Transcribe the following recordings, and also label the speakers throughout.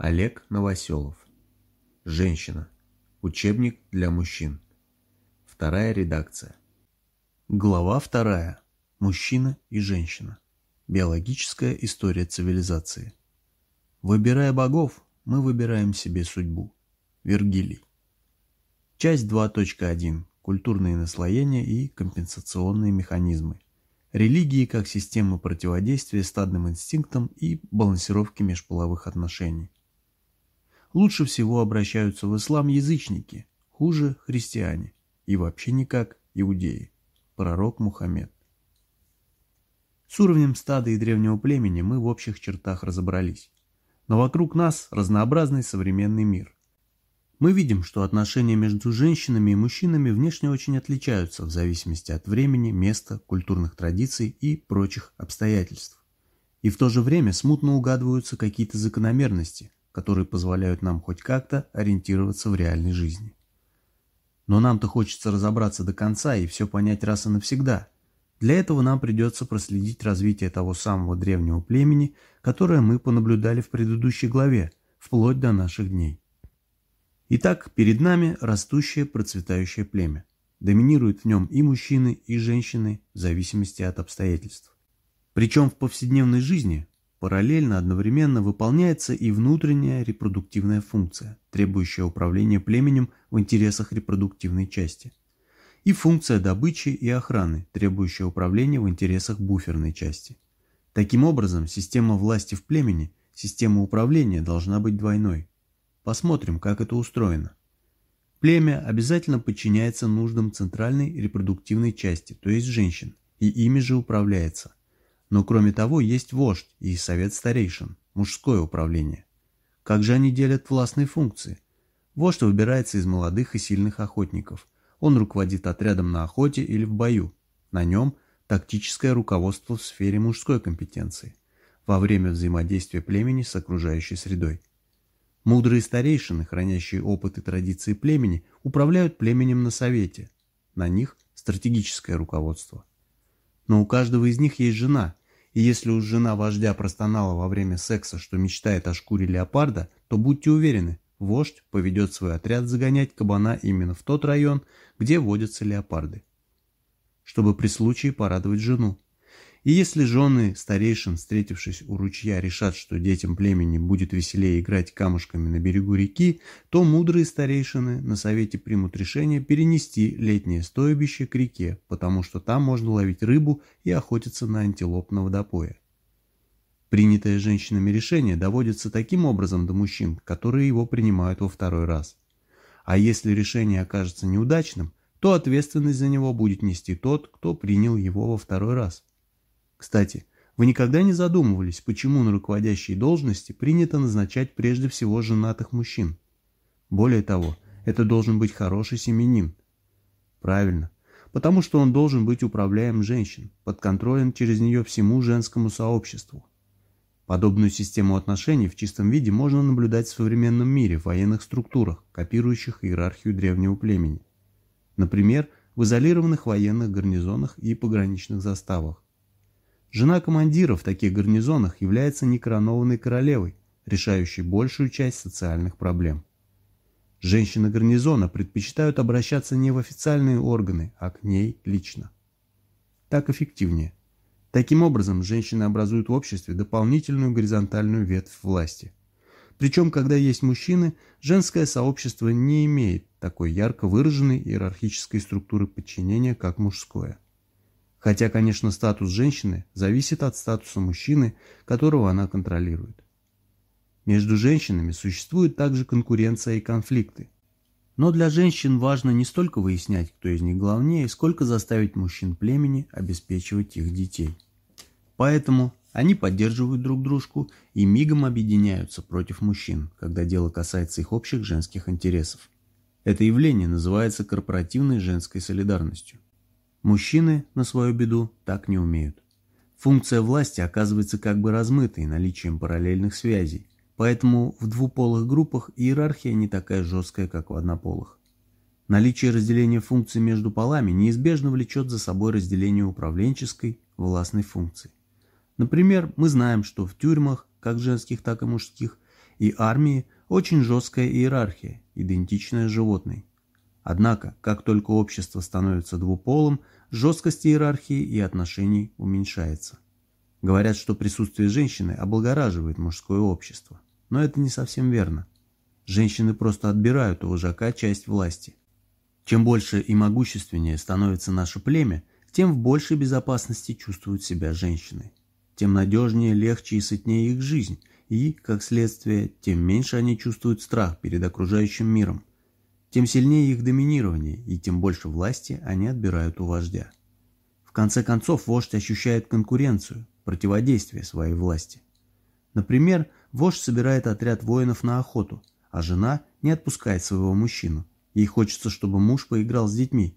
Speaker 1: Олег Новоселов. Женщина. Учебник для мужчин. Вторая редакция. Глава вторая. Мужчина и женщина. Биологическая история цивилизации. Выбирая богов, мы выбираем себе судьбу. Вергилий. Часть 2.1. Культурные наслоения и компенсационные механизмы. Религии как система противодействия стадным инстинктам и балансировки межполовых отношений. Лучше всего обращаются в ислам язычники, хуже христиане и вообще никак иудеи. Пророк Мухаммед. С уровнем стада и древнего племени мы в общих чертах разобрались. Но вокруг нас разнообразный современный мир. Мы видим, что отношения между женщинами и мужчинами внешне очень отличаются в зависимости от времени, места, культурных традиций и прочих обстоятельств. И в то же время смутно угадываются какие-то закономерности, которые позволяют нам хоть как-то ориентироваться в реальной жизни. Но нам-то хочется разобраться до конца и все понять раз и навсегда. Для этого нам придется проследить развитие того самого древнего племени, которое мы понаблюдали в предыдущей главе, вплоть до наших дней. Итак, перед нами растущее процветающее племя. Доминируют в нем и мужчины, и женщины, в зависимости от обстоятельств. Причем в повседневной жизни Параллельно одновременно выполняется и внутренняя репродуктивная функция, требующая управления племенем в интересах репродуктивной части, и функция добычи и охраны, требующая управления в интересах буферной части. Таким образом, система власти в племени, система управления должна быть двойной. Посмотрим, как это устроено. Племя обязательно подчиняется нуждам центральной репродуктивной части, то есть женщин, и ими же управляется. Но кроме того, есть вождь и совет старейшин, мужское управление. Как же они делят властные функции? Вождь выбирается из молодых и сильных охотников. Он руководит отрядом на охоте или в бою. На нем тактическое руководство в сфере мужской компетенции во время взаимодействия племени с окружающей средой. Мудрые старейшины, хранящие опыт и традиции племени, управляют племенем на совете. На них стратегическое руководство. Но у каждого из них есть жена, и если уж жена вождя простонала во время секса, что мечтает о шкуре леопарда, то будьте уверены, вождь поведет свой отряд загонять кабана именно в тот район, где водятся леопарды. Чтобы при случае порадовать жену. И если жены старейшин, встретившись у ручья, решат, что детям племени будет веселее играть камушками на берегу реки, то мудрые старейшины на совете примут решение перенести летнее стойбище к реке, потому что там можно ловить рыбу и охотиться на антилоп на водопое. Принятое женщинами решение доводится таким образом до мужчин, которые его принимают во второй раз. А если решение окажется неудачным, то ответственность за него будет нести тот, кто принял его во второй раз. Кстати, вы никогда не задумывались, почему на руководящие должности принято назначать прежде всего женатых мужчин? Более того, это должен быть хороший семенин. Правильно, потому что он должен быть управляем женщин, подконтролен через нее всему женскому сообществу. Подобную систему отношений в чистом виде можно наблюдать в современном мире в военных структурах, копирующих иерархию древнего племени. Например, в изолированных военных гарнизонах и пограничных заставах. Жена командира в таких гарнизонах является некоронованной королевой, решающей большую часть социальных проблем. Женщины гарнизона предпочитают обращаться не в официальные органы, а к ней лично. Так эффективнее. Таким образом, женщины образуют в обществе дополнительную горизонтальную ветвь власти. Причем, когда есть мужчины, женское сообщество не имеет такой ярко выраженной иерархической структуры подчинения, как мужское. Хотя, конечно, статус женщины зависит от статуса мужчины, которого она контролирует. Между женщинами существует также конкуренция и конфликты. Но для женщин важно не столько выяснять, кто из них главнее, сколько заставить мужчин племени обеспечивать их детей. Поэтому они поддерживают друг дружку и мигом объединяются против мужчин, когда дело касается их общих женских интересов. Это явление называется корпоративной женской солидарностью. Мужчины, на свою беду, так не умеют. Функция власти оказывается как бы размытой наличием параллельных связей, поэтому в двуполых группах иерархия не такая жесткая, как в однополых. Наличие разделения функций между полами неизбежно влечет за собой разделение управленческой, властной функции. Например, мы знаем, что в тюрьмах, как женских, так и мужских, и армии очень жесткая иерархия, идентичная животной. Однако, как только общество становится двуполым, жесткость иерархии и отношений уменьшается. Говорят, что присутствие женщины облагораживает мужское общество. Но это не совсем верно. Женщины просто отбирают у вожака часть власти. Чем больше и могущественнее становится наше племя, тем в большей безопасности чувствуют себя женщины. Тем надежнее, легче и сытнее их жизнь, и, как следствие, тем меньше они чувствуют страх перед окружающим миром тем сильнее их доминирование и тем больше власти они отбирают у вождя. В конце концов, вождь ощущает конкуренцию, противодействие своей власти. Например, вождь собирает отряд воинов на охоту, а жена не отпускает своего мужчину. Ей хочется, чтобы муж поиграл с детьми.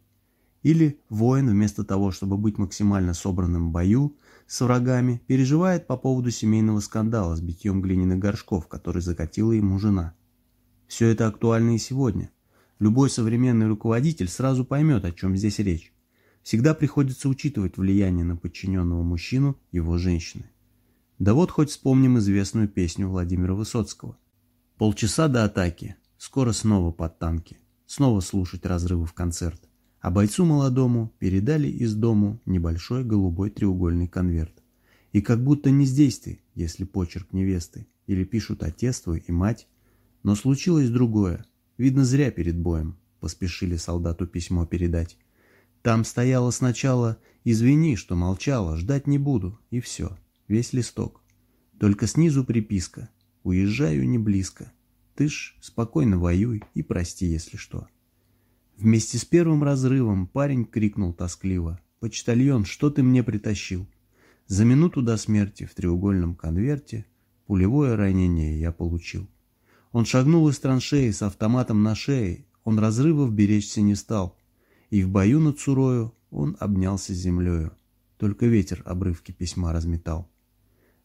Speaker 1: Или воин, вместо того, чтобы быть максимально собранным в бою с врагами, переживает по поводу семейного скандала с битьем глиняных горшков, который закатила ему жена. Все это актуально и сегодня – Любой современный руководитель сразу поймет, о чем здесь речь. Всегда приходится учитывать влияние на подчиненного мужчину его женщины. Да вот хоть вспомним известную песню Владимира Высоцкого. Полчаса до атаки, скоро снова под танки, снова слушать разрывы в концерт. А бойцу молодому передали из дому небольшой голубой треугольный конверт. И как будто не здесь ты, если почерк невесты, или пишут отец твой и мать. Но случилось другое, Видно, зря перед боем поспешили солдату письмо передать. Там стояло сначала «Извини, что молчала, ждать не буду» и все, весь листок. Только снизу приписка «Уезжаю не близко». Ты ж спокойно воюй и прости, если что. Вместе с первым разрывом парень крикнул тоскливо. «Почтальон, что ты мне притащил?» За минуту до смерти в треугольном конверте пулевое ранение я получил. Он шагнул из траншеи с автоматом на шее, он разрывов беречься не стал. И в бою над Сурою он обнялся с землею. Только ветер обрывки письма разметал.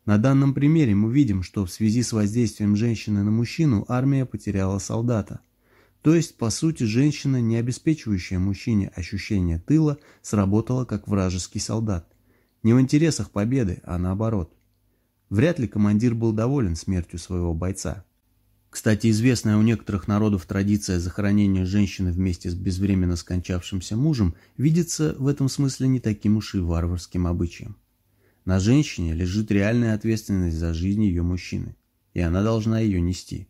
Speaker 1: На данном примере мы видим, что в связи с воздействием женщины на мужчину армия потеряла солдата. То есть, по сути, женщина, не обеспечивающая мужчине ощущение тыла, сработала как вражеский солдат. Не в интересах победы, а наоборот. Вряд ли командир был доволен смертью своего бойца. Кстати, известная у некоторых народов традиция захоронения женщины вместе с безвременно скончавшимся мужем видится в этом смысле не таким уж и варварским обычаем. На женщине лежит реальная ответственность за жизнь ее мужчины, и она должна ее нести.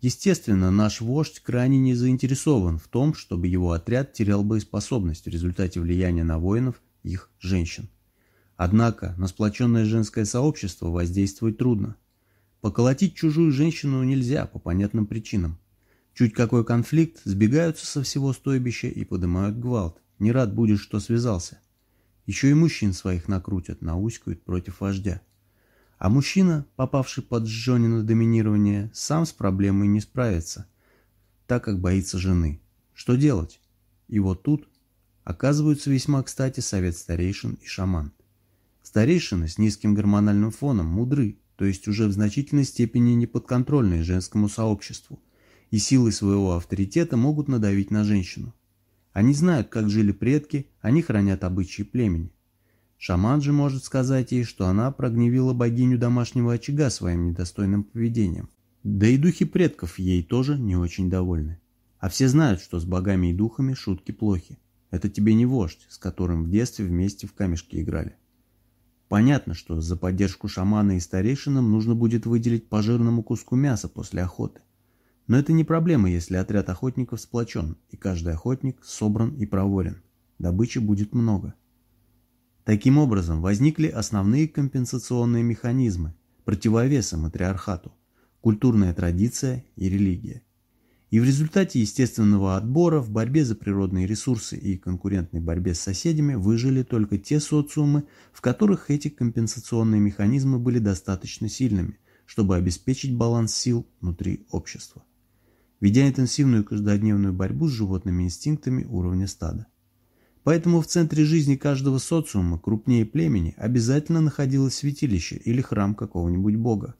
Speaker 1: Естественно, наш вождь крайне не заинтересован в том, чтобы его отряд терял боеспособность в результате влияния на воинов их женщин. Однако на сплоченное женское сообщество воздействовать трудно – Поколотить чужую женщину нельзя по понятным причинам. Чуть какой конфликт, сбегаются со всего стойбища и поднимают гвалт. Не рад будешь, что связался. Еще и мужчин своих накрутят, науськают против вождя. А мужчина, попавший под Жонина доминирование, сам с проблемой не справится, так как боится жены. Что делать? И вот тут оказываются весьма кстати совет старейшин и шаман. Старейшины с низким гормональным фоном мудры, то есть уже в значительной степени неподконтрольные женскому сообществу, и силой своего авторитета могут надавить на женщину. Они знают, как жили предки, они хранят обычаи племени. Шаман же может сказать ей, что она прогневила богиню домашнего очага своим недостойным поведением. Да и духи предков ей тоже не очень довольны. А все знают, что с богами и духами шутки плохи. Это тебе не вождь, с которым в детстве вместе в камешки играли. Понятно, что за поддержку шамана и старейшинам нужно будет выделить по жирному куску мяса после охоты. Но это не проблема, если отряд охотников сплочен, и каждый охотник собран и проворен. Добычи будет много. Таким образом, возникли основные компенсационные механизмы, противовесы матриархату, культурная традиция и религия. И в результате естественного отбора в борьбе за природные ресурсы и конкурентной борьбе с соседями выжили только те социумы, в которых эти компенсационные механизмы были достаточно сильными, чтобы обеспечить баланс сил внутри общества, ведя интенсивную каждодневную борьбу с животными инстинктами уровня стада. Поэтому в центре жизни каждого социума, крупнее племени, обязательно находилось святилище или храм какого-нибудь бога.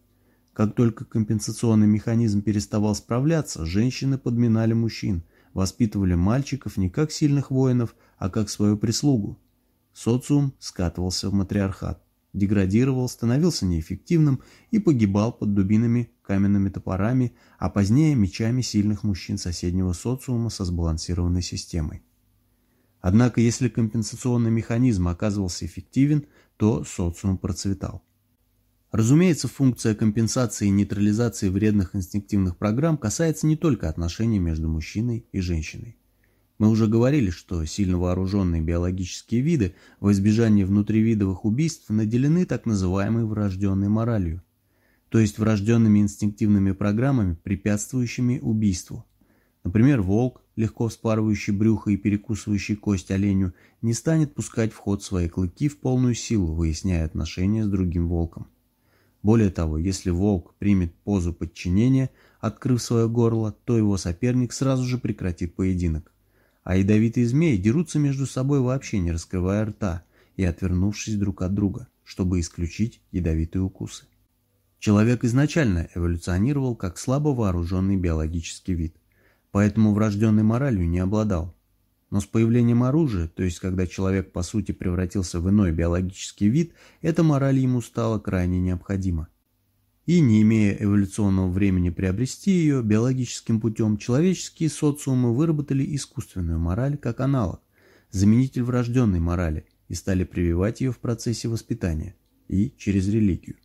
Speaker 1: Как только компенсационный механизм переставал справляться, женщины подминали мужчин, воспитывали мальчиков не как сильных воинов, а как свою прислугу. Социум скатывался в матриархат, деградировал, становился неэффективным и погибал под дубинами каменными топорами, а позднее мечами сильных мужчин соседнего социума со сбалансированной системой. Однако, если компенсационный механизм оказывался эффективен, то социум процветал. Разумеется, функция компенсации и нейтрализации вредных инстинктивных программ касается не только отношений между мужчиной и женщиной. Мы уже говорили, что сильно вооруженные биологические виды во избежание внутривидовых убийств наделены так называемой врожденной моралью, то есть врожденными инстинктивными программами, препятствующими убийству. Например, волк, легко вспарывающий брюхо и перекусывающий кость оленю, не станет пускать в ход свои клыки в полную силу, выясняя отношения с другим волком. Более того, если волк примет позу подчинения, открыв свое горло, то его соперник сразу же прекратит поединок. А ядовитые змеи дерутся между собой вообще не раскрывая рта и отвернувшись друг от друга, чтобы исключить ядовитые укусы. Человек изначально эволюционировал как слабо вооруженный биологический вид, поэтому врожденной моралью не обладал. Но с появлением оружия, то есть когда человек по сути превратился в иной биологический вид, эта мораль ему стала крайне необходима. И не имея эволюционного времени приобрести ее биологическим путем, человеческие социумы выработали искусственную мораль как аналог, заменитель врожденной морали, и стали прививать ее в процессе воспитания и через религию.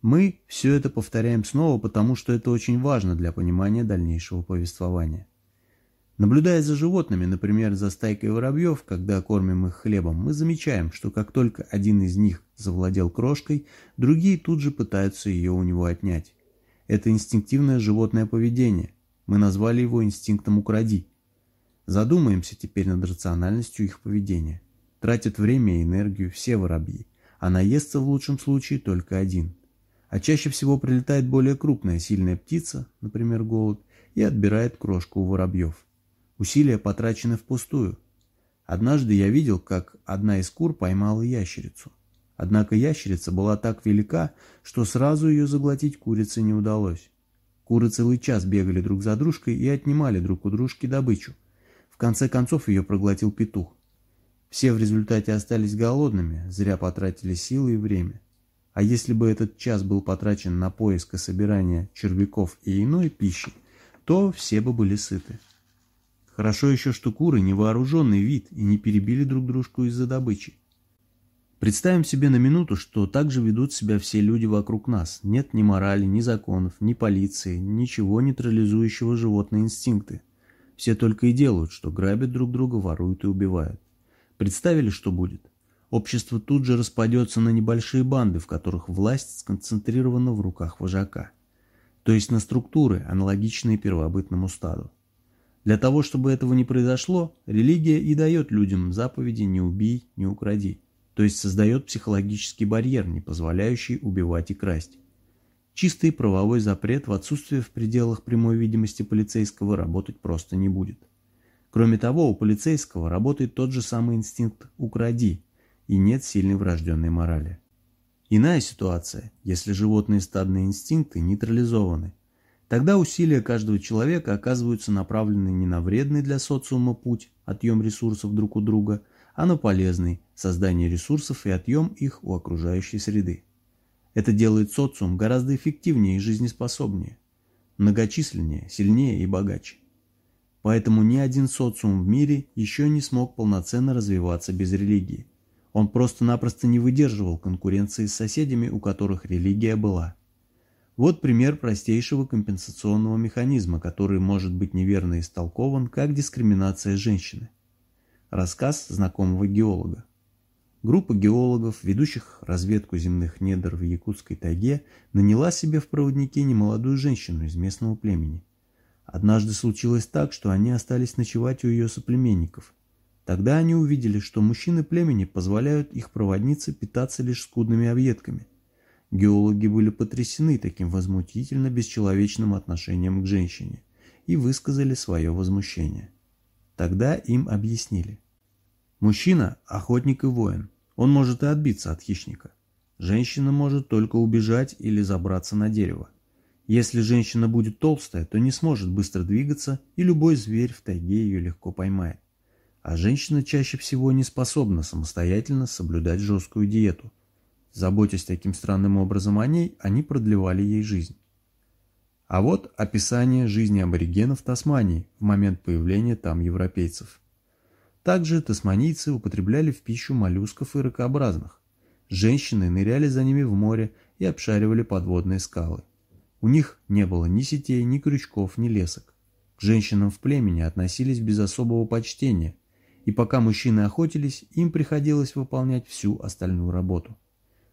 Speaker 1: Мы все это повторяем снова, потому что это очень важно для понимания дальнейшего повествования. Наблюдая за животными, например, за стайкой воробьев, когда кормим их хлебом, мы замечаем, что как только один из них завладел крошкой, другие тут же пытаются ее у него отнять. Это инстинктивное животное поведение. Мы назвали его инстинктом «укради». Задумаемся теперь над рациональностью их поведения. Тратят время и энергию все воробьи, а наестся в лучшем случае только один – а чаще всего прилетает более крупная сильная птица, например голубь, и отбирает крошку у воробьев. Усилия потрачены впустую. Однажды я видел, как одна из кур поймала ящерицу. Однако ящерица была так велика, что сразу ее заглотить курице не удалось. Куры целый час бегали друг за дружкой и отнимали друг у дружки добычу. В конце концов ее проглотил петух. Все в результате остались голодными, зря потратили силы и время. А если бы этот час был потрачен на поиск и собирание червяков и иной пищи, то все бы были сыты. Хорошо еще, что куры не вооруженный вид и не перебили друг дружку из-за добычи. Представим себе на минуту, что так же ведут себя все люди вокруг нас. Нет ни морали, ни законов, ни полиции, ничего нейтрализующего животные инстинкты. Все только и делают, что грабят друг друга, воруют и убивают. Представили, что будет? Общество тут же распадется на небольшие банды, в которых власть сконцентрирована в руках вожака. То есть на структуры, аналогичные первобытному стаду. Для того, чтобы этого не произошло, религия и дает людям заповеди «не убей, не укради», то есть создает психологический барьер, не позволяющий убивать и красть. Чистый правовой запрет в отсутствие в пределах прямой видимости полицейского работать просто не будет. Кроме того, у полицейского работает тот же самый инстинкт «укради», и нет сильной врожденной морали. Иная ситуация, если животные стадные инстинкты нейтрализованы. Тогда усилия каждого человека оказываются направлены не на вредный для социума путь, отъем ресурсов друг у друга, а на полезный, создание ресурсов и отъем их у окружающей среды. Это делает социум гораздо эффективнее и жизнеспособнее, многочисленнее, сильнее и богаче. Поэтому ни один социум в мире еще не смог полноценно развиваться без религии. Он просто-напросто не выдерживал конкуренции с соседями, у которых религия была. Вот пример простейшего компенсационного механизма, который может быть неверно истолкован как дискриминация женщины. Рассказ знакомого геолога. Группа геологов, ведущих разведку земных недр в Якутской тайге, наняла себе в проводники немолодую женщину из местного племени. Однажды случилось так, что они остались ночевать у ее соплеменников – Тогда они увидели, что мужчины племени позволяют их проводнице питаться лишь скудными объедками. Геологи были потрясены таким возмутительно бесчеловечным отношением к женщине и высказали свое возмущение. Тогда им объяснили. Мужчина – охотник и воин. Он может и отбиться от хищника. Женщина может только убежать или забраться на дерево. Если женщина будет толстая, то не сможет быстро двигаться, и любой зверь в тайге ее легко поймает а женщина чаще всего не способна самостоятельно соблюдать жесткую диету. Заботясь таким странным образом о ней, они продлевали ей жизнь. А вот описание жизни аборигенов Тасмании в момент появления там европейцев. Также тасманийцы употребляли в пищу моллюсков и ракообразных. Женщины ныряли за ними в море и обшаривали подводные скалы. У них не было ни сетей, ни крючков, ни лесок. К женщинам в племени относились без особого почтения, и пока мужчины охотились, им приходилось выполнять всю остальную работу.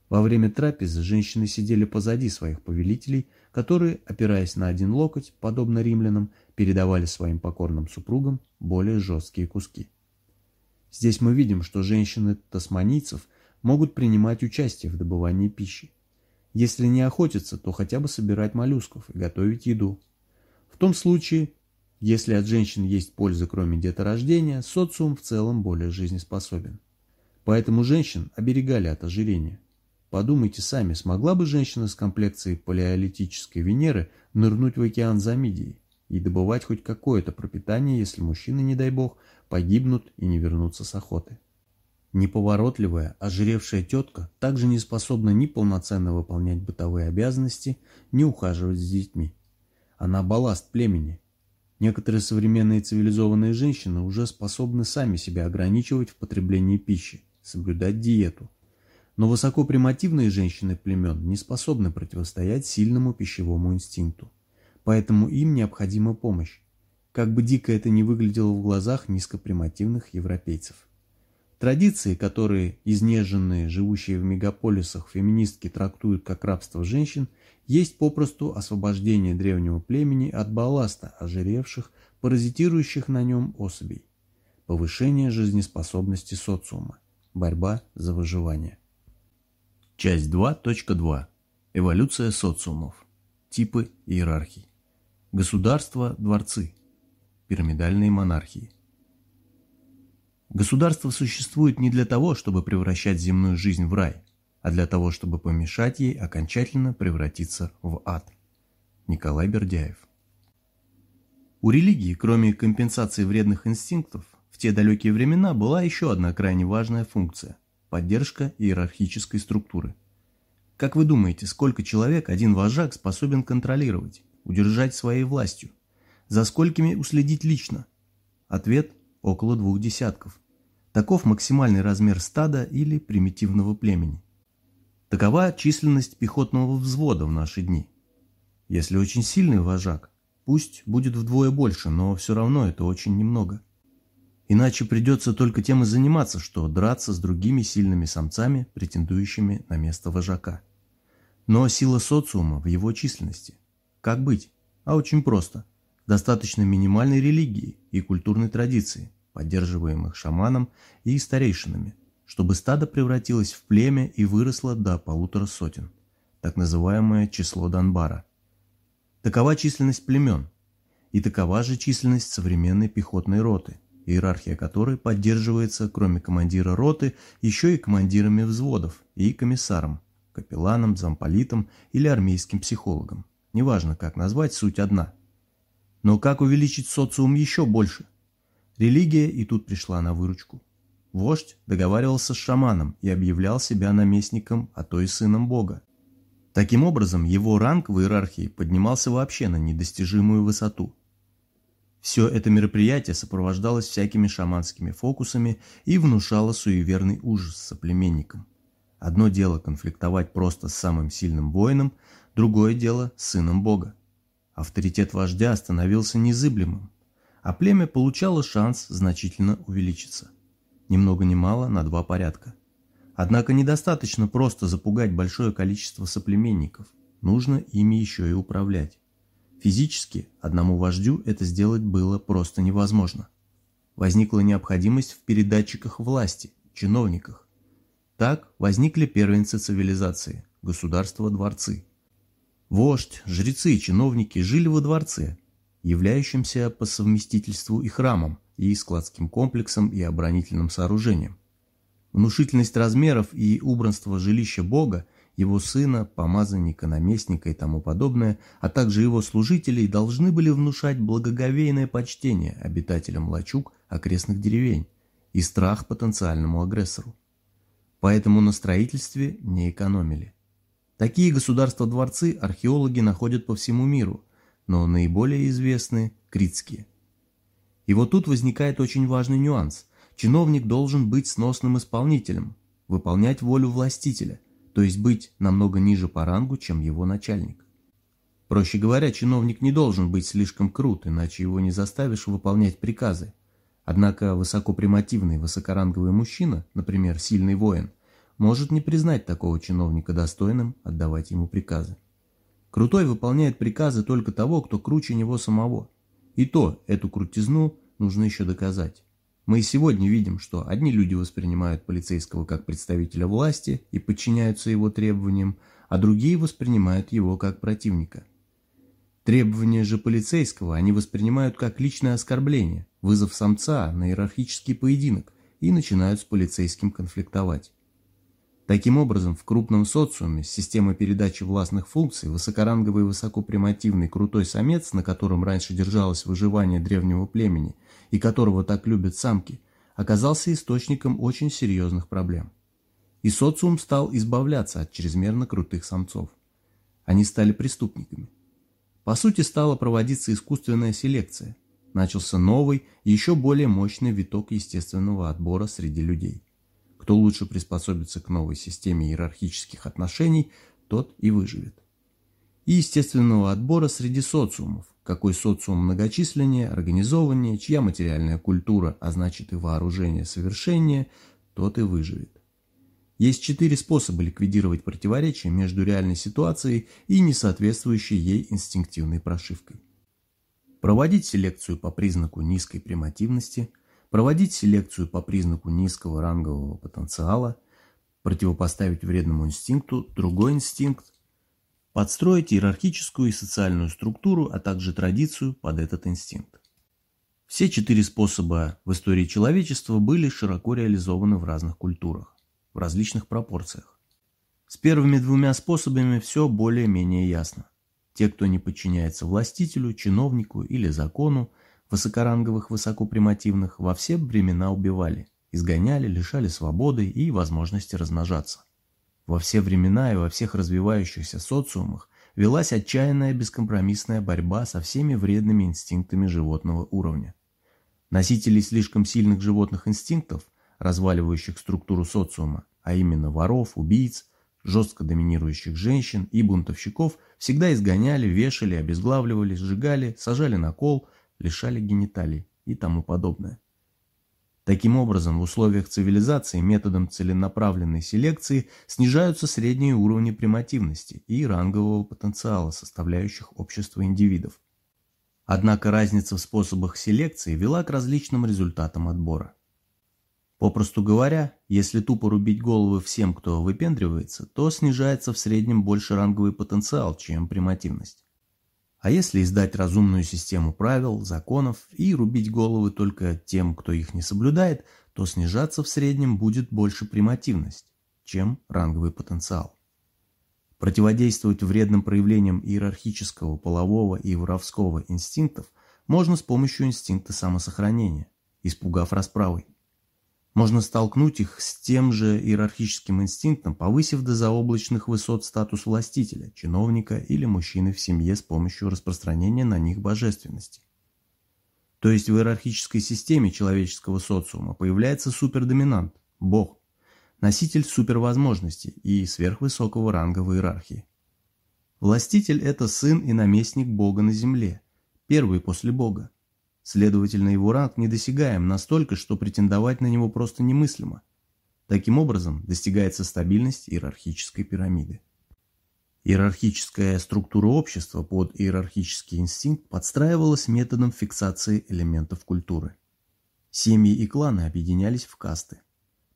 Speaker 1: Во время трапезы женщины сидели позади своих повелителей, которые, опираясь на один локоть, подобно римлянам, передавали своим покорным супругам более жесткие куски. Здесь мы видим, что женщины тасманийцев могут принимать участие в добывании пищи. Если не охотиться, то хотя бы собирать моллюсков и готовить еду. В том случае, если от женщин есть польза кроме деторождения, социум в целом более жизнеспособен. Поэтому женщин оберегали от ожирения. Подумайте сами, смогла бы женщина с комплекцией палеолитической Венеры нырнуть в океан за мидией и добывать хоть какое-то пропитание, если мужчины, не дай бог, погибнут и не вернутся с охоты? Неповоротливая, ожиревшая тетка также не способна ни полноценно выполнять бытовые обязанности, ни ухаживать с детьми. Она балласт племени. Некоторые современные цивилизованные женщины уже способны сами себя ограничивать в потреблении пищи, соблюдать диету – но высокопримативные женщины племен не способны противостоять сильному пищевому инстинкту. Поэтому им необходима помощь, как бы дико это ни выглядело в глазах низкопримативных европейцев. Традиции, которые изнеженные, живущие в мегаполисах феминистки трактуют как рабство женщин, есть попросту освобождение древнего племени от балласта ожиревших, паразитирующих на нем особей, повышение жизнеспособности социума, борьба за выживание. Часть 2.2. Эволюция социумов. Типы иерархий. Государства, дворцы. Пирамидальные монархии. Государство существует не для того, чтобы превращать земную жизнь в рай, а для того, чтобы помешать ей окончательно превратиться в ад. Николай Бердяев. У религии, кроме компенсации вредных инстинктов, в те далекие времена была еще одна крайне важная функция – Поддержка иерархической структуры. Как вы думаете, сколько человек один вожак способен контролировать, удержать своей властью? За сколькими уследить лично? Ответ – около двух десятков. Таков максимальный размер стада или примитивного племени. Такова численность пехотного взвода в наши дни. Если очень сильный вожак, пусть будет вдвое больше, но все равно это очень немного. Иначе придется только тем и заниматься, что драться с другими сильными самцами, претендующими на место вожака. Но сила социума в его численности. Как быть? А очень просто. Достаточно минимальной религии и культурной традиции, поддерживаемых шаманом и старейшинами, чтобы стадо превратилось в племя и выросло до полутора сотен, так называемое число Донбара. Такова численность племен, и такова же численность современной пехотной роты – иерархия которой поддерживается, кроме командира роты, еще и командирами взводов и комиссаром, капелланом, замполитом или армейским психологом. Неважно, как назвать, суть одна. Но как увеличить социум еще больше? Религия и тут пришла на выручку. Вождь договаривался с шаманом и объявлял себя наместником, а то и сыном бога. Таким образом, его ранг в иерархии поднимался вообще на недостижимую высоту – все это мероприятие сопровождалось всякими шаманскими фокусами и внушало суеверный ужас соплеменникам. Одно дело конфликтовать просто с самым сильным воином, другое дело с сыном бога. Авторитет вождя становился незыблемым, а племя получало шанс значительно увеличиться. Ни много ни мало на два порядка. Однако недостаточно просто запугать большое количество соплеменников, нужно ими еще и управлять. Физически одному вождю это сделать было просто невозможно. Возникла необходимость в передатчиках власти, чиновниках. Так возникли первенцы цивилизации, государства-дворцы. Вождь, жрецы и чиновники жили во дворце, являющемся по совместительству и храмом, и складским комплексом, и оборонительным сооружением. Внушительность размеров и убранство жилища Бога – его сына, помазанника, наместника и тому подобное, а также его служителей должны были внушать благоговейное почтение обитателям лачуг окрестных деревень и страх потенциальному агрессору. Поэтому на строительстве не экономили. Такие государства-дворцы археологи находят по всему миру, но наиболее известны – критские. И вот тут возникает очень важный нюанс. Чиновник должен быть сносным исполнителем, выполнять волю властителя, то есть быть намного ниже по рангу, чем его начальник. Проще говоря, чиновник не должен быть слишком крут, иначе его не заставишь выполнять приказы. Однако высокопримативный высокоранговый мужчина, например, сильный воин, может не признать такого чиновника достойным отдавать ему приказы. Крутой выполняет приказы только того, кто круче него самого. И то, эту крутизну нужно еще доказать. Мы и сегодня видим, что одни люди воспринимают полицейского как представителя власти и подчиняются его требованиям, а другие воспринимают его как противника. Требования же полицейского они воспринимают как личное оскорбление, вызов самца на иерархический поединок и начинают с полицейским конфликтовать. Таким образом, в крупном социуме с системой передачи властных функций высокоранговый высокопримативный крутой самец, на котором раньше держалось выживание древнего племени и которого так любят самки, оказался источником очень серьезных проблем. И социум стал избавляться от чрезмерно крутых самцов. Они стали преступниками. По сути, стала проводиться искусственная селекция. Начался новый, еще более мощный виток естественного отбора среди людей. Кто лучше приспособится к новой системе иерархических отношений, тот и выживет. И естественного отбора среди социумов, какой социум многочисленнее, организованнее, чья материальная культура, а значит и вооружение совершеннее, тот и выживет. Есть четыре способа ликвидировать противоречия между реальной ситуацией и несоответствующей ей инстинктивной прошивкой. Проводить селекцию по признаку низкой примативности, проводить селекцию по признаку низкого рангового потенциала, противопоставить вредному инстинкту другой инстинкт, подстроить иерархическую и социальную структуру, а также традицию под этот инстинкт. Все четыре способа в истории человечества были широко реализованы в разных культурах, в различных пропорциях. С первыми двумя способами все более-менее ясно. Те, кто не подчиняется властителю, чиновнику или закону, высокоранговых высокопримативных во все времена убивали, изгоняли, лишали свободы и возможности размножаться. Во все времена и во всех развивающихся социумах велась отчаянная бескомпромиссная борьба со всеми вредными инстинктами животного уровня. Носителей слишком сильных животных инстинктов, разваливающих структуру социума, а именно воров, убийц, жестко доминирующих женщин и бунтовщиков, всегда изгоняли, вешали, обезглавливали, сжигали, сажали на кол – лишали гениталий и тому подобное. Таким образом, в условиях цивилизации методом целенаправленной селекции снижаются средние уровни примативности и рангового потенциала, составляющих общество индивидов. Однако разница в способах селекции вела к различным результатам отбора. Попросту говоря, если тупо рубить головы всем, кто выпендривается, то снижается в среднем больше ранговый потенциал, чем примативность. А если издать разумную систему правил, законов и рубить головы только тем, кто их не соблюдает, то снижаться в среднем будет больше примативность, чем ранговый потенциал. Противодействовать вредным проявлениям иерархического, полового и воровского инстинктов можно с помощью инстинкта самосохранения, испугав расправой. Можно столкнуть их с тем же иерархическим инстинктом, повысив до заоблачных высот статус властителя, чиновника или мужчины в семье с помощью распространения на них божественности. То есть в иерархической системе человеческого социума появляется супердоминант, Бог, носитель супервозможностей и сверхвысокого ранга в иерархии. Властитель – это сын и наместник Бога на земле, первый после Бога. Следовательно, его ранг недосягаем настолько, что претендовать на него просто немыслимо. Таким образом, достигается стабильность иерархической пирамиды. Иерархическая структура общества под иерархический инстинкт подстраивалась методом фиксации элементов культуры. Семьи и кланы объединялись в касты.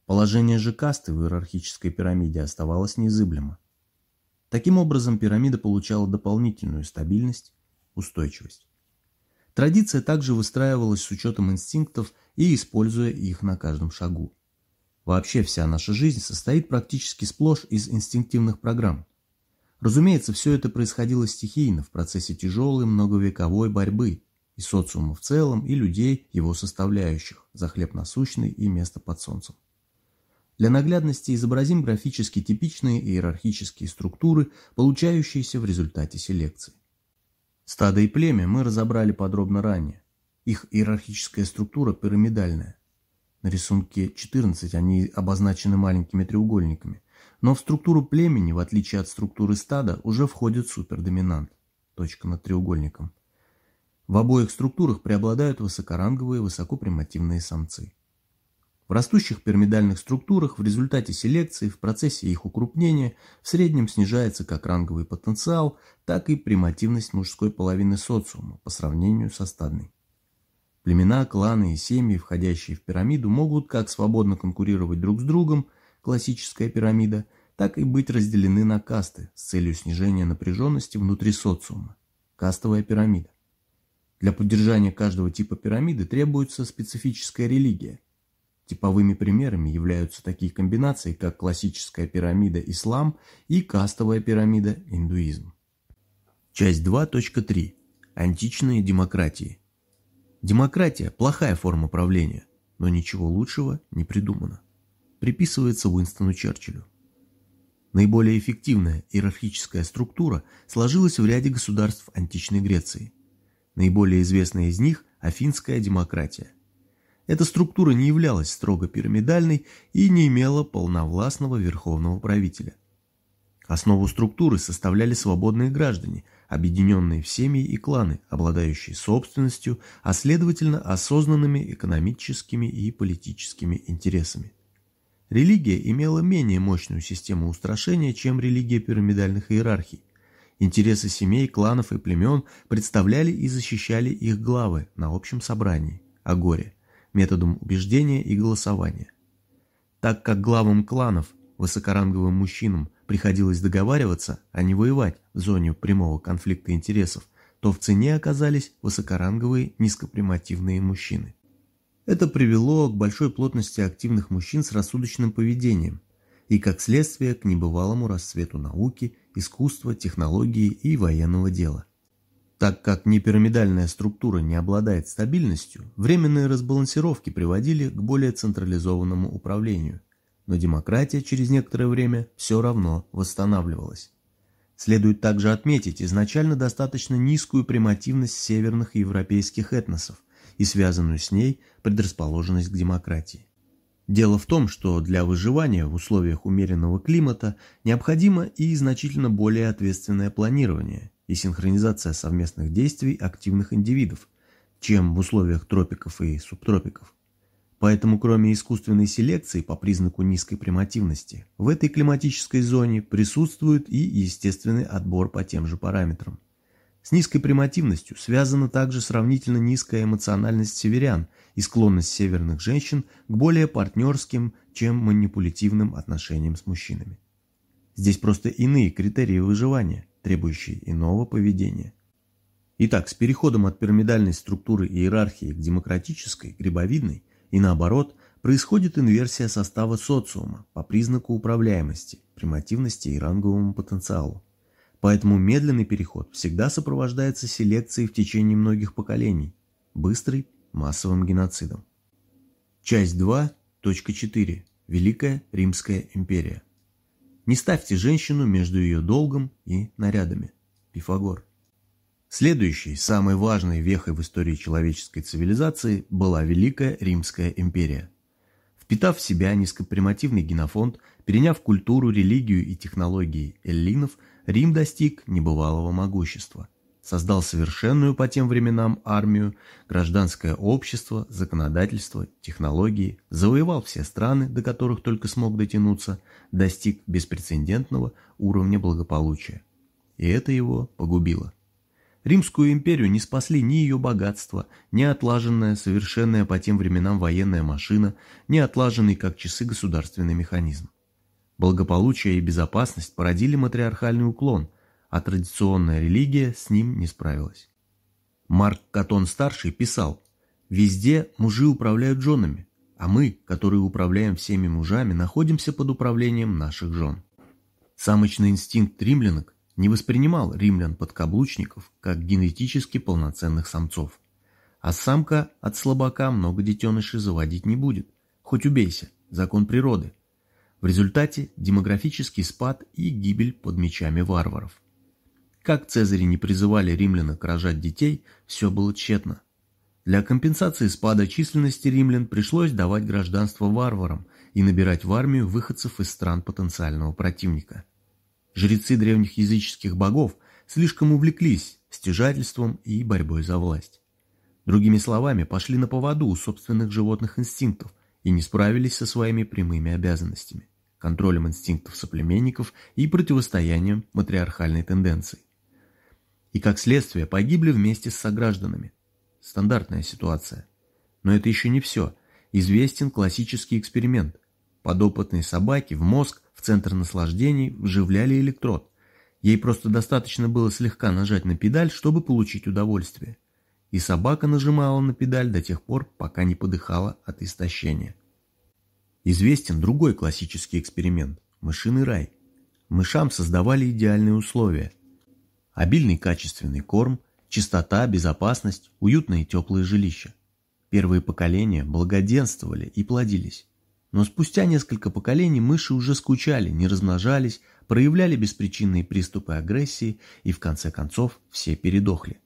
Speaker 1: Положение же касты в иерархической пирамиде оставалось незыблемо. Таким образом, пирамида получала дополнительную стабильность, устойчивость. Традиция также выстраивалась с учетом инстинктов и используя их на каждом шагу. Вообще вся наша жизнь состоит практически сплошь из инстинктивных программ. Разумеется, все это происходило стихийно в процессе тяжелой многовековой борьбы и социума в целом, и людей, его составляющих, за хлеб насущный и место под солнцем. Для наглядности изобразим графически типичные иерархические структуры, получающиеся в результате селекции. Стадо и племя мы разобрали подробно ранее. Их иерархическая структура пирамидальная. На рисунке 14 они обозначены маленькими треугольниками. Но в структуру племени, в отличие от структуры стада, уже входит супердоминант. Точка над треугольником. В обоих структурах преобладают высокоранговые высокопримативные самцы. В растущих пирамидальных структурах в результате селекции в процессе их укрупнения в среднем снижается как ранговый потенциал, так и примативность мужской половины социума по сравнению со стадной. Племена, кланы и семьи, входящие в пирамиду, могут как свободно конкурировать друг с другом, классическая пирамида, так и быть разделены на касты с целью снижения напряженности внутри социума, кастовая пирамида. Для поддержания каждого типа пирамиды требуется специфическая религия. Типовыми примерами являются такие комбинации, как классическая пирамида ислам и кастовая пирамида индуизм. Часть 2.3. Античные демократии. Демократия – плохая форма правления, но ничего лучшего не придумано. Приписывается Уинстону Черчиллю. Наиболее эффективная иерархическая структура сложилась в ряде государств античной Греции. Наиболее известная из них – афинская демократия. Эта структура не являлась строго пирамидальной и не имела полновластного верховного правителя. Основу структуры составляли свободные граждане, объединенные в семьи и кланы, обладающие собственностью, а следовательно осознанными экономическими и политическими интересами. Религия имела менее мощную систему устрашения, чем религия пирамидальных иерархий. Интересы семей, кланов и племен представляли и защищали их главы на общем собрании, агоре, методом убеждения и голосования. Так как главам кланов, высокоранговым мужчинам, приходилось договариваться, а не воевать в зоне прямого конфликта интересов, то в цене оказались высокоранговые низкопримативные мужчины. Это привело к большой плотности активных мужчин с рассудочным поведением и, как следствие, к небывалому расцвету науки, искусства, технологии и военного дела. Так как непирамидальная структура не обладает стабильностью, временные разбалансировки приводили к более централизованному управлению – но демократия через некоторое время все равно восстанавливалась. Следует также отметить изначально достаточно низкую примативность северных европейских этносов и связанную с ней предрасположенность к демократии. Дело в том, что для выживания в условиях умеренного климата необходимо и значительно более ответственное планирование и синхронизация совместных действий активных индивидов, чем в условиях тропиков и субтропиков. Поэтому кроме искусственной селекции по признаку низкой примативности, в этой климатической зоне присутствует и естественный отбор по тем же параметрам. С низкой примативностью связана также сравнительно низкая эмоциональность северян и склонность северных женщин к более партнерским, чем манипулятивным отношениям с мужчинами. Здесь просто иные критерии выживания, требующие иного поведения. Итак, с переходом от пирамидальной структуры иерархии к демократической, грибовидной, и наоборот, происходит инверсия состава социума по признаку управляемости, примативности и ранговому потенциалу. Поэтому медленный переход всегда сопровождается селекцией в течение многих поколений, быстрый массовым геноцидом. Часть 2.4. Великая Римская империя. Не ставьте женщину между ее долгом и нарядами. Пифагор. Следующей, самой важной вехой в истории человеческой цивилизации была Великая Римская империя. Впитав в себя низкопримативный генофонд, переняв культуру, религию и технологии эллинов, Рим достиг небывалого могущества. Создал совершенную по тем временам армию, гражданское общество, законодательство, технологии, завоевал все страны, до которых только смог дотянуться, достиг беспрецедентного уровня благополучия. И это его погубило. Римскую империю не спасли ни ее богатство, ни отлаженная, совершенная по тем временам военная машина, ни отлаженный как часы государственный механизм. Благополучие и безопасность породили матриархальный уклон, а традиционная религия с ним не справилась. Марк Катон-старший писал, «Везде мужи управляют женами, а мы, которые управляем всеми мужами, находимся под управлением наших жен». Самочный инстинкт римлянок не воспринимал римлян-подкаблучников как генетически полноценных самцов. А самка от слабака много детенышей заводить не будет. Хоть убейся, закон природы. В результате демографический спад и гибель под мечами варваров. Как Цезари не призывали римлянок рожать детей, все было тщетно. Для компенсации спада численности римлян пришлось давать гражданство варварам и набирать в армию выходцев из стран потенциального противника. Жрецы древних языческих богов слишком увлеклись стяжательством и борьбой за власть. Другими словами, пошли на поводу у собственных животных инстинктов и не справились со своими прямыми обязанностями – контролем инстинктов соплеменников и противостоянием матриархальной тенденции. И как следствие погибли вместе с согражданами – Стандартная ситуация. Но это еще не все. Известен классический эксперимент. Подопытные собаки в мозг, в центр наслаждений вживляли электрод. Ей просто достаточно было слегка нажать на педаль, чтобы получить удовольствие. И собака нажимала на педаль до тех пор, пока не подыхала от истощения. Известен другой классический эксперимент – мышиный рай. Мышам создавали идеальные условия. Обильный качественный корм – Чистота, безопасность, уютное и теплое жилище. Первые поколения благоденствовали и плодились. Но спустя несколько поколений мыши уже скучали, не размножались, проявляли беспричинные приступы агрессии и в конце концов все передохли.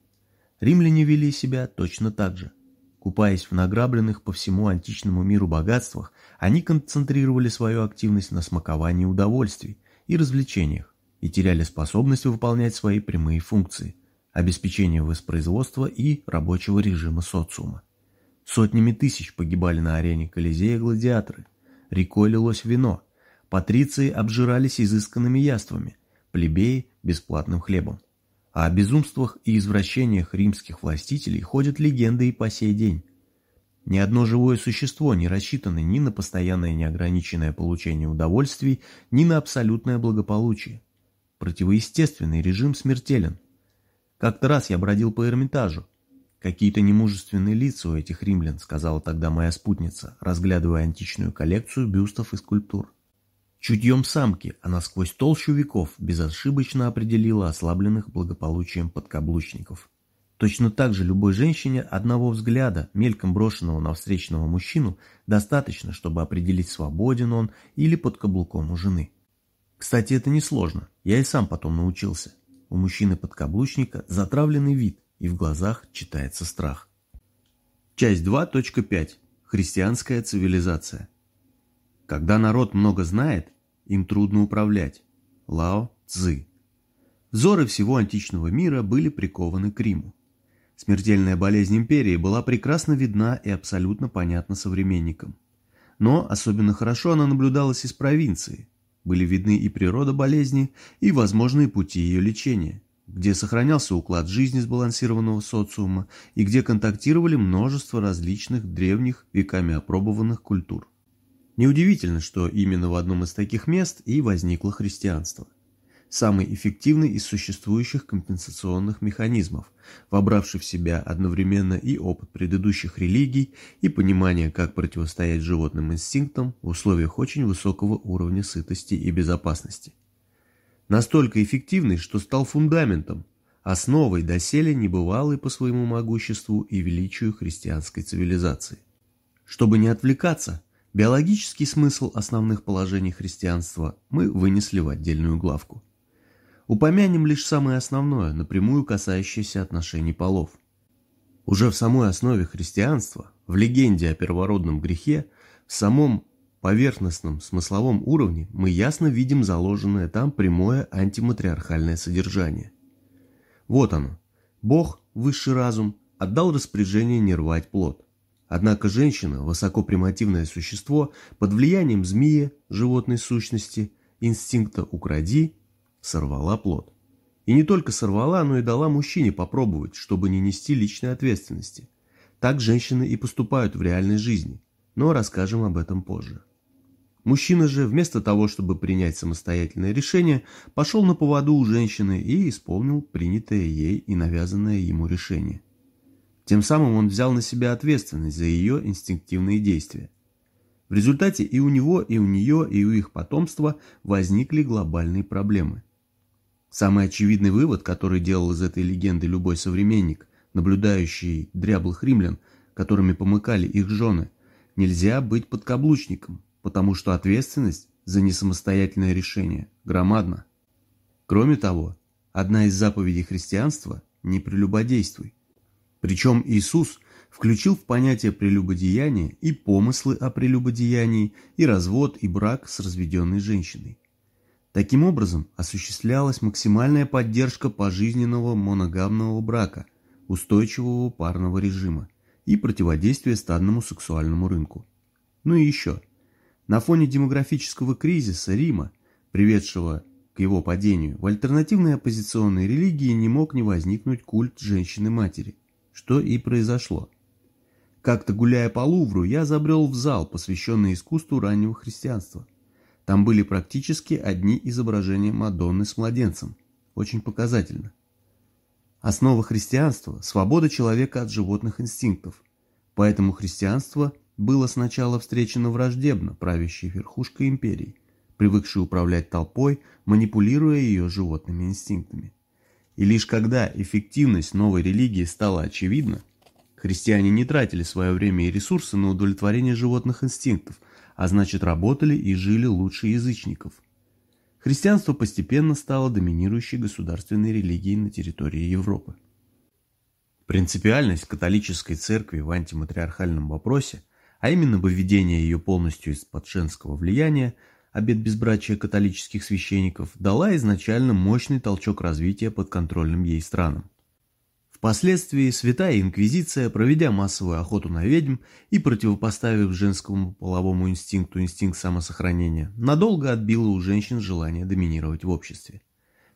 Speaker 1: Римляне вели себя точно так же. Купаясь в награбленных по всему античному миру богатствах, они концентрировали свою активность на смаковании удовольствий и развлечениях и теряли способность выполнять свои прямые функции – обеспечения воспроизводства и рабочего режима социума. Сотнями тысяч погибали на арене Колизея гладиаторы, рекой лилось вино, патриции обжирались изысканными яствами, плебеи – бесплатным хлебом. А о безумствах и извращениях римских властителей ходят легенды и по сей день. Ни одно живое существо не рассчитано ни на постоянное неограниченное получение удовольствий, ни на абсолютное благополучие. Противоестественный режим смертелен – как-то раз я бродил по Эрмитажу. Какие-то немужественные лица у этих римлян, сказала тогда моя спутница, разглядывая античную коллекцию бюстов и скульптур. Чутьем самки она сквозь толщу веков безошибочно определила ослабленных благополучием подкаблучников. Точно так же любой женщине одного взгляда, мельком брошенного на встречного мужчину, достаточно, чтобы определить, свободен он или под каблуком у жены. Кстати, это несложно, я и сам потом научился. У мужчины-подкаблучника затравленный вид, и в глазах читается страх. Часть 2.5. Христианская цивилизация. Когда народ много знает, им трудно управлять. Лао Цзы. Взоры всего античного мира были прикованы к Риму. Смертельная болезнь империи была прекрасно видна и абсолютно понятна современникам. Но особенно хорошо она наблюдалась из провинции, были видны и природа болезни, и возможные пути ее лечения, где сохранялся уклад жизни сбалансированного социума и где контактировали множество различных древних веками опробованных культур. Неудивительно, что именно в одном из таких мест и возникло христианство самый эффективный из существующих компенсационных механизмов, вобравший в себя одновременно и опыт предыдущих религий, и понимание, как противостоять животным инстинктам в условиях очень высокого уровня сытости и безопасности. Настолько эффективный, что стал фундаментом, основой доселе небывалой по своему могуществу и величию христианской цивилизации. Чтобы не отвлекаться, биологический смысл основных положений христианства мы вынесли в отдельную главку. Упомянем лишь самое основное, напрямую касающееся отношений полов. Уже в самой основе христианства, в легенде о первородном грехе, в самом поверхностном смысловом уровне мы ясно видим заложенное там прямое антиматриархальное содержание. Вот оно. Бог, высший разум, отдал распоряжение не рвать плод. Однако женщина, высокопримативное существо, под влиянием змеи, животной сущности, инстинкта «укради», сорвала плод. И не только сорвала, но и дала мужчине попробовать, чтобы не нести личной ответственности. Так женщины и поступают в реальной жизни, но расскажем об этом позже. Мужчина же, вместо того, чтобы принять самостоятельное решение, пошел на поводу у женщины и исполнил принятое ей и навязанное ему решение. Тем самым он взял на себя ответственность за ее инстинктивные действия. В результате и у него, и у нее, и у их потомства возникли глобальные проблемы. Самый очевидный вывод, который делал из этой легенды любой современник, наблюдающий дряблых римлян, которыми помыкали их жены, нельзя быть подкаблучником, потому что ответственность за несамостоятельное решение громадна. Кроме того, одна из заповедей христианства – не прелюбодействуй. Причем Иисус включил в понятие прелюбодеяния и помыслы о прелюбодеянии, и развод, и брак с разведенной женщиной. Таким образом, осуществлялась максимальная поддержка пожизненного моногамного брака, устойчивого парного режима и противодействие стадному сексуальному рынку. Ну и еще. На фоне демографического кризиса Рима, приведшего к его падению, в альтернативной оппозиционной религии не мог не возникнуть культ женщины-матери, что и произошло. Как-то гуляя по Лувру, я забрел в зал, посвященный искусству раннего христианства. Там были практически одни изображения Мадонны с младенцем. Очень показательно. Основа христианства – свобода человека от животных инстинктов. Поэтому христианство было сначала встречено враждебно правящей верхушкой империи, привыкшей управлять толпой, манипулируя ее животными инстинктами. И лишь когда эффективность новой религии стала очевидна, христиане не тратили свое время и ресурсы на удовлетворение животных инстинктов, а значит работали и жили лучше язычников – христианство постепенно стало доминирующей государственной религией на территории Европы. Принципиальность католической церкви в антиматриархальном вопросе, а именно выведение ее полностью из-под женского влияния, обет безбрачия католических священников, дала изначально мощный толчок развития подконтрольным ей странам. Впоследствии Святая Инквизиция, проведя массовую охоту на ведьм и противопоставив женскому половому инстинкту инстинкт самосохранения, надолго отбила у женщин желание доминировать в обществе,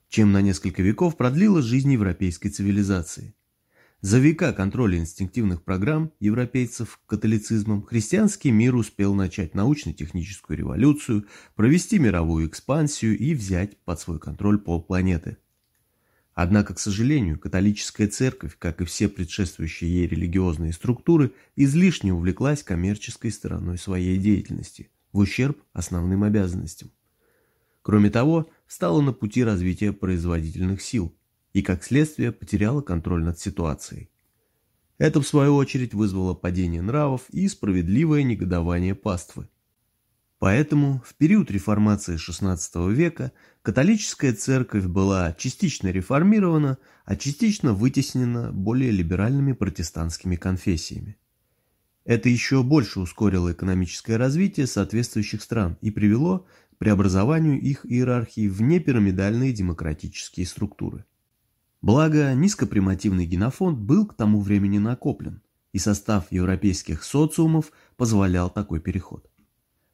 Speaker 1: чем на несколько веков продлила жизнь европейской цивилизации. За века контроля инстинктивных программ европейцев католицизмом христианский мир успел начать научно-техническую революцию, провести мировую экспансию и взять под свой контроль полпланеты. Однако, к сожалению, католическая церковь, как и все предшествующие ей религиозные структуры, излишне увлеклась коммерческой стороной своей деятельности, в ущерб основным обязанностям. Кроме того, встала на пути развития производительных сил и, как следствие, потеряла контроль над ситуацией. Это, в свою очередь, вызвало падение нравов и справедливое негодование паствы. Поэтому в период реформации XVI века католическая церковь была частично реформирована, а частично вытеснена более либеральными протестантскими конфессиями. Это еще больше ускорило экономическое развитие соответствующих стран и привело к преобразованию их иерархии в непирамидальные демократические структуры. Благо, низкопримативный генофонд был к тому времени накоплен, и состав европейских социумов позволял такой переход.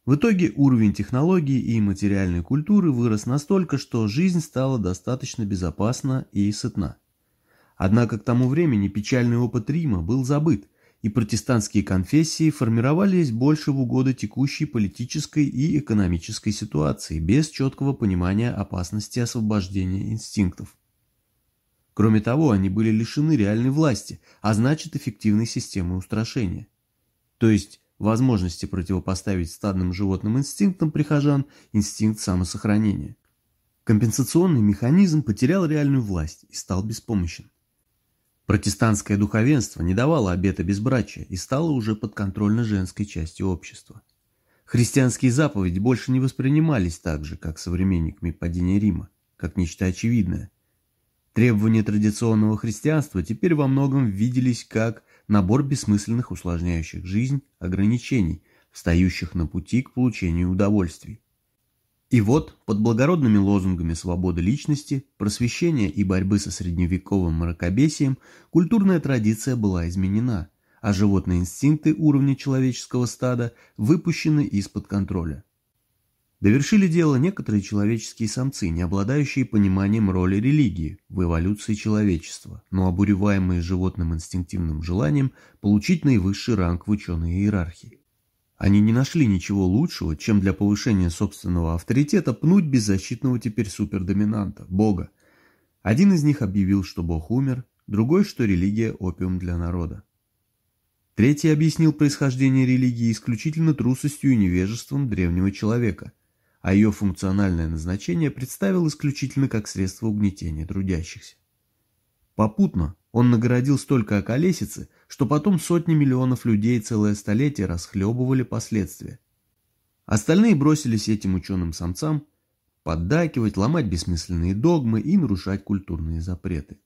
Speaker 1: В итоге уровень технологий и материальной культуры вырос настолько, что жизнь стала достаточно безопасна и сытна. Однако к тому времени печальный опыт Рима был забыт, и протестантские конфессии формировались больше в угоду текущей политической и экономической ситуации, без четкого понимания опасности освобождения инстинктов. Кроме того, они были лишены реальной власти, а значит эффективной системы устрашения. То есть возможности противопоставить стадным животным инстинктам прихожан инстинкт самосохранения. Компенсационный механизм потерял реальную власть и стал беспомощен. Протестантское духовенство не давало обета безбрачия и стало уже подконтрольно женской частью общества. Христианские заповеди больше не воспринимались так же, как современниками падения Рима, как нечто очевидное. Требования традиционного христианства теперь во многом виделись как набор бессмысленных усложняющих жизнь ограничений, встающих на пути к получению удовольствий. И вот, под благородными лозунгами свободы личности, просвещения и борьбы со средневековым мракобесием, культурная традиция была изменена, а животные инстинкты уровня человеческого стада выпущены из-под контроля. Довершили дело некоторые человеческие самцы, не обладающие пониманием роли религии в эволюции человечества, но обуреваемые животным инстинктивным желанием получить наивысший ранг в ученой иерархии. Они не нашли ничего лучшего, чем для повышения собственного авторитета пнуть беззащитного теперь супердоминанта, Бога. Один из них объявил, что Бог умер, другой, что религия – опиум для народа. Третий объяснил происхождение религии исключительно трусостью и невежеством древнего человека – а ее функциональное назначение представил исключительно как средство угнетения трудящихся. Попутно он наградил столько околесицы, что потом сотни миллионов людей целое столетие расхлебывали последствия. Остальные бросились этим ученым самцам, поддакивать, ломать бессмысленные догмы и нарушать культурные запреты.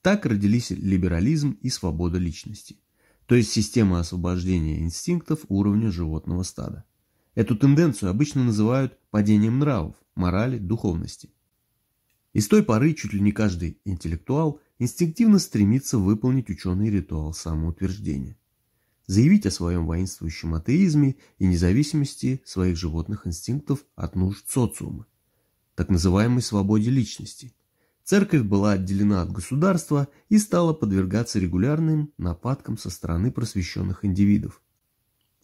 Speaker 1: Так родились либерализм и свобода личности, то есть система освобождения инстинктов уровня животного стада. Эту тенденцию обычно называют падением нравов, морали, духовности. И с той поры чуть ли не каждый интеллектуал инстинктивно стремится выполнить ученый ритуал самоутверждения. Заявить о своем воинствующем атеизме и независимости своих животных инстинктов от нужд социума, так называемой свободе личности – Церковь была отделена от государства и стала подвергаться регулярным нападкам со стороны просвещенных индивидов.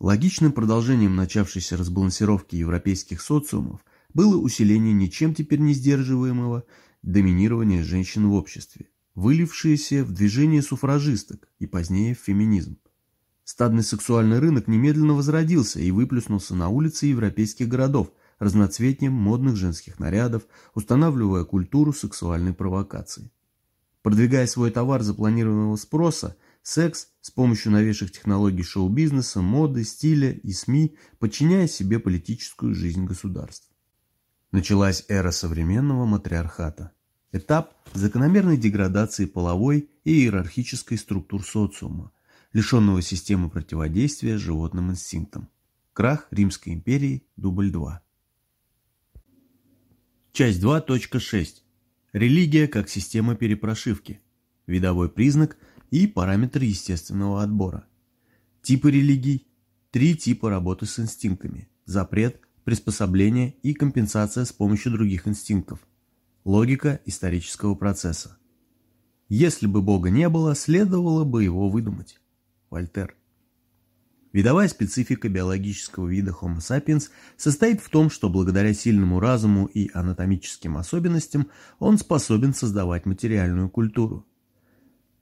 Speaker 1: Логичным продолжением начавшейся разбалансировки европейских социумов было усиление ничем теперь не сдерживаемого доминирования женщин в обществе, вылившееся в движение суфражисток и позднее в феминизм. Стадный сексуальный рынок немедленно возродился и выплюснулся на улицы европейских городов, разноцветием модных женских нарядов, устанавливая культуру сексуальной провокации. Продвигая свой товар запланированного спроса, секс с помощью новейших технологий шоу-бизнеса, моды, стиля и СМИ, подчиняя себе политическую жизнь государств. Началась эра современного матриархата. Этап закономерной деградации половой и иерархической структур социума, лишенного системы противодействия животным инстинктам. Крах Римской империи, дубль 2. Часть 2.6. Религия как система перепрошивки. Видовой признак и параметры естественного отбора. Типы религий. Три типа работы с инстинктами. Запрет, приспособление и компенсация с помощью других инстинктов. Логика исторического процесса. Если бы Бога не было, следовало бы его выдумать. Вольтер. Видовая специфика биологического вида Homo sapiens состоит в том, что благодаря сильному разуму и анатомическим особенностям он способен создавать материальную культуру.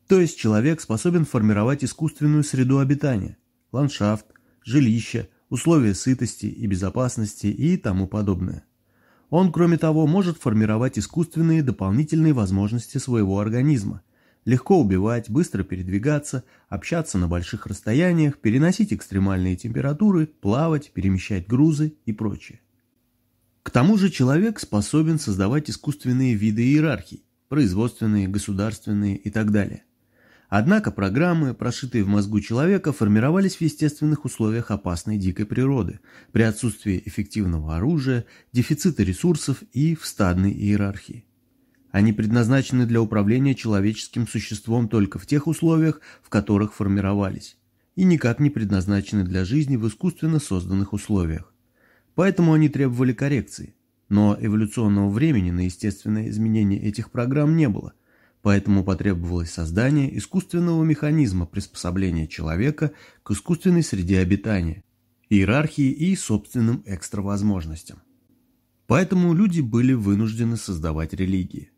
Speaker 1: То есть человек способен формировать искусственную среду обитания, ландшафт, жилище, условия сытости и безопасности и тому подобное. Он, кроме того, может формировать искусственные дополнительные возможности своего организма, легко убивать, быстро передвигаться, общаться на больших расстояниях, переносить экстремальные температуры, плавать, перемещать грузы и прочее. К тому же человек способен создавать искусственные виды иерархий, производственные, государственные и так далее. Однако программы, прошитые в мозгу человека, формировались в естественных условиях опасной дикой природы, при отсутствии эффективного оружия, дефицита ресурсов и в стадной иерархии. Они предназначены для управления человеческим существом только в тех условиях, в которых формировались, и никак не предназначены для жизни в искусственно созданных условиях. Поэтому они требовали коррекции. Но эволюционного времени на естественное изменение этих программ не было, поэтому потребовалось создание искусственного механизма приспособления человека к искусственной среде обитания, иерархии и собственным экстравозможностям. Поэтому люди были вынуждены создавать религии.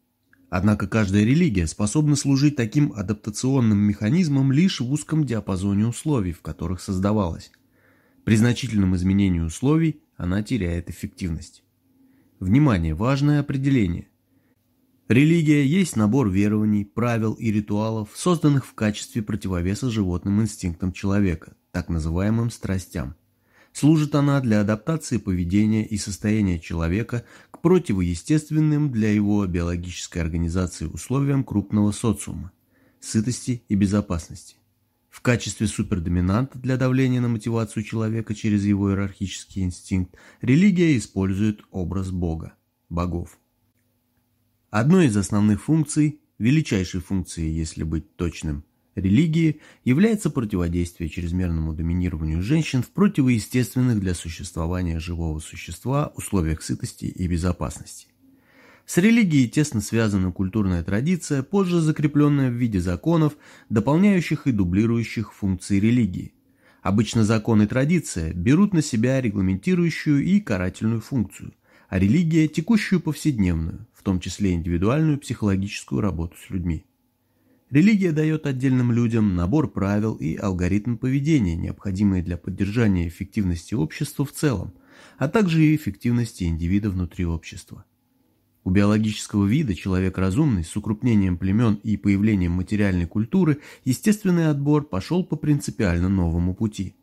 Speaker 1: Однако каждая религия способна служить таким адаптационным механизмом лишь в узком диапазоне условий, в которых создавалась. При значительном изменении условий она теряет эффективность. Внимание, важное определение. Религия есть набор верований, правил и ритуалов, созданных в качестве противовеса животным инстинктам человека, так называемым страстям. Служит она для адаптации поведения и состояния человека к противоестественным для его биологической организации условиям крупного социума, сытости и безопасности. В качестве супердоминанта для давления на мотивацию человека через его иерархический инстинкт религия использует образ Бога, богов. Одной из основных функций, величайшей функцией, если быть точным, религии является противодействие чрезмерному доминированию женщин в противоестественных для существования живого существа условиях сытости и безопасности. С религией тесно связана культурная традиция, позже закрепленная в виде законов, дополняющих и дублирующих функции религии. Обычно закон и традиция берут на себя регламентирующую и карательную функцию, а религия – текущую повседневную, в том числе индивидуальную психологическую работу с людьми. Религия дает отдельным людям набор правил и алгоритм поведения, необходимые для поддержания эффективности общества в целом, а также и эффективности индивида внутри общества. У биологического вида человек разумный с укрупнением племен и появлением материальной культуры естественный отбор пошел по принципиально новому пути.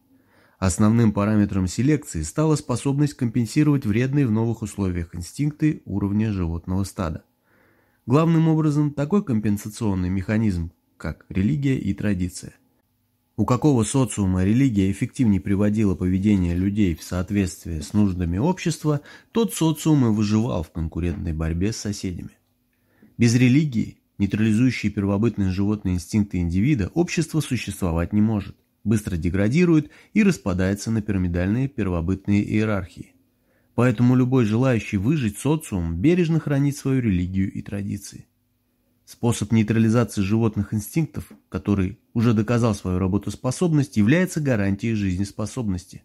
Speaker 1: Основным параметром селекции стала способность компенсировать вредные в новых условиях инстинкты уровня животного стада. Главным образом такой компенсационный механизм, как религия и традиция. У какого социума религия эффективнее приводила поведение людей в соответствие с нуждами общества, тот социум и выживал в конкурентной борьбе с соседями. Без религии, нейтрализующей первобытные животные инстинкты индивида, общество существовать не может быстро деградирует и распадается на пирамидальные первобытные иерархии. Поэтому любой желающий выжить социум бережно хранит свою религию и традиции. Способ нейтрализации животных инстинктов, который уже доказал свою работоспособность, является гарантией жизнеспособности.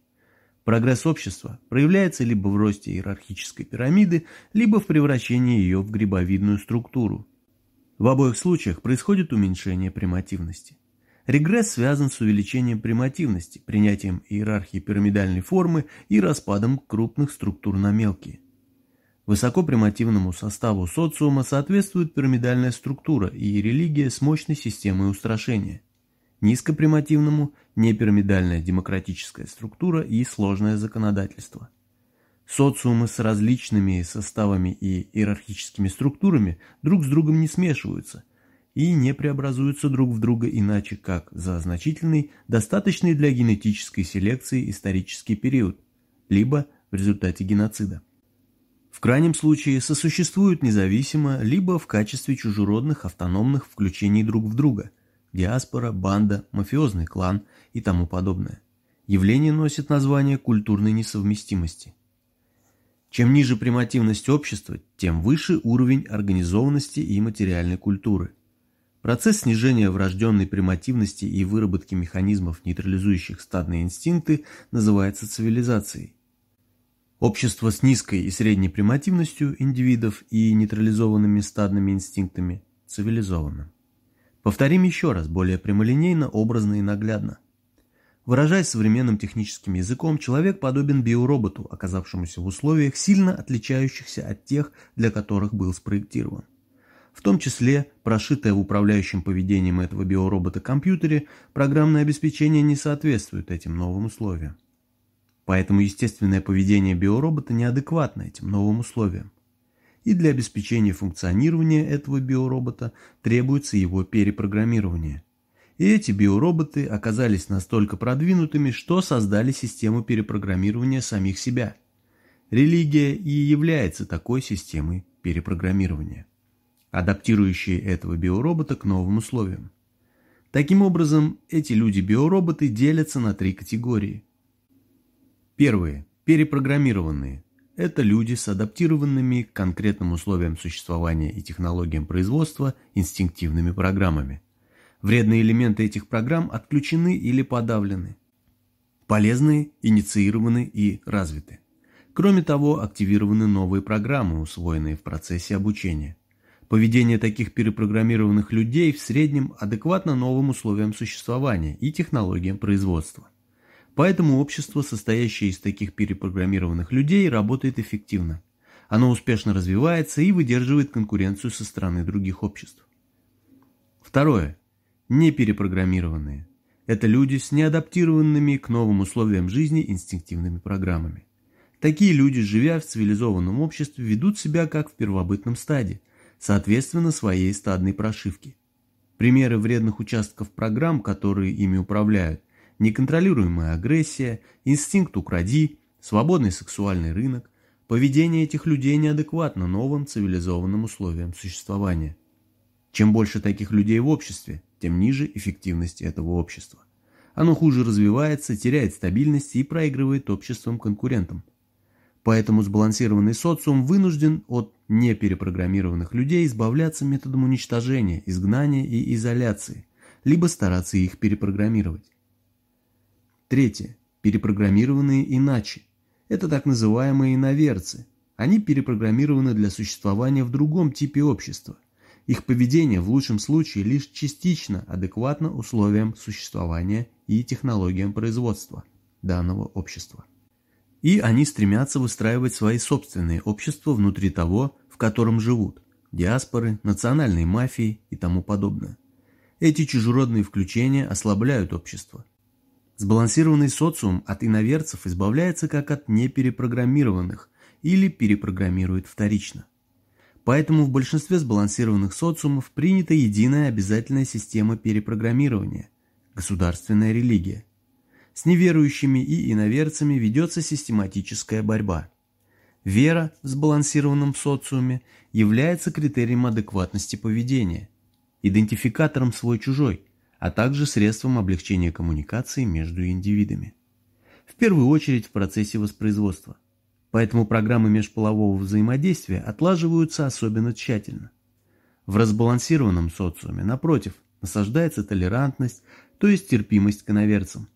Speaker 1: Прогресс общества проявляется либо в росте иерархической пирамиды, либо в превращении ее в грибовидную структуру. В обоих случаях происходит уменьшение примативности. Регресс связан с увеличением примативности, принятием иерархии пирамидальной формы и распадом крупных структур на мелкие. Высокопримативному составу социума соответствует пирамидальная структура и религия с мощной системой устрашения. Низкопримативному – непирамидальная демократическая структура и сложное законодательство. Социумы с различными составами и иерархическими структурами друг с другом не смешиваются – и не преобразуются друг в друга иначе, как за значительный, достаточный для генетической селекции исторический период, либо в результате геноцида. В крайнем случае сосуществуют независимо, либо в качестве чужеродных автономных включений друг в друга – диаспора, банда, мафиозный клан и тому подобное. Явление носит название культурной несовместимости. Чем ниже примативность общества, тем выше уровень организованности и материальной культуры – Процесс снижения врожденной примативности и выработки механизмов, нейтрализующих стадные инстинкты, называется цивилизацией. Общество с низкой и средней примативностью индивидов и нейтрализованными стадными инстинктами цивилизовано. Повторим еще раз, более прямолинейно, образно и наглядно. Выражаясь современным техническим языком, человек подобен биороботу, оказавшемуся в условиях, сильно отличающихся от тех, для которых был спроектирован. В том числе, прошитое в управляющем поведением этого биоробота компьютере, программное обеспечение не соответствует этим новым условиям. Поэтому естественное поведение биоробота неадекватно этим новым условиям. И для обеспечения функционирования этого биоробота требуется его перепрограммирование. И эти биороботы оказались настолько продвинутыми, что создали систему перепрограммирования самих себя. Религия и является такой системой перепрограммирования адаптирующие этого биоробота к новым условиям. Таким образом, эти люди-биороботы делятся на три категории. Первые – перепрограммированные. Это люди с адаптированными к конкретным условиям существования и технологиям производства инстинктивными программами. Вредные элементы этих программ отключены или подавлены. Полезные, инициированы и развиты. Кроме того, активированы новые программы, усвоенные в процессе обучения. Поведение таких перепрограммированных людей в среднем адекватно новым условиям существования и технологиям производства. Поэтому общество, состоящее из таких перепрограммированных людей, работает эффективно. Оно успешно развивается и выдерживает конкуренцию со стороны других обществ. Второе. Неперепрограммированные. Это люди с неадаптированными к новым условиям жизни инстинктивными программами. Такие люди, живя в цивилизованном обществе, ведут себя как в первобытном стаде – соответственно своей стадной прошивке. Примеры вредных участков программ, которые ими управляют, неконтролируемая агрессия, инстинкт «укради», свободный сексуальный рынок, поведение этих людей неадекватно новым цивилизованным условиям существования. Чем больше таких людей в обществе, тем ниже эффективность этого общества. Оно хуже развивается, теряет стабильность и проигрывает обществам-конкурентам. Поэтому сбалансированный социум вынужден от неперепрограммированных людей избавляться методом уничтожения, изгнания и изоляции, либо стараться их перепрограммировать. Третье. Перепрограммированные иначе. Это так называемые иноверцы. Они перепрограммированы для существования в другом типе общества. Их поведение в лучшем случае лишь частично адекватно условиям существования и технологиям производства данного общества и они стремятся выстраивать свои собственные общества внутри того, в котором живут, диаспоры, национальные мафии и тому подобное. Эти чужеродные включения ослабляют общество. Сбалансированный социум от иноверцев избавляется как от неперепрограммированных или перепрограммирует вторично. Поэтому в большинстве сбалансированных социумов принята единая обязательная система перепрограммирования – государственная религия. С неверующими и иноверцами ведется систематическая борьба. Вера в сбалансированном социуме является критерием адекватности поведения, идентификатором свой-чужой, а также средством облегчения коммуникации между индивидами. В первую очередь в процессе воспроизводства. Поэтому программы межполового взаимодействия отлаживаются особенно тщательно. В разбалансированном социуме, напротив, насаждается толерантность, то есть терпимость к иноверцам.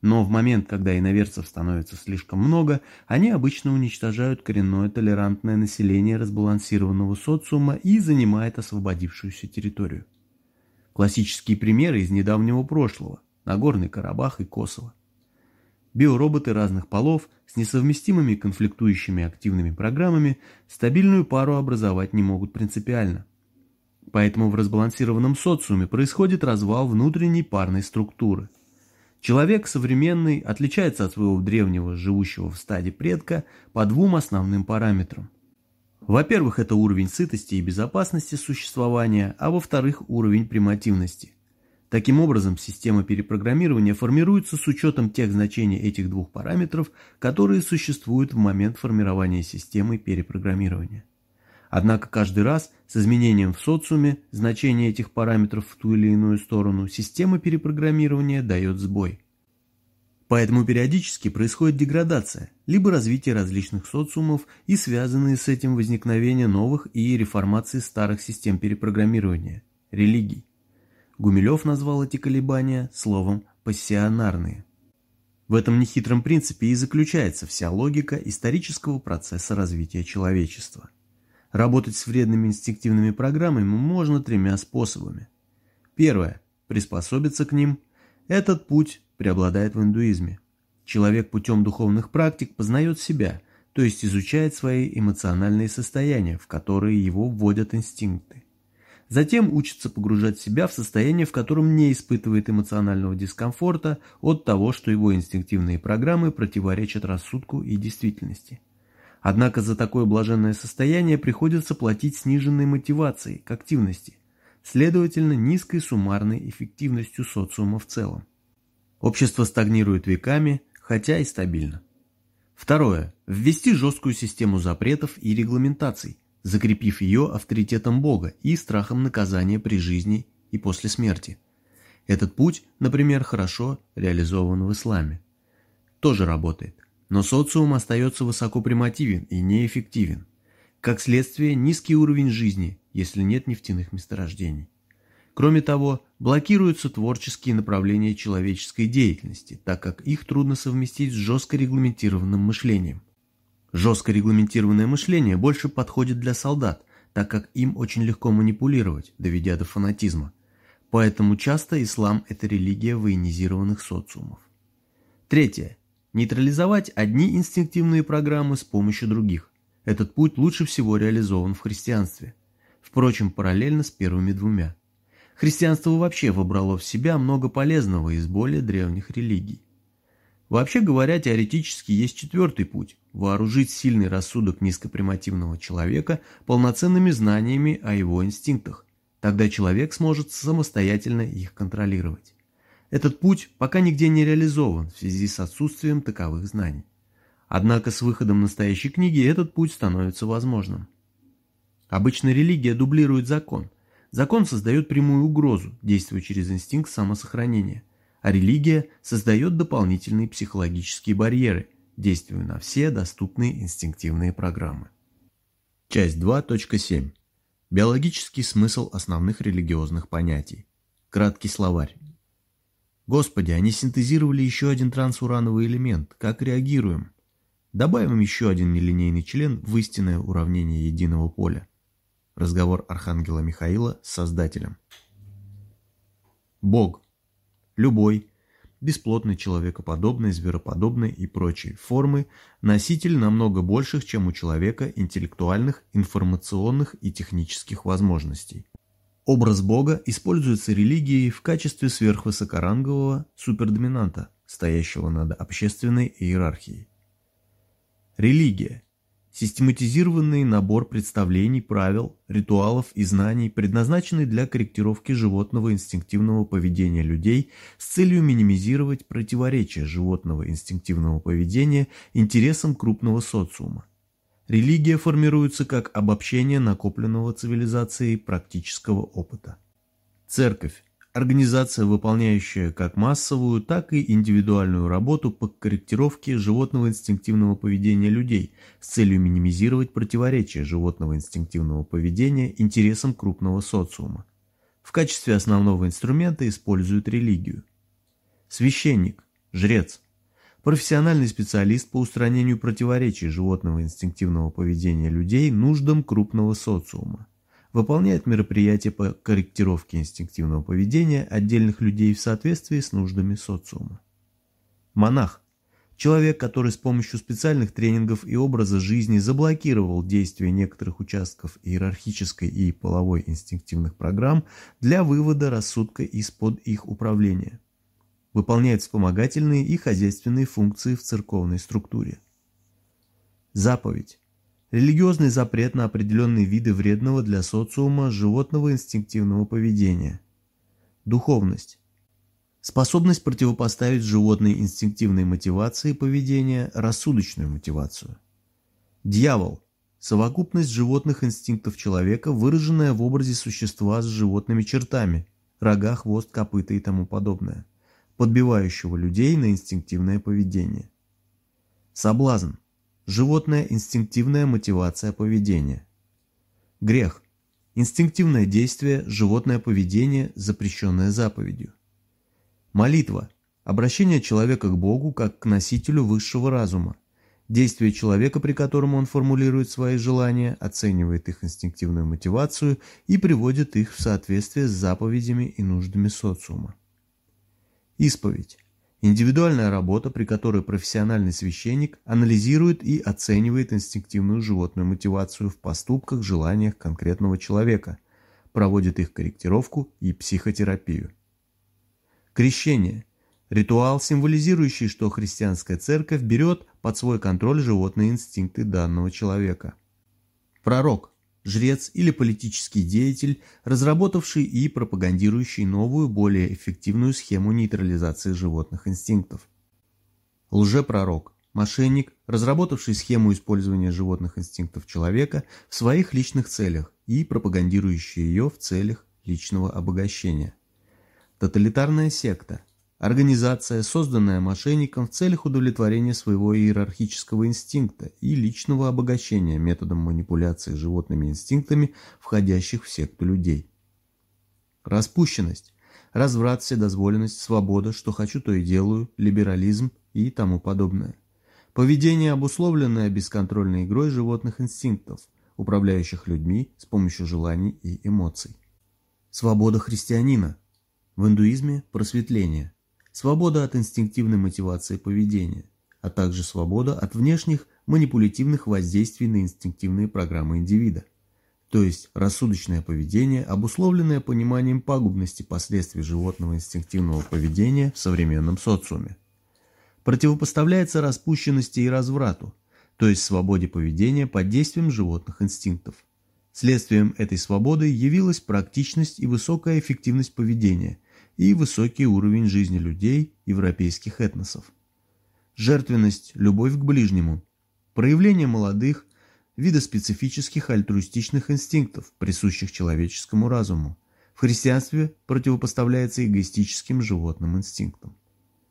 Speaker 1: Но в момент, когда иноверцев становится слишком много, они обычно уничтожают коренное толерантное население разбалансированного социума и занимает освободившуюся территорию. Классические примеры из недавнего прошлого – Нагорный Карабах и Косово. Биороботы разных полов с несовместимыми конфликтующими активными программами стабильную пару образовать не могут принципиально. Поэтому в разбалансированном социуме происходит развал внутренней парной структуры. Человек современный отличается от своего древнего, живущего в стаде предка, по двум основным параметрам. Во-первых, это уровень сытости и безопасности существования, а во-вторых, уровень примативности. Таким образом, система перепрограммирования формируется с учетом тех значений этих двух параметров, которые существуют в момент формирования системы перепрограммирования. Однако каждый раз с изменением в социуме значения этих параметров в ту или иную сторону система перепрограммирования дает сбой. Поэтому периодически происходит деградация, либо развитие различных социумов и связанные с этим возникновение новых и реформации старых систем перепрограммирования – религий. Гумилев назвал эти колебания словом «пассионарные». В этом нехитром принципе и заключается вся логика исторического процесса развития человечества. Работать с вредными инстинктивными программами можно тремя способами. Первое – приспособиться к ним. Этот путь преобладает в индуизме. Человек путем духовных практик познает себя, то есть изучает свои эмоциональные состояния, в которые его вводят инстинкты. Затем учится погружать себя в состояние, в котором не испытывает эмоционального дискомфорта от того, что его инстинктивные программы противоречат рассудку и действительности. Однако за такое блаженное состояние приходится платить сниженной мотивацией к активности, следовательно, низкой суммарной эффективностью социума в целом. Общество стагнирует веками, хотя и стабильно. Второе. Ввести жесткую систему запретов и регламентаций – закрепив ее авторитетом Бога и страхом наказания при жизни и после смерти. Этот путь, например, хорошо реализован в исламе. Тоже работает, но социум остается высоко примативен и неэффективен. Как следствие, низкий уровень жизни, если нет нефтяных месторождений. Кроме того, блокируются творческие направления человеческой деятельности, так как их трудно совместить с жестко регламентированным мышлением. Жестко регламентированное мышление больше подходит для солдат, так как им очень легко манипулировать, доведя до фанатизма. Поэтому часто ислам – это религия военизированных социумов. Третье. Нейтрализовать одни инстинктивные программы с помощью других. Этот путь лучше всего реализован в христианстве. Впрочем, параллельно с первыми двумя. Христианство вообще вобрало в себя много полезного из более древних религий. Вообще говоря, теоретически есть четвертый путь – вооружить сильный рассудок низкопримативного человека полноценными знаниями о его инстинктах. Тогда человек сможет самостоятельно их контролировать. Этот путь пока нигде не реализован в связи с отсутствием таковых знаний. Однако с выходом настоящей книги этот путь становится возможным. Обычно религия дублирует закон. Закон создает прямую угрозу, действуя через инстинкт самосохранения а религия создает дополнительные психологические барьеры, действуя на все доступные инстинктивные программы. Часть 2.7. Биологический смысл основных религиозных понятий. Краткий словарь. Господи, они синтезировали еще один трансурановый элемент. Как реагируем? Добавим еще один нелинейный член в истинное уравнение единого поля. Разговор Архангела Михаила с Создателем. Бог – любой, бесплотной, человекоподобной, звероподобной и прочей формы, носитель намного больших, чем у человека, интеллектуальных, информационных и технических возможностей. Образ Бога используется религией в качестве сверхвысокорангового супердоминанта, стоящего над общественной иерархией. Религия – систематизированный набор представлений, правил, ритуалов и знаний, предназначенный для корректировки животного инстинктивного поведения людей с целью минимизировать противоречия животного инстинктивного поведения интересам крупного социума. Религия формируется как обобщение накопленного цивилизацией практического опыта. Церковь Организация, выполняющая как массовую, так и индивидуальную работу по корректировке животного инстинктивного поведения людей с целью минимизировать противоречия животного инстинктивного поведения интересам крупного социума. В качестве основного инструмента используют религию. Священник, жрец, профессиональный специалист по устранению противоречий животного инстинктивного поведения людей нуждам крупного социума выполняет мероприятия по корректировке инстинктивного поведения отдельных людей в соответствии с нуждами социума. Монах – человек, который с помощью специальных тренингов и образа жизни заблокировал действие некоторых участков иерархической и половой инстинктивных программ для вывода рассудка из-под их управления. Выполняет вспомогательные и хозяйственные функции в церковной структуре. Заповедь Религиозный запрет на определенные виды вредного для социума животного инстинктивного поведения. Духовность. Способность противопоставить животной инстинктивной мотивации поведения рассудочную мотивацию. Дьявол. Совокупность животных инстинктов человека, выраженная в образе существа с животными чертами – рога, хвост, копыта и тому подобное, подбивающего людей на инстинктивное поведение. Соблазн Животная инстинктивная мотивация поведения. Грех. Инстинктивное действие, животное поведение, запрещенное заповедью. Молитва. Обращение человека к Богу как к носителю высшего разума. Действие человека, при котором он формулирует свои желания, оценивает их инстинктивную мотивацию и приводит их в соответствие с заповедями и нуждами социума. Исповедь. Индивидуальная работа, при которой профессиональный священник анализирует и оценивает инстинктивную животную мотивацию в поступках, желаниях конкретного человека, проводит их корректировку и психотерапию. Крещение – ритуал, символизирующий, что христианская церковь берет под свой контроль животные инстинкты данного человека. Пророк – жрец или политический деятель, разработавший и пропагандирующий новую, более эффективную схему нейтрализации животных инстинктов. Лжепророк – мошенник, разработавший схему использования животных инстинктов человека в своих личных целях и пропагандирующий ее в целях личного обогащения. Тоталитарная секта – Организация, созданная мошенником в целях удовлетворения своего иерархического инстинкта и личного обогащения методом манипуляции животными инстинктами, входящих в секту людей. Распущенность, разврат, вседозволенность, свобода, что хочу, то и делаю, либерализм и тому подобное. Поведение, обусловленное бесконтрольной игрой животных инстинктов, управляющих людьми с помощью желаний и эмоций. Свобода христианина. В индуизме – просветление – свобода от инстинктивной мотивации поведения, а также свобода от внешних манипулятивных воздействий на инстинктивные программы индивида, то есть рассудочное поведение, обусловленное пониманием пагубности последствий животного инстинктивного поведения в современном социуме. Противопоставляется распущенности и разврату, то есть свободе поведения под действием животных инстинктов. Следствием этой свободы явилась практичность и высокая эффективность поведения – и высокий уровень жизни людей европейских этносов. Жертвенность, любовь к ближнему, проявление молодых, видоспецифических альтруистичных инстинктов, присущих человеческому разуму, в христианстве противопоставляется эгоистическим животным инстинктам.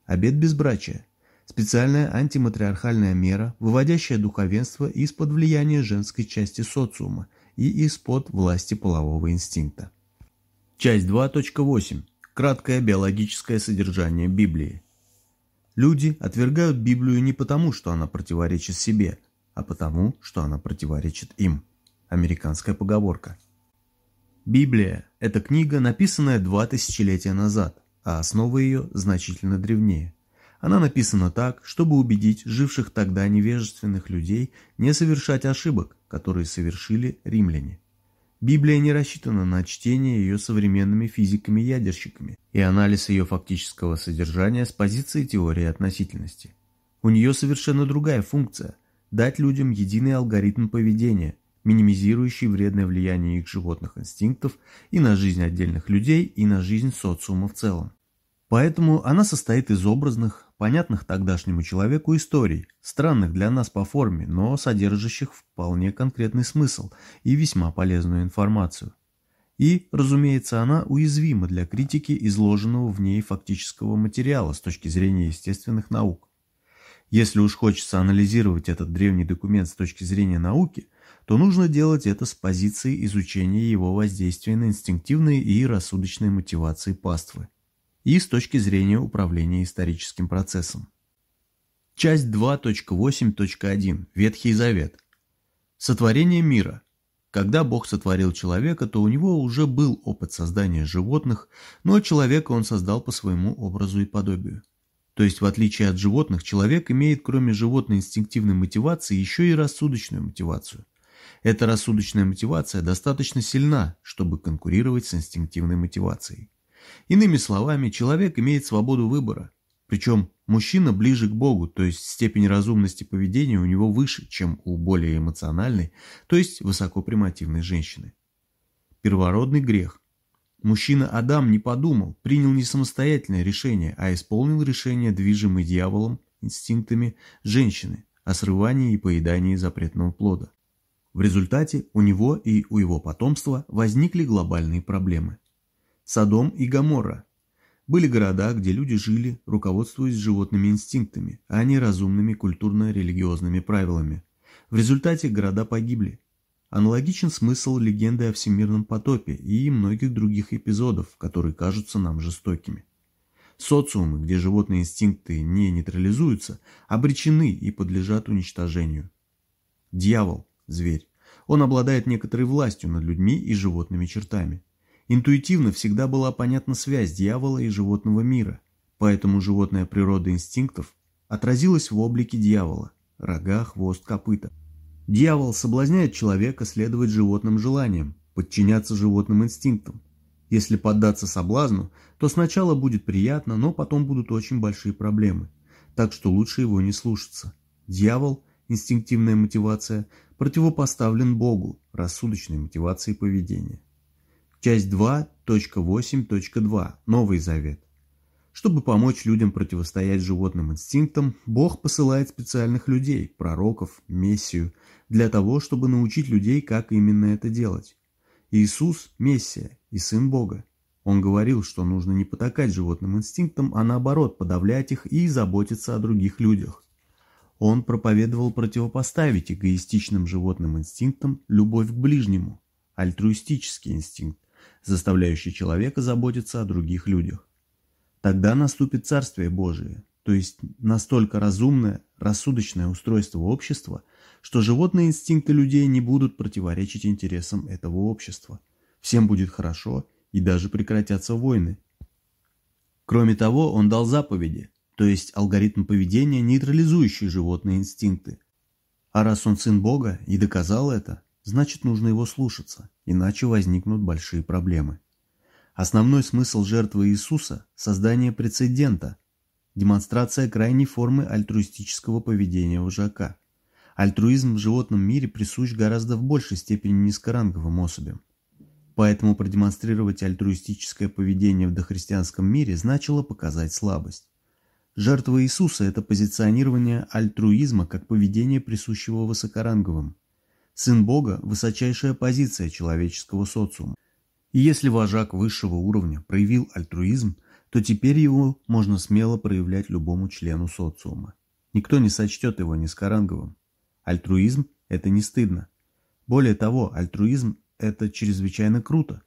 Speaker 1: Обет безбрачия – специальная антиматриархальная мера, выводящая духовенство из-под влияния женской части социума и из-под власти полового инстинкта. Часть 2.8. Краткое биологическое содержание Библии. Люди отвергают Библию не потому, что она противоречит себе, а потому, что она противоречит им. Американская поговорка. Библия – это книга, написанная два тысячелетия назад, а основа ее значительно древнее. Она написана так, чтобы убедить живших тогда невежественных людей не совершать ошибок, которые совершили римляне. Библия не рассчитана на чтение ее современными физиками-ядерщиками и анализ ее фактического содержания с позиции теории относительности. У нее совершенно другая функция – дать людям единый алгоритм поведения, минимизирующий вредное влияние их животных инстинктов и на жизнь отдельных людей, и на жизнь социума в целом. Поэтому она состоит из образных, понятных тогдашнему человеку историй, странных для нас по форме, но содержащих вполне конкретный смысл и весьма полезную информацию. И, разумеется, она уязвима для критики изложенного в ней фактического материала с точки зрения естественных наук. Если уж хочется анализировать этот древний документ с точки зрения науки, то нужно делать это с позиции изучения его воздействия на инстинктивные и рассудочные мотивации паствы и с точки зрения управления историческим процессом. Часть 2.8.1. Ветхий Завет. Сотворение мира. Когда Бог сотворил человека, то у него уже был опыт создания животных, но человека он создал по своему образу и подобию. То есть, в отличие от животных, человек имеет кроме животной инстинктивной мотивации еще и рассудочную мотивацию. Эта рассудочная мотивация достаточно сильна, чтобы конкурировать с инстинктивной мотивацией. Иными словами, человек имеет свободу выбора. Причем мужчина ближе к Богу, то есть степень разумности поведения у него выше, чем у более эмоциональной, то есть высокопримативной женщины. Первородный грех. Мужчина Адам не подумал, принял не самостоятельное решение, а исполнил решение, движимое дьяволом, инстинктами женщины о срывании и поедании запретного плода. В результате у него и у его потомства возникли глобальные проблемы. Содом и Гоморра. Были города, где люди жили, руководствуясь животными инстинктами, а не разумными культурно-религиозными правилами. В результате города погибли. Аналогичен смысл легенды о всемирном потопе и многих других эпизодов, которые кажутся нам жестокими. Социумы, где животные инстинкты не нейтрализуются, обречены и подлежат уничтожению. Дьявол – зверь. Он обладает некоторой властью над людьми и животными чертами. Интуитивно всегда была понятна связь дьявола и животного мира, поэтому животная природа инстинктов отразилась в облике дьявола – рога, хвост, копыта. Дьявол соблазняет человека следовать животным желаниям, подчиняться животным инстинктам. Если поддаться соблазну, то сначала будет приятно, но потом будут очень большие проблемы, так что лучше его не слушаться. Дьявол, инстинктивная мотивация, противопоставлен Богу, рассудочной мотивации поведения. Часть 2.8.2. Новый Завет. Чтобы помочь людям противостоять животным инстинктам, Бог посылает специальных людей, пророков, мессию, для того, чтобы научить людей, как именно это делать. Иисус – мессия и Сын Бога. Он говорил, что нужно не потакать животным инстинктам, а наоборот подавлять их и заботиться о других людях. Он проповедовал противопоставить эгоистичным животным инстинктам любовь к ближнему, альтруистический инстинкт, заставляющий человека заботиться о других людях. Тогда наступит Царствие Божие, то есть настолько разумное, рассудочное устройство общества, что животные инстинкты людей не будут противоречить интересам этого общества. Всем будет хорошо и даже прекратятся войны. Кроме того, он дал заповеди, то есть алгоритм поведения, нейтрализующий животные инстинкты. А раз он сын Бога и доказал это, значит нужно его слушаться, иначе возникнут большие проблемы. Основной смысл жертвы Иисуса – создание прецедента, демонстрация крайней формы альтруистического поведения вожака. Альтруизм в животном мире присущ гораздо в большей степени низкоранговым особям. Поэтому продемонстрировать альтруистическое поведение в дохристианском мире значило показать слабость. Жертва Иисуса – это позиционирование альтруизма как поведения, присущего высокоранговым – Сын Бога – высочайшая позиция человеческого социума. И если вожак высшего уровня проявил альтруизм, то теперь его можно смело проявлять любому члену социума. Никто не сочтет его низкоранговым. Альтруизм – это не стыдно. Более того, альтруизм – это чрезвычайно круто.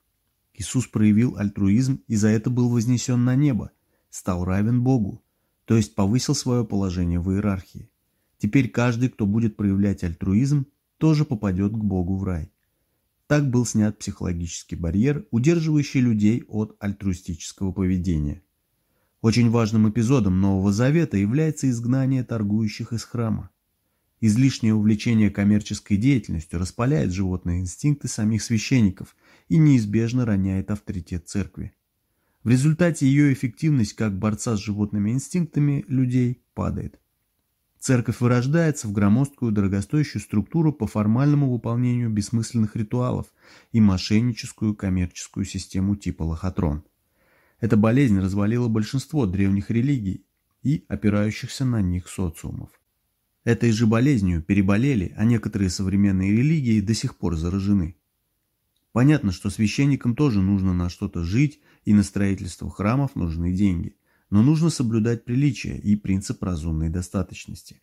Speaker 1: Иисус проявил альтруизм и за это был вознесен на небо, стал равен Богу, то есть повысил свое положение в иерархии. Теперь каждый, кто будет проявлять альтруизм, тоже попадет к Богу в рай. Так был снят психологический барьер, удерживающий людей от альтруистического поведения. Очень важным эпизодом Нового Завета является изгнание торгующих из храма. Излишнее увлечение коммерческой деятельностью распаляет животные инстинкты самих священников и неизбежно роняет авторитет церкви. В результате ее эффективность как борца с животными инстинктами людей падает. Церковь вырождается в громоздкую дорогостоящую структуру по формальному выполнению бессмысленных ритуалов и мошенническую коммерческую систему типа лохотрон. Эта болезнь развалила большинство древних религий и опирающихся на них социумов. Этой же болезнью переболели, а некоторые современные религии до сих пор заражены. Понятно, что священникам тоже нужно на что-то жить, и на строительство храмов нужны деньги но нужно соблюдать приличие и принцип разумной достаточности.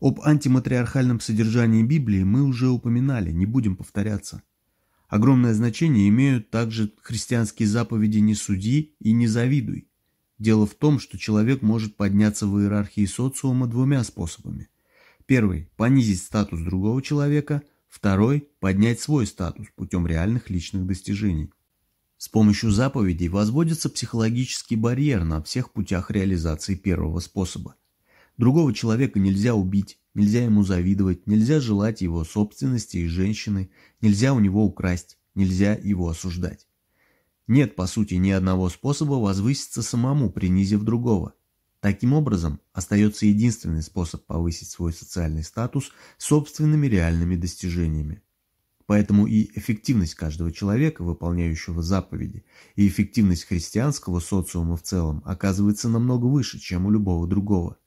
Speaker 1: Об антиматриархальном содержании Библии мы уже упоминали, не будем повторяться. Огромное значение имеют также христианские заповеди «не суди» и «не завидуй». Дело в том, что человек может подняться в иерархии социума двумя способами. Первый – понизить статус другого человека, второй – поднять свой статус путем реальных личных достижений. С помощью заповедей возводится психологический барьер на всех путях реализации первого способа. Другого человека нельзя убить, нельзя ему завидовать, нельзя желать его собственности и женщины, нельзя у него украсть, нельзя его осуждать. Нет, по сути, ни одного способа возвыситься самому, принизив другого. Таким образом, остается единственный способ повысить свой социальный статус собственными реальными достижениями. Поэтому и эффективность каждого человека, выполняющего заповеди, и эффективность христианского социума в целом оказывается намного выше, чем у любого другого.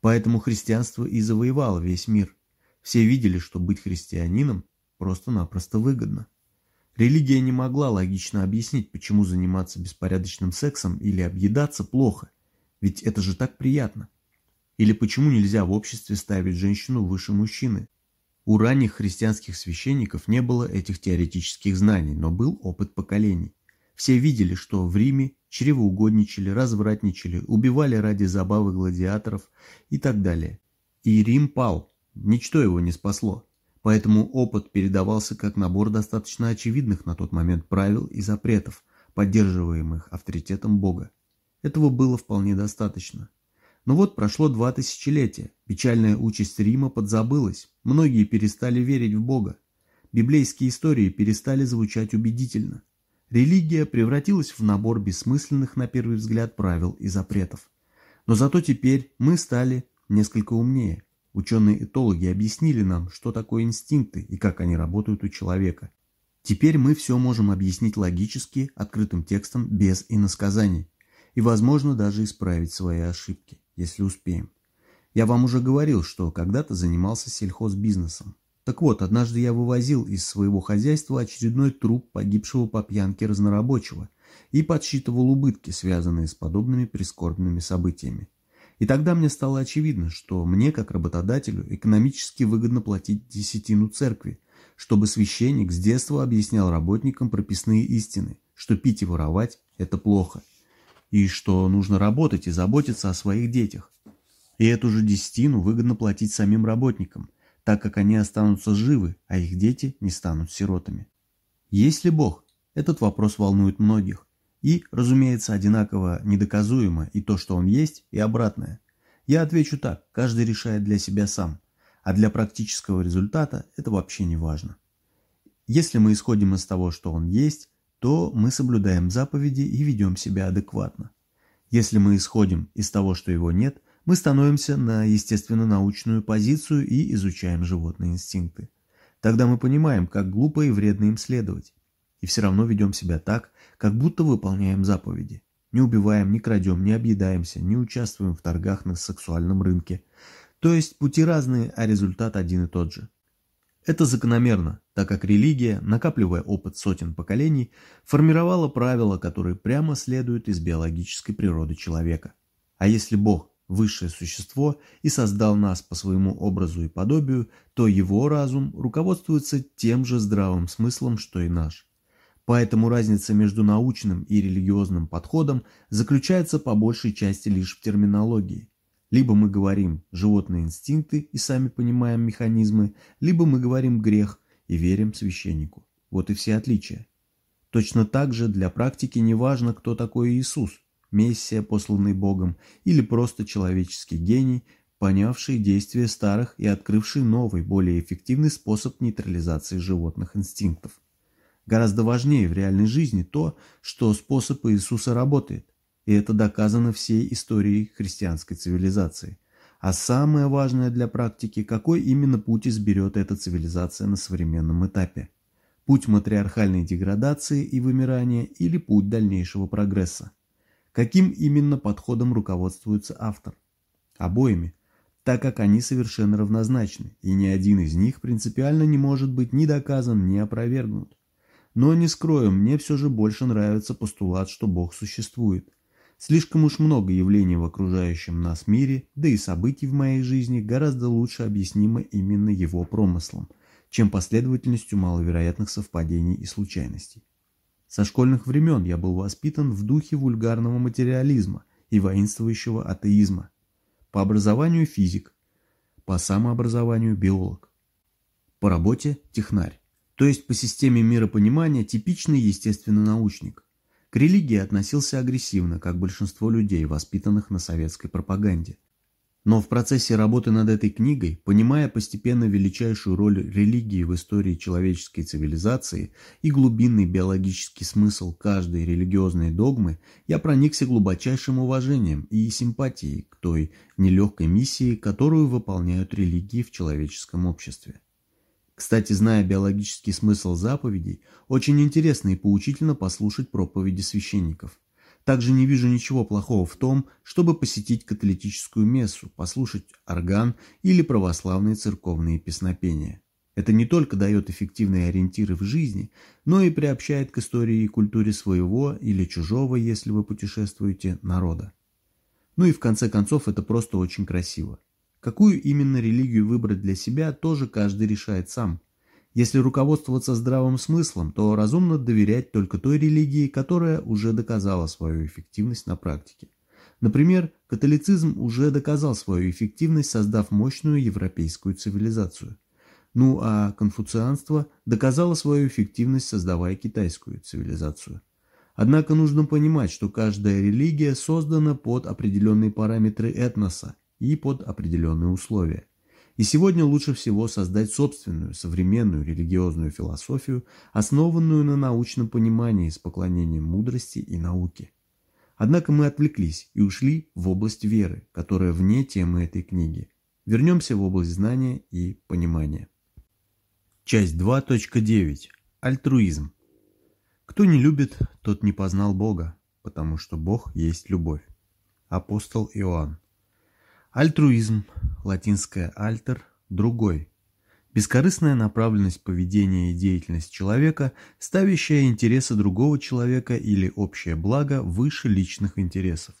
Speaker 1: Поэтому христианство и завоевало весь мир. Все видели, что быть христианином просто-напросто выгодно. Религия не могла логично объяснить, почему заниматься беспорядочным сексом или объедаться плохо, ведь это же так приятно. Или почему нельзя в обществе ставить женщину выше мужчины, у ранних христианских священников не было этих теоретических знаний, но был опыт поколений. Все видели, что в Риме чревоугодничали, развратничали, убивали ради забавы гладиаторов и так далее. И Рим пал, ничто его не спасло. Поэтому опыт передавался как набор достаточно очевидных на тот момент правил и запретов, поддерживаемых авторитетом Бога. Этого было вполне достаточно. Но вот прошло два тысячелетия, печальная участь Рима подзабылась, многие перестали верить в Бога. Библейские истории перестали звучать убедительно. Религия превратилась в набор бессмысленных на первый взгляд правил и запретов. Но зато теперь мы стали несколько умнее. Ученые-этологи объяснили нам, что такое инстинкты и как они работают у человека. Теперь мы все можем объяснить логически, открытым текстом, без иносказаний. И, возможно, даже исправить свои ошибки если успеем. Я вам уже говорил, что когда-то занимался сельхозбизнесом. Так вот, однажды я вывозил из своего хозяйства очередной труп погибшего по пьянке разнорабочего и подсчитывал убытки, связанные с подобными прискорбными событиями. И тогда мне стало очевидно, что мне, как работодателю, экономически выгодно платить десятину церкви, чтобы священник с детства объяснял работникам прописные истины, что пить и воровать – это плохо – и что нужно работать и заботиться о своих детях. И эту же десятину выгодно платить самим работникам, так как они останутся живы, а их дети не станут сиротами. Есть ли Бог? Этот вопрос волнует многих. И, разумеется, одинаково недоказуемо и то, что он есть, и обратное. Я отвечу так, каждый решает для себя сам, а для практического результата это вообще не важно. Если мы исходим из того, что он есть, то мы соблюдаем заповеди и ведем себя адекватно. Если мы исходим из того, что его нет, мы становимся на естественно-научную позицию и изучаем животные инстинкты. Тогда мы понимаем, как глупо и вредно им следовать. И все равно ведем себя так, как будто выполняем заповеди. Не убиваем, не крадем, не объедаемся, не участвуем в торгах на сексуальном рынке. То есть пути разные, а результат один и тот же. Это закономерно, так как религия, накапливая опыт сотен поколений, формировала правила, которые прямо следуют из биологической природы человека. А если Бог – высшее существо и создал нас по своему образу и подобию, то его разум руководствуется тем же здравым смыслом, что и наш. Поэтому разница между научным и религиозным подходом заключается по большей части лишь в терминологии – либо мы говорим животные инстинкты и сами понимаем механизмы, либо мы говорим грех и верим священнику. Вот и все отличия. Точно так же для практики не важно, кто такой Иисус, Мессия, посланный Богом, или просто человеческий гений, понявшие действия старых и открывшие новый, более эффективный способ нейтрализации животных инстинктов. Гораздо важнее в реальной жизни то, что способ Иисуса работает, и это доказано всей историей христианской цивилизации. А самое важное для практики, какой именно путь изберет эта цивилизация на современном этапе. Путь матриархальной деградации и вымирания или путь дальнейшего прогресса. Каким именно подходом руководствуется автор? Обоими, так как они совершенно равнозначны, и ни один из них принципиально не может быть ни доказан, ни опровергнут. Но не скрою, мне все же больше нравится постулат, что Бог существует. Слишком уж много явлений в окружающем нас мире, да и событий в моей жизни гораздо лучше объяснимо именно его промыслом, чем последовательностью маловероятных совпадений и случайностей. Со школьных времен я был воспитан в духе вульгарного материализма и воинствующего атеизма, по образованию физик, по самообразованию биолог, по работе технарь, то есть по системе миропонимания типичный естественно-научник. К религии относился агрессивно, как большинство людей, воспитанных на советской пропаганде. Но в процессе работы над этой книгой, понимая постепенно величайшую роль религии в истории человеческой цивилизации и глубинный биологический смысл каждой религиозной догмы, я проникся глубочайшим уважением и симпатией к той нелегкой миссии, которую выполняют религии в человеческом обществе. Кстати, зная биологический смысл заповедей, очень интересно и поучительно послушать проповеди священников. Также не вижу ничего плохого в том, чтобы посетить католическую мессу, послушать орган или православные церковные песнопения. Это не только дает эффективные ориентиры в жизни, но и приобщает к истории и культуре своего или чужого, если вы путешествуете, народа. Ну и в конце концов это просто очень красиво. Какую именно религию выбрать для себя, тоже каждый решает сам. Если руководствоваться здравым смыслом, то разумно доверять только той религии, которая уже доказала свою эффективность на практике. Например, католицизм уже доказал свою эффективность, создав мощную европейскую цивилизацию. Ну а конфуцианство доказало свою эффективность, создавая китайскую цивилизацию. Однако нужно понимать, что каждая религия создана под определенные параметры этноса и под определенные условия. И сегодня лучше всего создать собственную, современную религиозную философию, основанную на научном понимании с поклонением мудрости и науки. Однако мы отвлеклись и ушли в область веры, которая вне темы этой книги. Вернемся в область знания и понимания. Часть 2.9. Альтруизм. Кто не любит, тот не познал Бога, потому что Бог есть любовь. Апостол Иоанн. Альтруизм, латинское «альтер» – другой. Бескорыстная направленность поведения и деятельность человека, ставящая интересы другого человека или общее благо выше личных интересов.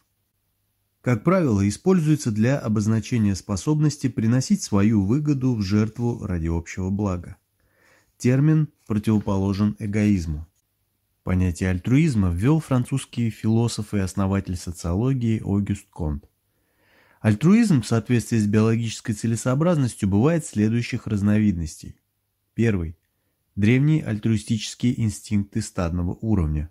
Speaker 1: Как правило, используется для обозначения способности приносить свою выгоду в жертву ради общего блага. Термин противоположен эгоизму. Понятие альтруизма ввел французский философ и основатель социологии Огюст Конт. Альтруизм в соответствии с биологической целесообразностью бывает следующих разновидностей. Первый. Древние альтруистические инстинкты стадного уровня.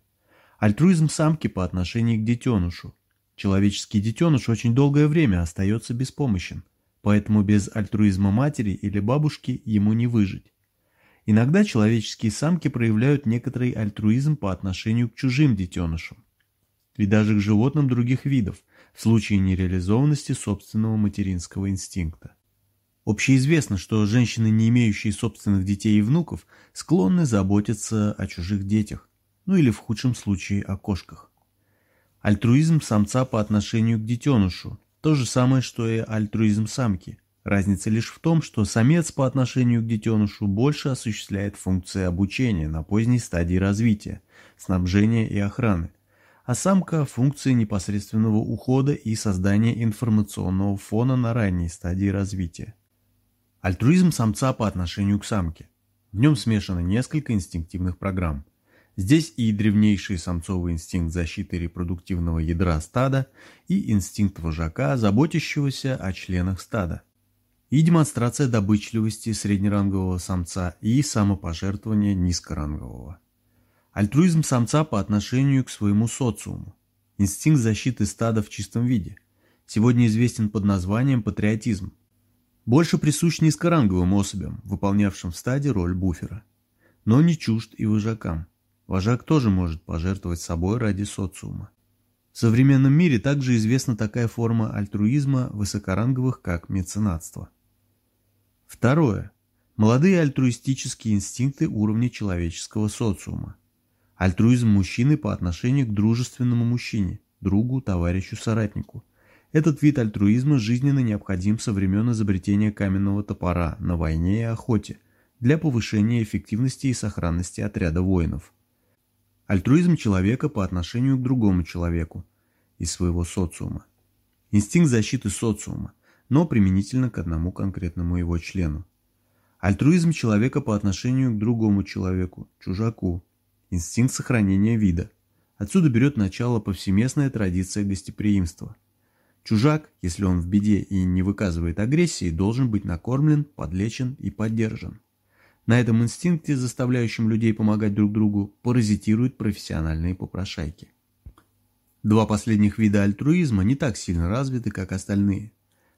Speaker 1: Альтруизм самки по отношению к детенышу. Человеческий детеныш очень долгое время остается беспомощен, поэтому без альтруизма матери или бабушки ему не выжить. Иногда человеческие самки проявляют некоторый альтруизм по отношению к чужим детенышам и даже к животным других видов, в случае нереализованности собственного материнского инстинкта. Общеизвестно, что женщины, не имеющие собственных детей и внуков, склонны заботиться о чужих детях, ну или в худшем случае о кошках. Альтруизм самца по отношению к детенышу – то же самое, что и альтруизм самки. Разница лишь в том, что самец по отношению к детенышу больше осуществляет функции обучения на поздней стадии развития, снабжения и охраны, а самка – функции непосредственного ухода и создания информационного фона на ранней стадии развития. Альтруизм самца по отношению к самке. В нем смешано несколько инстинктивных программ. Здесь и древнейший самцовый инстинкт защиты репродуктивного ядра стада, и инстинкт вожака, заботящегося о членах стада, и демонстрация добычливости среднерангового самца и самопожертвования низкорангового. Альтруизм самца по отношению к своему социуму. Инстинкт защиты стада в чистом виде. сегодня известен под названием патриотизм. Больше присущ низкоранговым особям, выполнявшим в стаде роль буфера. Но не чужд и вожакам. Вожак тоже может пожертвовать собой ради социума. В современном мире также известна такая форма альтруизма высокоранговых, как меценатство. Второе. Молодые альтруистические инстинкты уровня человеческого социума. Альтруизм мужчины по отношению к дружественному мужчине, другу, товарищу, соратнику. Этот вид альтруизма жизненно необходим со времен изобретения каменного топора на войне и охоте для повышения эффективности и сохранности отряда воинов. Альтруизм человека по отношению к другому человеку из своего социума. Инстинкт защиты социума, но применительно к одному конкретному его члену. Альтруизм человека по отношению к другому человеку, чужаку. Инстинкт сохранения вида. Отсюда берет начало повсеместная традиция гостеприимства. Чужак, если он в беде и не выказывает агрессии, должен быть накормлен, подлечен и поддержан. На этом инстинкте, заставляющем людей помогать друг другу, паразитируют профессиональные попрошайки. Два последних вида альтруизма не так сильно развиты, как остальные.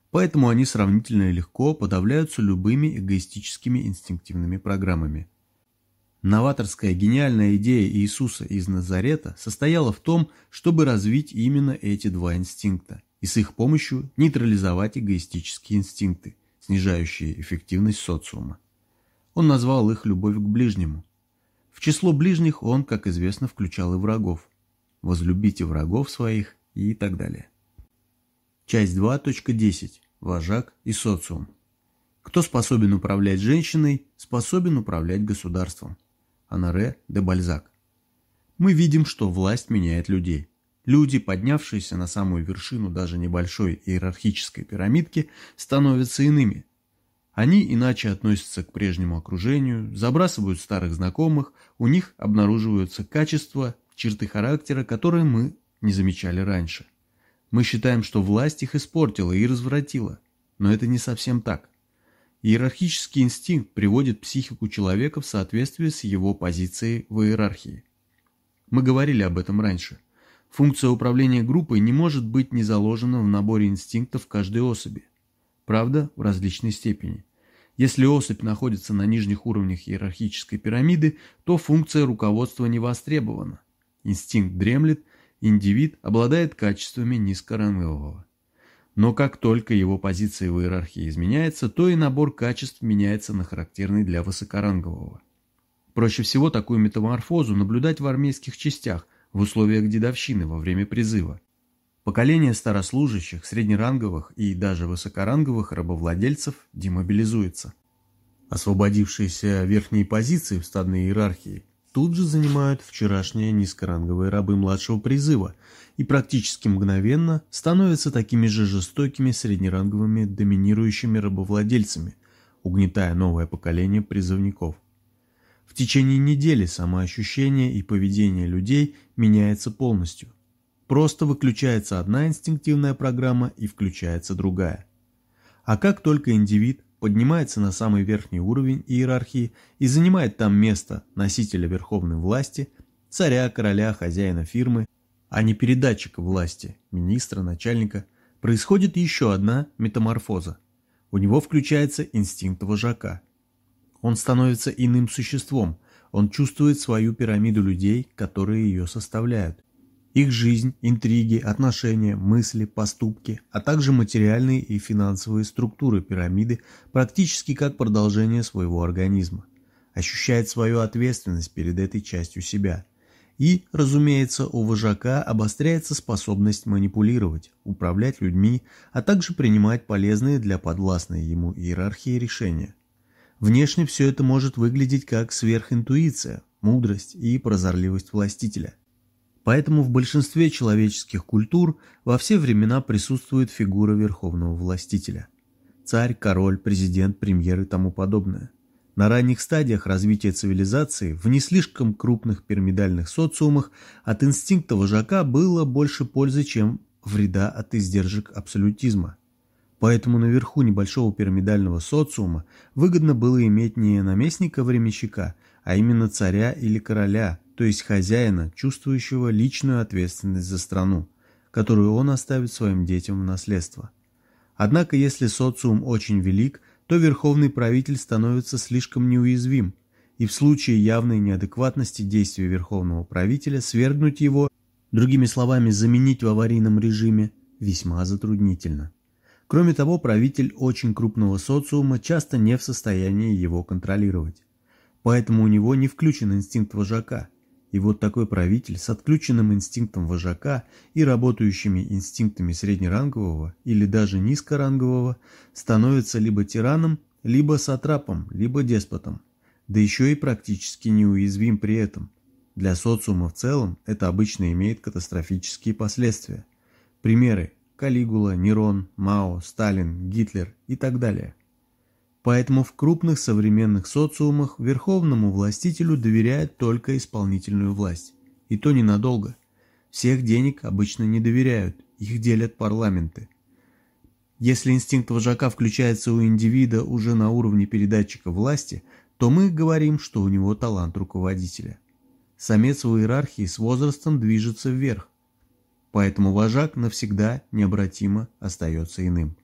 Speaker 1: Поэтому они сравнительно легко подавляются любыми эгоистическими инстинктивными программами. Новаторская гениальная идея Иисуса из Назарета состояла в том, чтобы развить именно эти два инстинкта и с их помощью нейтрализовать эгоистические инстинкты, снижающие эффективность социума. Он назвал их «любовь к ближнему». В число ближних он, как известно, включал и врагов. «Возлюбите врагов своих» и так далее. Часть 2.10. Вожак и социум. Кто способен управлять женщиной, способен управлять государством. Анаре де Бальзак. Мы видим, что власть меняет людей. Люди, поднявшиеся на самую вершину даже небольшой иерархической пирамидки, становятся иными. Они иначе относятся к прежнему окружению, забрасывают старых знакомых, у них обнаруживаются качества, черты характера, которые мы не замечали раньше. Мы считаем, что власть их испортила и развратила, но это не совсем так. Иерархический инстинкт приводит психику человека в соответствие с его позицией в иерархии. Мы говорили об этом раньше. Функция управления группой не может быть не заложена в наборе инстинктов каждой особи. Правда, в различной степени. Если особь находится на нижних уровнях иерархической пирамиды, то функция руководства не востребована. Инстинкт дремлет, индивид обладает качествами низкорангового. Но как только его позиция в иерархии изменяется, то и набор качеств меняется на характерный для высокорангового. Проще всего такую метаморфозу наблюдать в армейских частях в условиях дедовщины во время призыва. Поколение старослужащих, среднеранговых и даже высокоранговых рабовладельцев демобилизуется. Освободившиеся верхние позиции в стадной иерархии тут же занимают вчерашние низкоранговые рабы младшего призыва и практически мгновенно становятся такими же жестокими среднеранговыми доминирующими рабовладельцами, угнетая новое поколение призывников. В течение недели самоощущение и поведение людей меняется полностью. Просто выключается одна инстинктивная программа и включается другая. А как только индивид поднимается на самый верхний уровень иерархии и занимает там место носителя верховной власти, царя, короля, хозяина фирмы, а не передатчика власти, министра, начальника, происходит еще одна метаморфоза. У него включается инстинкт вожака. Он становится иным существом, он чувствует свою пирамиду людей, которые ее составляют. Их жизнь, интриги, отношения, мысли, поступки, а также материальные и финансовые структуры пирамиды практически как продолжение своего организма. Ощущает свою ответственность перед этой частью себя. И, разумеется, у вожака обостряется способность манипулировать, управлять людьми, а также принимать полезные для подвластной ему иерархии решения. Внешне все это может выглядеть как сверхинтуиция, мудрость и прозорливость властителя. Поэтому в большинстве человеческих культур во все времена присутствует фигура верховного властителя. Царь, король, президент, премьер и тому подобное. На ранних стадиях развития цивилизации в не слишком крупных пирамидальных социумах от инстинкта вожака было больше пользы, чем вреда от издержек абсолютизма. Поэтому наверху небольшого пирамидального социума выгодно было иметь не наместника-временщика, а именно царя или короля, то есть хозяина, чувствующего личную ответственность за страну, которую он оставит своим детям в наследство. Однако, если социум очень велик, то верховный правитель становится слишком неуязвим, и в случае явной неадекватности действий верховного правителя свергнуть его, другими словами, заменить в аварийном режиме, весьма затруднительно. Кроме того, правитель очень крупного социума часто не в состоянии его контролировать. Поэтому у него не включен инстинкт вожака – и вот такой правитель с отключенным инстинктом вожака и работающими инстинктами среднерангового или даже низкорангового становится либо тираном, либо сатрапом, либо деспотом, да еще и практически неуязвим при этом. Для социума в целом это обычно имеет катастрофические последствия. Примеры – Калигула, Нерон, Мао, Сталин, Гитлер и так далее. Поэтому в крупных современных социумах верховному властителю доверяют только исполнительную власть. И то ненадолго. Всех денег обычно не доверяют, их делят парламенты. Если инстинкт вожака включается у индивида уже на уровне передатчика власти, то мы говорим, что у него талант руководителя. Самец в иерархии с возрастом движется вверх, поэтому вожак навсегда необратимо остается иным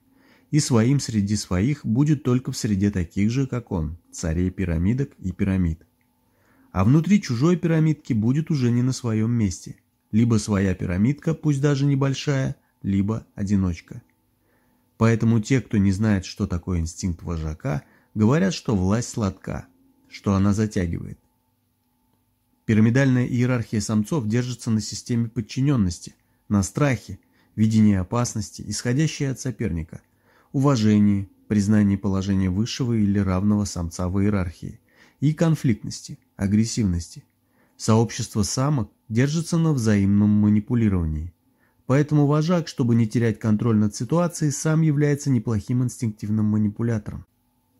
Speaker 1: и своим среди своих будет только в среде таких же, как он, царей пирамидок и пирамид. А внутри чужой пирамидки будет уже не на своем месте. Либо своя пирамидка, пусть даже небольшая, либо одиночка. Поэтому те, кто не знает, что такое инстинкт вожака, говорят, что власть сладка, что она затягивает. Пирамидальная иерархия самцов держится на системе подчиненности, на страхе, видении опасности, исходящей от соперника – уважении, признании положения высшего или равного самца в иерархии и конфликтности, агрессивности. Сообщество самок держится на взаимном манипулировании. Поэтому вожак, чтобы не терять контроль над ситуацией, сам является неплохим инстинктивным манипулятором.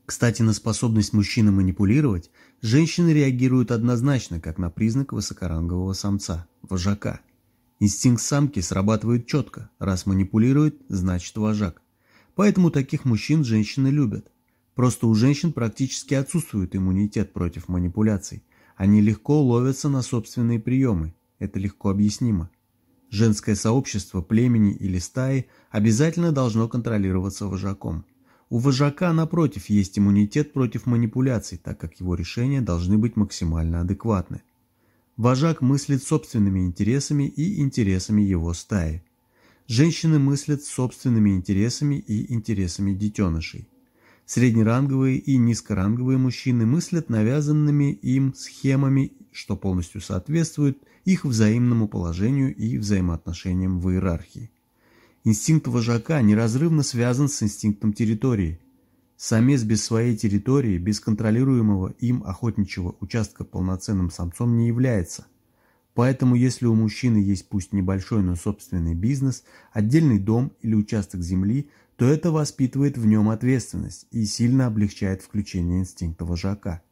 Speaker 1: Кстати, на способность мужчины манипулировать женщины реагируют однозначно, как на признак высокорангового самца, вожака. Инстинкт самки срабатывает четко, раз манипулирует, значит вожак. Поэтому таких мужчин женщины любят. Просто у женщин практически отсутствует иммунитет против манипуляций. Они легко ловятся на собственные приемы. Это легко объяснимо. Женское сообщество, племени или стаи обязательно должно контролироваться вожаком. У вожака, напротив, есть иммунитет против манипуляций, так как его решения должны быть максимально адекватны. Вожак мыслит собственными интересами и интересами его стаи. Женщины мыслят собственными интересами и интересами детенышей. Среднеранговые и низкоранговые мужчины мыслят навязанными им схемами, что полностью соответствует их взаимному положению и взаимоотношениям в иерархии. Инстинкт вожака неразрывно связан с инстинктом территории. Самец без своей территории, без контролируемого им охотничьего участка полноценным самцом не является – Поэтому если у мужчины есть пусть небольшой, но собственный бизнес, отдельный дом или участок земли, то это воспитывает в нем ответственность и сильно облегчает включение инстинкта вожака.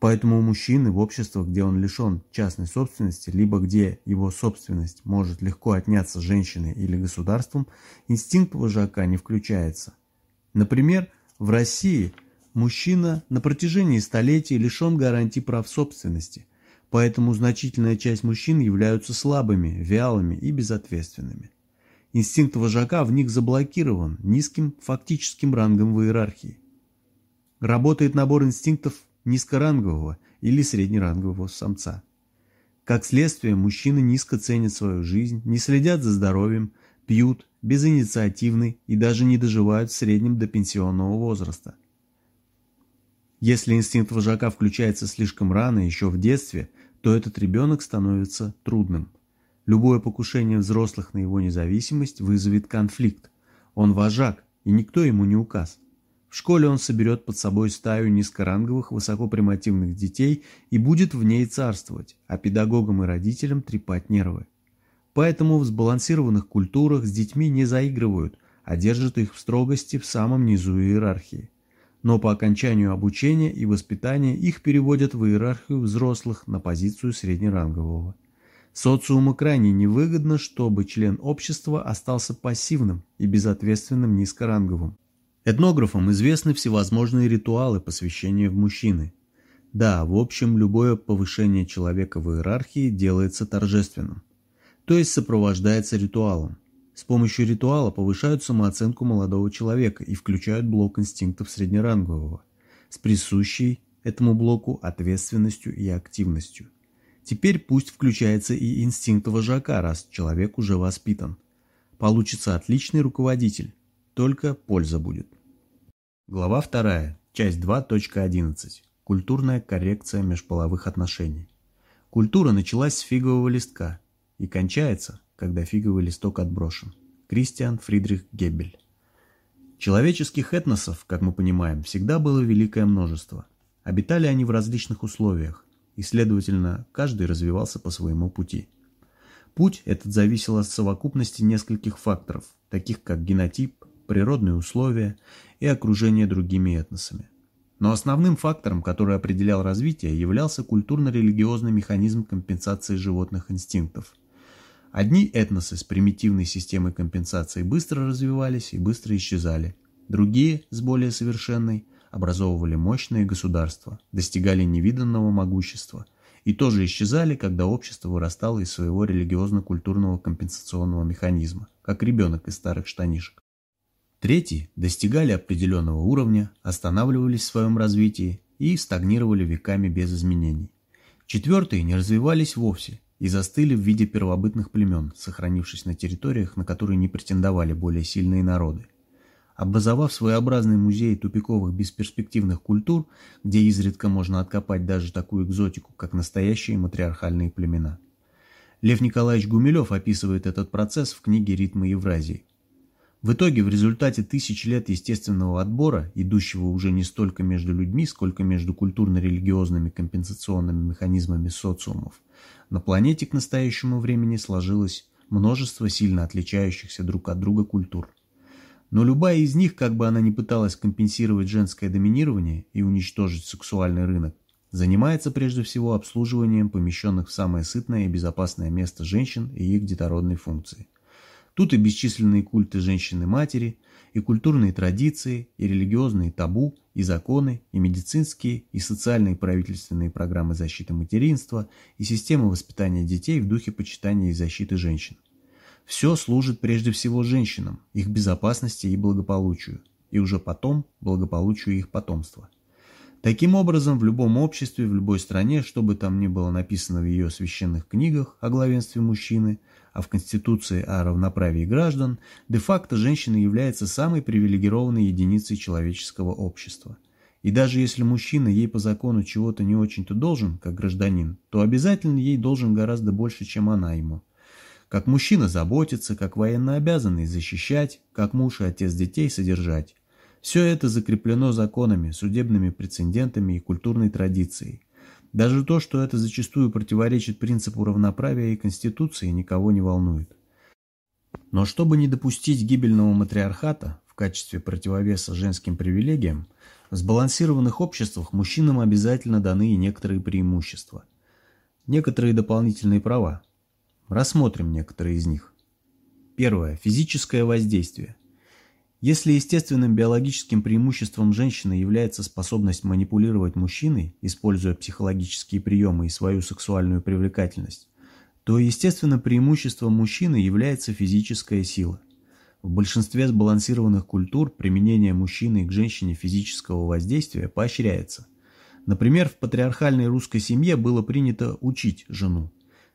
Speaker 1: Поэтому у мужчины в обществах, где он лишен частной собственности, либо где его собственность может легко отняться женщиной или государством, инстинкт вожака не включается. Например, в России мужчина на протяжении столетий лишен гарантий прав собственности, Поэтому значительная часть мужчин являются слабыми, вялыми и безответственными. Инстинкт вожака в них заблокирован низким фактическим рангом в иерархии. Работает набор инстинктов низкорангового или среднерангового самца. Как следствие, мужчины низко ценят свою жизнь, не следят за здоровьем, пьют, безинициативны и даже не доживают в среднем до пенсионного возраста. Если инстинкт вожака включается слишком рано, еще в детстве, то этот ребенок становится трудным. Любое покушение взрослых на его независимость вызовет конфликт. Он вожак, и никто ему не указ. В школе он соберет под собой стаю низкоранговых, высокопримативных детей и будет в ней царствовать, а педагогам и родителям трепать нервы. Поэтому в сбалансированных культурах с детьми не заигрывают, а держат их в строгости в самом низу иерархии но по окончанию обучения и воспитания их переводят в иерархию взрослых на позицию среднерангового. Социуму крайне невыгодно, чтобы член общества остался пассивным и безответственным низкоранговым. Этнографам известны всевозможные ритуалы посвящения в мужчины. Да, в общем, любое повышение человека в иерархии делается торжественным, то есть сопровождается ритуалом. С помощью ритуала повышают самооценку молодого человека и включают блок инстинктов среднерангового с присущей этому блоку ответственностью и активностью. Теперь пусть включается и инстинкт вожака, раз человек уже воспитан. Получится отличный руководитель, только польза будет. Глава 2, часть 2.11. Культурная коррекция межполовых отношений. Культура началась с фигового листка и кончается, когда фиговый листок отброшен. Кристиан Фридрих Геббель. Человеческих этносов, как мы понимаем, всегда было великое множество. Обитали они в различных условиях, и, следовательно, каждый развивался по своему пути. Путь этот зависел от совокупности нескольких факторов, таких как генотип, природные условия и окружение другими этносами. Но основным фактором, который определял развитие, являлся культурно-религиозный механизм компенсации животных инстинктов. Одни этносы с примитивной системой компенсации быстро развивались и быстро исчезали. Другие, с более совершенной, образовывали мощные государства, достигали невиданного могущества и тоже исчезали, когда общество вырастало из своего религиозно-культурного компенсационного механизма, как ребенок из старых штанишек. Третьи достигали определенного уровня, останавливались в своем развитии и стагнировали веками без изменений. Четвертые не развивались вовсе и застыли в виде первобытных племен, сохранившись на территориях, на которые не претендовали более сильные народы. Образовав своеобразный музей тупиковых бесперспективных культур, где изредка можно откопать даже такую экзотику, как настоящие матриархальные племена. Лев Николаевич Гумилев описывает этот процесс в книге «Ритмы Евразии». В итоге, в результате тысяч лет естественного отбора, идущего уже не столько между людьми, сколько между культурно-религиозными компенсационными механизмами социумов, на планете к настоящему времени сложилось множество сильно отличающихся друг от друга культур. Но любая из них, как бы она ни пыталась компенсировать женское доминирование и уничтожить сексуальный рынок, занимается прежде всего обслуживанием помещенных в самое сытное и безопасное место женщин и их детородной функции – Тут и бесчисленные культы женщины-матери, и культурные традиции, и религиозные табу, и законы, и медицинские, и социальные правительственные программы защиты материнства, и системы воспитания детей в духе почитания и защиты женщин. Все служит прежде всего женщинам, их безопасности и благополучию, и уже потом благополучию их потомства. Таким образом, в любом обществе, в любой стране, что бы там ни было написано в ее священных книгах о главенстве мужчины – а в Конституции о равноправии граждан, де-факто женщина является самой привилегированной единицей человеческого общества. И даже если мужчина ей по закону чего-то не очень-то должен, как гражданин, то обязательно ей должен гораздо больше, чем она ему. Как мужчина заботиться, как военно обязанный защищать, как муж и отец детей содержать. Все это закреплено законами, судебными прецедентами и культурной традицией. Даже то, что это зачастую противоречит принципу равноправия и Конституции, никого не волнует. Но чтобы не допустить гибельного матриархата в качестве противовеса женским привилегиям, в сбалансированных обществах мужчинам обязательно даны и некоторые преимущества. Некоторые дополнительные права. Рассмотрим некоторые из них. Первое. Физическое воздействие. Если естественным биологическим преимуществом женщины является способность манипулировать мужчиной, используя психологические приемы и свою сексуальную привлекательность, то естественным преимуществом мужчины является физическая сила. В большинстве сбалансированных культур применение мужчины к женщине физического воздействия поощряется. Например, в патриархальной русской семье было принято учить жену.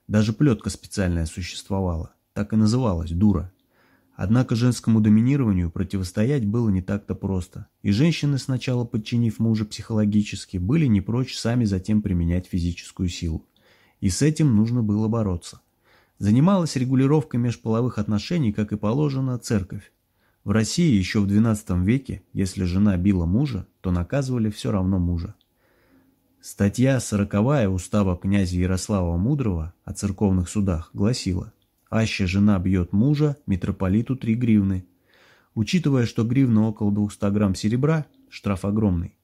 Speaker 1: Даже плетка специальная существовала, так и называлась «дура». Однако женскому доминированию противостоять было не так-то просто, и женщины, сначала подчинив мужа психологически, были не прочь сами затем применять физическую силу. И с этим нужно было бороться. Занималась регулировкой межполовых отношений, как и положено, церковь. В России еще в XII веке, если жена била мужа, то наказывали все равно мужа. Статья сороковая устава князя Ярослава Мудрого о церковных судах гласила Аща жена бьет мужа, митрополиту 3 гривны. Учитывая, что гривна около 200 грамм серебра, штраф огромный.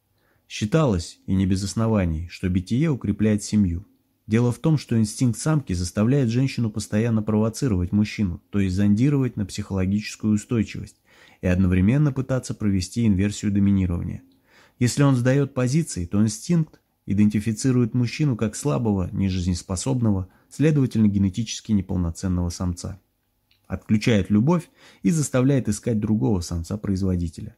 Speaker 1: Считалось, и не без оснований, что битие укрепляет семью. Дело в том, что инстинкт самки заставляет женщину постоянно провоцировать мужчину, то есть зондировать на психологическую устойчивость и одновременно пытаться провести инверсию доминирования. Если он сдает позиции, то инстинкт идентифицирует мужчину как слабого, нежизнеспособного, следовательно, генетически неполноценного самца. отключает любовь и заставляет искать другого самца-производителя.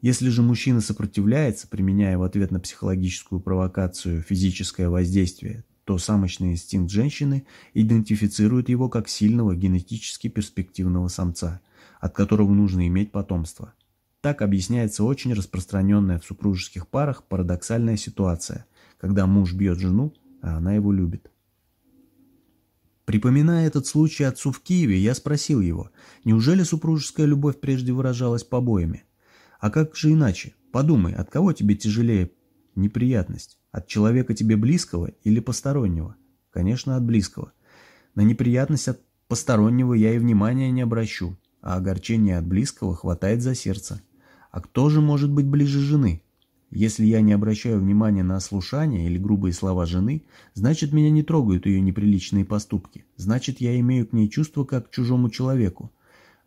Speaker 1: Если же мужчина сопротивляется, применяя в ответ на психологическую провокацию физическое воздействие, то самочный инстинкт женщины идентифицирует его как сильного генетически перспективного самца, от которого нужно иметь потомство. Так объясняется очень распространенная в супружеских парах парадоксальная ситуация, когда муж бьет жену, а она его любит. Припоминая этот случай отцу в Киеве, я спросил его, неужели супружеская любовь прежде выражалась побоями? А как же иначе? Подумай, от кого тебе тяжелее неприятность? От человека тебе близкого или постороннего? Конечно, от близкого. На неприятность от постороннего я и внимания не обращу, а огорчение от близкого хватает за сердце. А кто же может быть ближе жены? Если я не обращаю внимания на ослушание или грубые слова жены, значит меня не трогают ее неприличные поступки. Значит я имею к ней чувство как к чужому человеку.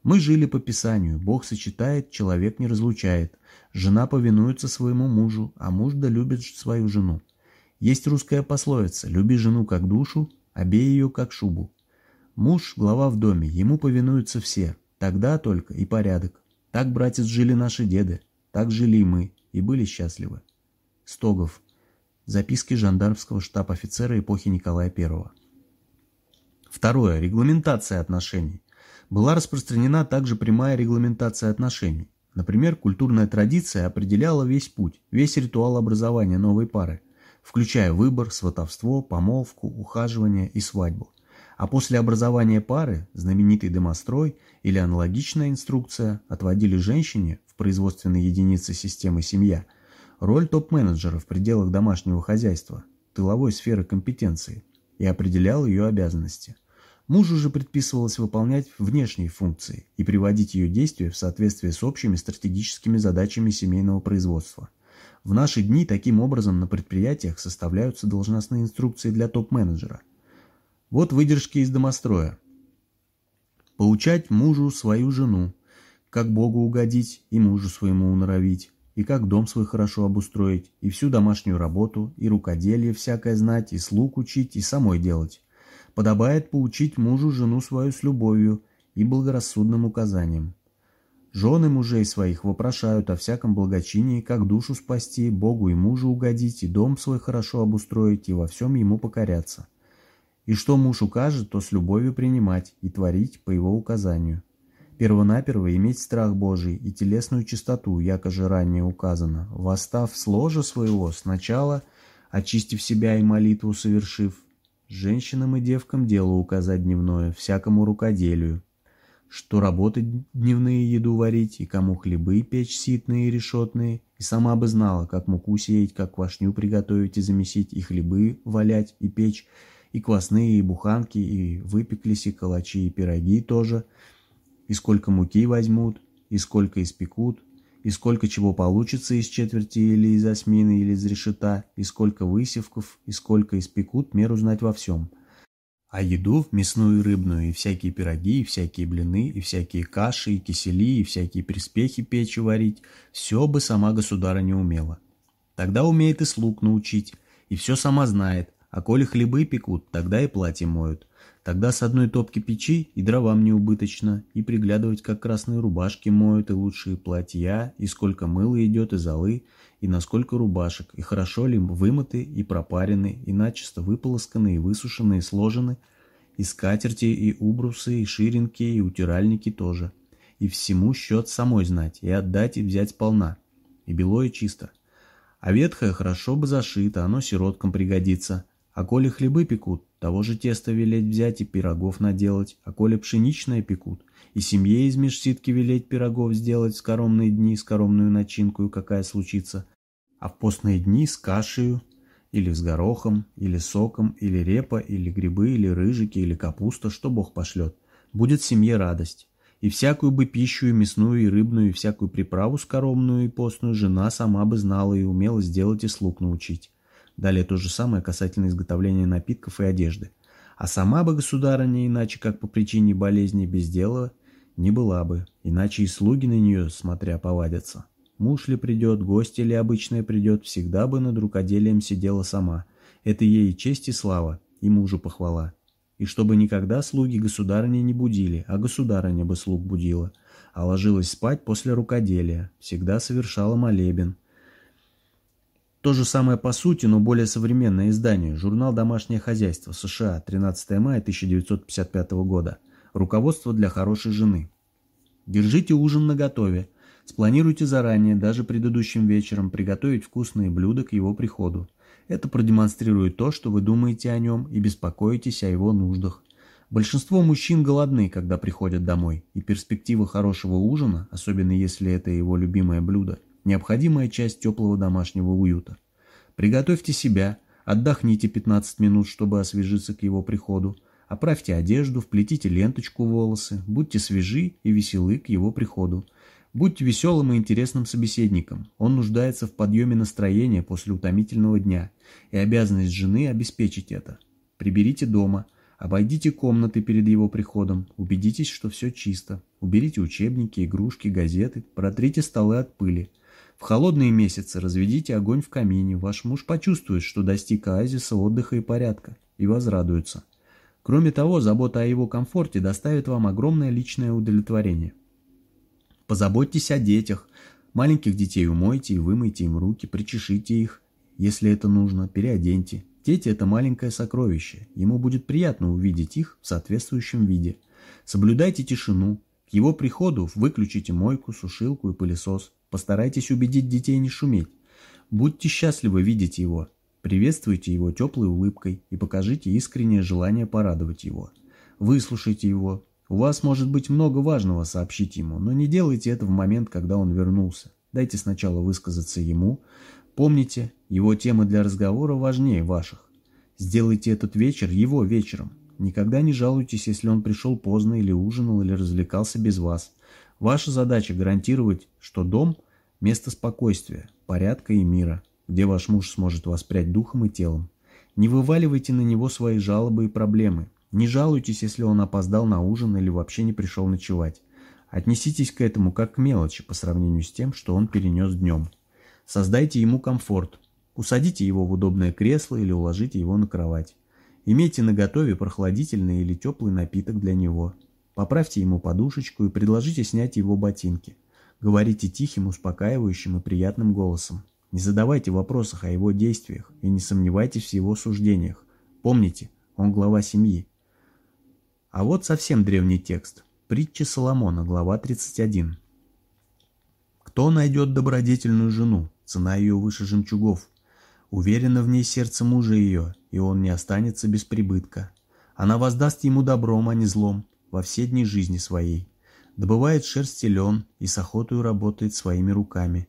Speaker 1: Мы жили по Писанию. Бог сочетает, человек не разлучает. Жена повинуется своему мужу, а муж да любит свою жену. Есть русская пословица «люби жену как душу, а ее как шубу». Муж – глава в доме, ему повинуются все. Тогда только и порядок. Так, братец, жили наши деды, так жили мы и были счастливы. Стогов. Записки жандармского штаб-офицера эпохи Николая I. Второе. Регламентация отношений. Была распространена также прямая регламентация отношений. Например, культурная традиция определяла весь путь, весь ритуал образования новой пары, включая выбор, сватовство, помолвку, ухаживание и свадьбу. А после образования пары знаменитый домострой или аналогичная инструкция отводили женщине в производственной единице системы «семья» роль топ-менеджера в пределах домашнего хозяйства, тыловой сферы компетенции и определял ее обязанности. Мужу же предписывалось выполнять внешние функции и приводить ее действия в соответствие с общими стратегическими задачами семейного производства. В наши дни таким образом на предприятиях составляются должностные инструкции для топ-менеджера. Вот выдержки из домостроя. Поучать мужу свою жену, как Богу угодить и мужу своему уноровить, и как дом свой хорошо обустроить, и всю домашнюю работу, и рукоделие всякое знать, и слуг учить, и самой делать. Подобает поучить мужу жену свою с любовью и благорассудным указанием. Жены мужей своих вопрошают о всяком благочинии, как душу спасти, Богу и мужу угодить, и дом свой хорошо обустроить, и во всем ему покоряться. И что муж укажет, то с любовью принимать и творить по его указанию. Первонаперво иметь страх Божий и телесную чистоту, якоже ранее указано, восстав с ложа своего сначала, очистив себя и молитву совершив, женщинам и девкам дело указать дневное, всякому рукоделию, что работать дневные еду варить, и кому хлебы печь ситные и решетные, и сама бы знала, как муку сеять, как квашню приготовить и замесить, и хлебы валять и печь, и квасные, и буханки, и выпеклись, и калачи, и пироги тоже – и сколько муки возьмут, и сколько испекут, и сколько чего получится из четверти или из осмины или из решета, и сколько высевков, и сколько испекут, меру знать во всем. А еду, мясную и рыбную, и всякие пироги, и всякие блины, и всякие каши, и кисели, и всякие приспехи печи варить, все бы сама государа не умела. Тогда умеет и слуг научить, и все сама знает, а коли хлебы пекут, тогда и платье моют. Тогда с одной топки печи и дровам не убыточно, и приглядывать, как красные рубашки моют, и лучшие платья, и сколько мыла идет из золы, и насколько рубашек, и хорошо ли вымыты и пропарены, и начисто выполосканы, и высушены, и сложены, и скатерти, и убрусы, и ширинки, и утиральники тоже. И всему счет самой знать, и отдать, и взять сполна. И бело, и чисто. А ветхое хорошо бы зашито, оно сироткам пригодится. А коли хлебы пекут, того же теста велеть взять и пирогов наделать, а коли пшеничное пекут, и семье из межситки велеть пирогов сделать в скоромные дни, скоромную начинку, какая случится, а в постные дни с кашею, или с горохом, или соком, или репа, или грибы, или рыжики, или капуста, что Бог пошлет. Будет семье радость. И всякую бы пищу, и мясную, и рыбную, и всякую приправу скоромную и постную жена сама бы знала и умела сделать и слуг научить. Далее то же самое касательно изготовления напитков и одежды. А сама бы государыня, иначе как по причине болезни без дела, не была бы, иначе и слуги на нее, смотря, повадятся. Муж ли придет, гость или обычная придет, всегда бы над рукоделием сидела сама. Это ей честь и слава, и мужу похвала. И чтобы никогда слуги государыни не будили, а государыня бы слуг будила, а ложилась спать после рукоделия, всегда совершала молебен. То же самое по сути, но более современное издание, журнал «Домашнее хозяйство», США, 13 мая 1955 года. Руководство для хорошей жены. Держите ужин наготове. Спланируйте заранее, даже предыдущим вечером, приготовить вкусные блюда к его приходу. Это продемонстрирует то, что вы думаете о нем и беспокоитесь о его нуждах. Большинство мужчин голодны, когда приходят домой, и перспектива хорошего ужина, особенно если это его любимое блюдо, необходимая часть теплого домашнего уюта. Приготовьте себя, отдохните 15 минут, чтобы освежиться к его приходу, оправьте одежду, вплетите ленточку в волосы, будьте свежи и веселы к его приходу. Будьте веселым и интересным собеседником. Он нуждается в подъеме настроения после утомительного дня, и обязанность жены обеспечить это. Приберите дома, обойдите комнаты перед его приходом, убедитесь, что все чисто. Уберите учебники, игрушки, газеты, протрите столы от пыли. В холодные месяцы разведите огонь в камине, ваш муж почувствует, что достиг оазиса отдыха и порядка, и возрадуется. Кроме того, забота о его комфорте доставит вам огромное личное удовлетворение. Позаботьтесь о детях. Маленьких детей умойте и вымойте им руки, причешите их. Если это нужно, переоденьте. Дети – это маленькое сокровище. Ему будет приятно увидеть их в соответствующем виде. Соблюдайте тишину. К его приходу выключите мойку, сушилку и пылесос. Постарайтесь убедить детей не шуметь. Будьте счастливы видеть его. Приветствуйте его теплой улыбкой и покажите искреннее желание порадовать его. Выслушайте его, у вас может быть много важного сообщить ему, но не делайте это в момент, когда он вернулся. Дайте сначала высказаться ему. Помните, его темы для разговора важнее ваших. Сделайте этот вечер его вечером. Никогда не жалуйтесь, если он пришел поздно или ужинал или развлекался без вас. Ваша задача гарантировать, что дом – место спокойствия, порядка и мира, где ваш муж сможет воспрять духом и телом. Не вываливайте на него свои жалобы и проблемы. Не жалуйтесь, если он опоздал на ужин или вообще не пришел ночевать. Отнеситесь к этому как к мелочи по сравнению с тем, что он перенес днем. Создайте ему комфорт. Усадите его в удобное кресло или уложите его на кровать. Имейте наготове прохладительный или теплый напиток для него. Поправьте ему подушечку и предложите снять его ботинки. Говорите тихим, успокаивающим и приятным голосом. Не задавайте вопросов о его действиях и не сомневайтесь в его суждениях. Помните, он глава семьи. А вот совсем древний текст. Притча Соломона, глава 31. Кто найдет добродетельную жену? Цена ее выше жемчугов. Уверенно в ней сердце мужа ее, и он не останется без прибытка. Она воздаст ему добром, а не злом, во все дни жизни своей. Добывает шерсть и лен, и с охотою работает своими руками.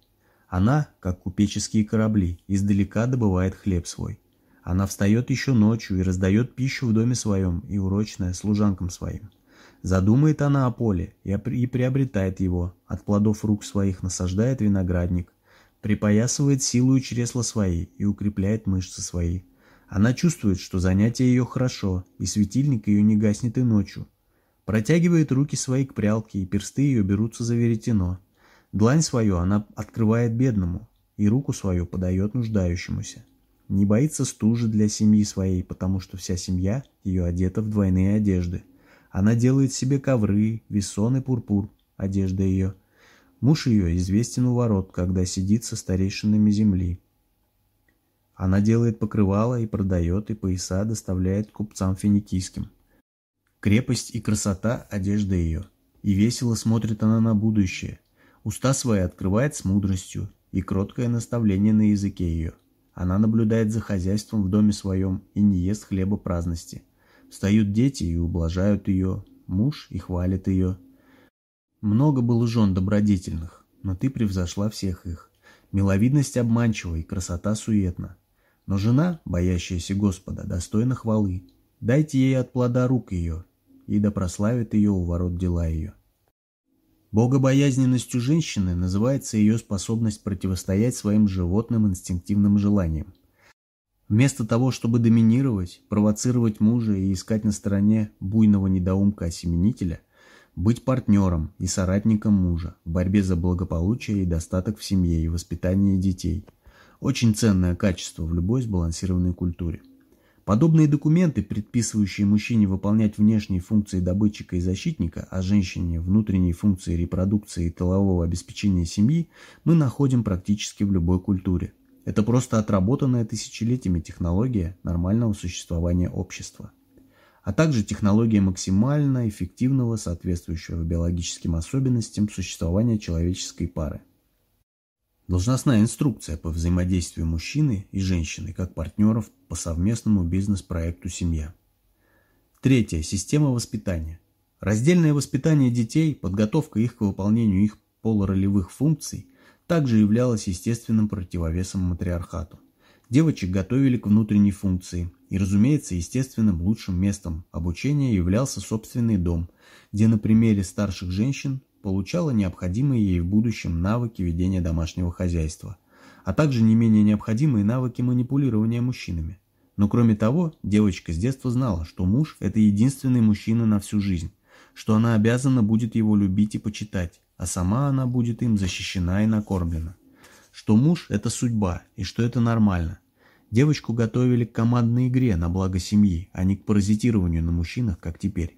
Speaker 1: Она, как купеческие корабли, издалека добывает хлеб свой. Она встает еще ночью и раздает пищу в доме своем и урочная служанкам своим. Задумает она о поле и приобретает его, от плодов рук своих насаждает виноградник, припоясывает силу и чресла свои и укрепляет мышцы свои. Она чувствует, что занятие ее хорошо, и светильник ее не гаснет и ночью. Протягивает руки свои к прялке, и персты ее берутся за веретено. Длань свою она открывает бедному, и руку свою подает нуждающемуся. Не боится стужи для семьи своей, потому что вся семья ее одета в двойные одежды. Она делает себе ковры, весон и пурпур, одежда ее. Муж ее известен у ворот, когда сидит со старейшинами земли. Она делает покрывала и продает, и пояса доставляет купцам финикийским. Крепость и красота – одежда ее. И весело смотрит она на будущее. Уста свои открывает с мудростью, и кроткое наставление на языке ее – она наблюдает за хозяйством в доме своем и не ест хлеба праздности. Встают дети и ублажают ее, муж и хвалит ее. Много было жен добродетельных, но ты превзошла всех их. Миловидность обманчива и красота суетна. Но жена, боящаяся Господа, достойна хвалы. Дайте ей от плода рук ее, и да прославит ее у ворот дела ее. Богобоязненностью женщины называется ее способность противостоять своим животным инстинктивным желаниям. Вместо того, чтобы доминировать, провоцировать мужа и искать на стороне буйного недоумка-осеменителя, быть партнером и соратником мужа в борьбе за благополучие и достаток в семье и воспитание детей – очень ценное качество в любой сбалансированной культуре. Подобные документы, предписывающие мужчине выполнять внешние функции добытчика и защитника, а женщине внутренние функции репродукции и тылового обеспечения семьи, мы находим практически в любой культуре. Это просто отработанная тысячелетиями технология нормального существования общества. А также технология максимально эффективного, соответствующего биологическим особенностям существования человеческой пары. Должностная инструкция по взаимодействию мужчины и женщины как партнеров по совместному бизнес-проекту «Семья». Третье. Система воспитания. Раздельное воспитание детей, подготовка их к выполнению их полуролевых функций также являлось естественным противовесом матриархату. Девочек готовили к внутренней функции, и, разумеется, естественным лучшим местом обучения являлся собственный дом, где на примере старших женщин получала необходимые ей в будущем навыки ведения домашнего хозяйства, а также не менее необходимые навыки манипулирования мужчинами. Но кроме того, девочка с детства знала, что муж – это единственный мужчина на всю жизнь, что она обязана будет его любить и почитать, а сама она будет им защищена и накормлена. Что муж – это судьба, и что это нормально. Девочку готовили к командной игре на благо семьи, а не к паразитированию на мужчинах, как теперь.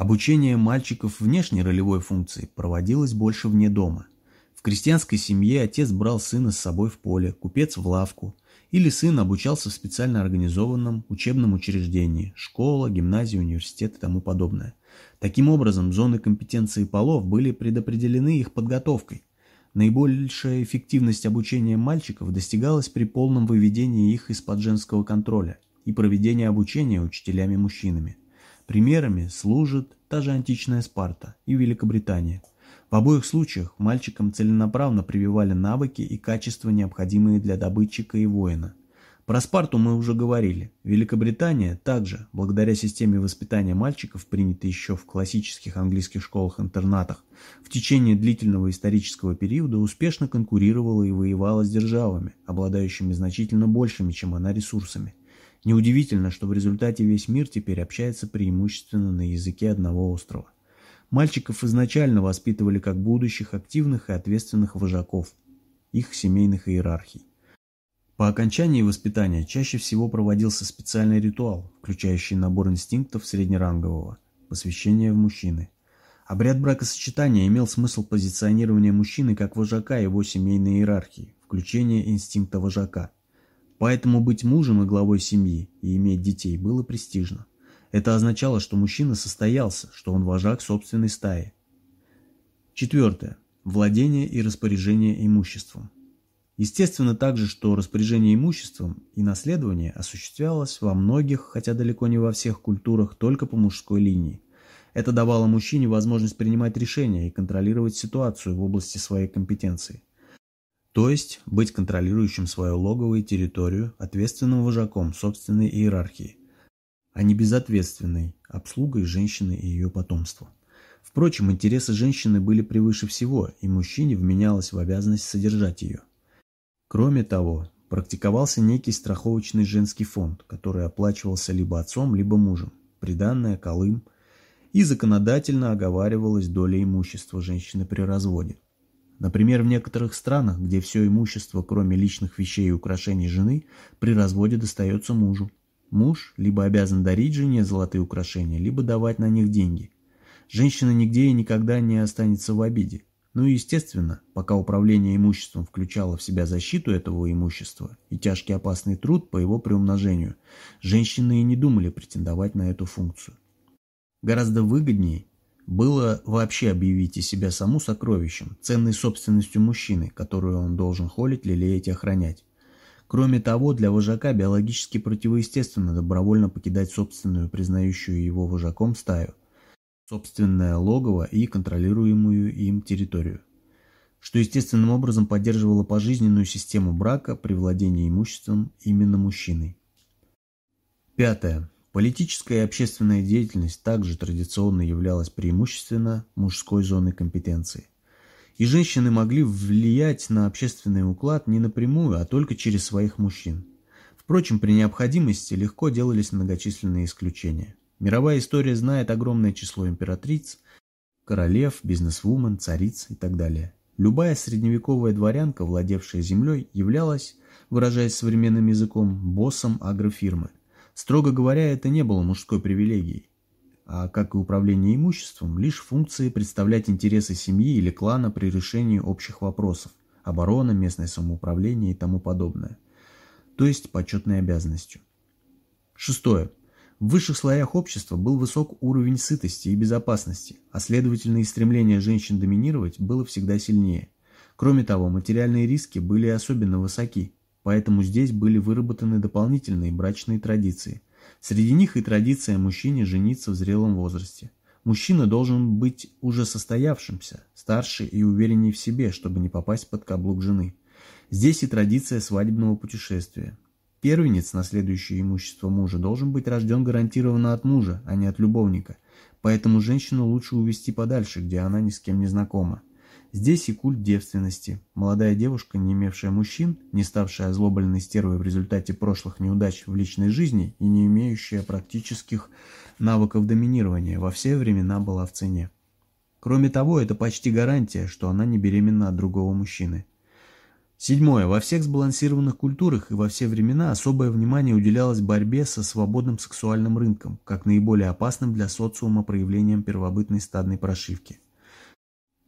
Speaker 1: Обучение мальчиков внешней ролевой функции проводилось больше вне дома. В крестьянской семье отец брал сына с собой в поле, купец в лавку, или сын обучался в специально организованном учебном учреждении – школа, гимназия, университет и тому подобное. Таким образом, зоны компетенции полов были предопределены их подготовкой. Наибольшая эффективность обучения мальчиков достигалась при полном выведении их из-под женского контроля и проведении обучения учителями-мужчинами. Примерами служит та же античная Спарта и Великобритания. В обоих случаях мальчикам целенаправно прививали навыки и качества, необходимые для добытчика и воина. Про Спарту мы уже говорили. Великобритания также, благодаря системе воспитания мальчиков, принятой еще в классических английских школах-интернатах, в течение длительного исторического периода успешно конкурировала и воевала с державами, обладающими значительно большими, чем она, ресурсами. Неудивительно, что в результате весь мир теперь общается преимущественно на языке одного острова. Мальчиков изначально воспитывали как будущих активных и ответственных вожаков, их семейных иерархий. По окончании воспитания чаще всего проводился специальный ритуал, включающий набор инстинктов среднерангового, посвящение в мужчины. Обряд бракосочетания имел смысл позиционирования мужчины как вожака его семейной иерархии, включение инстинкта вожака – Поэтому быть мужем и главой семьи и иметь детей было престижно. Это означало, что мужчина состоялся, что он вожак собственной стаи. Четвертое. Владение и распоряжение имуществом. Естественно также, что распоряжение имуществом и наследование осуществлялось во многих, хотя далеко не во всех культурах, только по мужской линии. Это давало мужчине возможность принимать решения и контролировать ситуацию в области своей компетенции. То есть быть контролирующим свою логово и территорию, ответственным вожаком собственной иерархии, а не безответственной обслугой женщины и ее потомства. Впрочем, интересы женщины были превыше всего, и мужчине вменялось в обязанность содержать ее. Кроме того, практиковался некий страховочный женский фонд, который оплачивался либо отцом, либо мужем, приданное, колым, и законодательно оговаривалась доля имущества женщины при разводе. Например, в некоторых странах, где все имущество, кроме личных вещей и украшений жены, при разводе достается мужу. Муж либо обязан дарить жене золотые украшения, либо давать на них деньги. Женщина нигде и никогда не останется в обиде. Ну и естественно, пока управление имуществом включало в себя защиту этого имущества и тяжкий опасный труд по его приумножению, женщины и не думали претендовать на эту функцию. Гораздо выгоднее было вообще объявить из себя саму сокровищем, ценной собственностью мужчины, которую он должен холить, лелеять и охранять. Кроме того, для вожака биологически противоестественно добровольно покидать собственную, признающую его вожаком стаю, собственное логово и контролируемую им территорию, что естественным образом поддерживало пожизненную систему брака при владении имуществом именно мужчиной. Пятое. Политическая и общественная деятельность также традиционно являлась преимущественно мужской зоной компетенции. И женщины могли влиять на общественный уклад не напрямую, а только через своих мужчин. Впрочем, при необходимости легко делались многочисленные исключения. Мировая история знает огромное число императриц, королев, бизнесвумен, цариц и так далее. Любая средневековая дворянка, владевшая землей, являлась, выражаясь современным языком, боссом агрофирмы, Строго говоря, это не было мужской привилегией, а, как и управление имуществом, лишь функции представлять интересы семьи или клана при решении общих вопросов, оборона, местное самоуправление и тому подобное, то есть почетной обязанностью. Шестое. В высших слоях общества был высок уровень сытости и безопасности, а следовательно и стремление женщин доминировать было всегда сильнее. Кроме того, материальные риски были особенно высоки, поэтому здесь были выработаны дополнительные брачные традиции. Среди них и традиция мужчине жениться в зрелом возрасте. Мужчина должен быть уже состоявшимся, старше и увереннее в себе, чтобы не попасть под каблук жены. Здесь и традиция свадебного путешествия. Первенец, наследующий имущество мужа, должен быть рожден гарантированно от мужа, а не от любовника, поэтому женщину лучше увести подальше, где она ни с кем не знакома. Здесь и культ девственности. Молодая девушка, не имевшая мужчин, не ставшая озлобленной стервой в результате прошлых неудач в личной жизни и не имеющая практических навыков доминирования, во все времена была в цене. Кроме того, это почти гарантия, что она не беременна от другого мужчины. Седьмое. Во всех сбалансированных культурах и во все времена особое внимание уделялось борьбе со свободным сексуальным рынком, как наиболее опасным для социума проявлением первобытной стадной прошивки.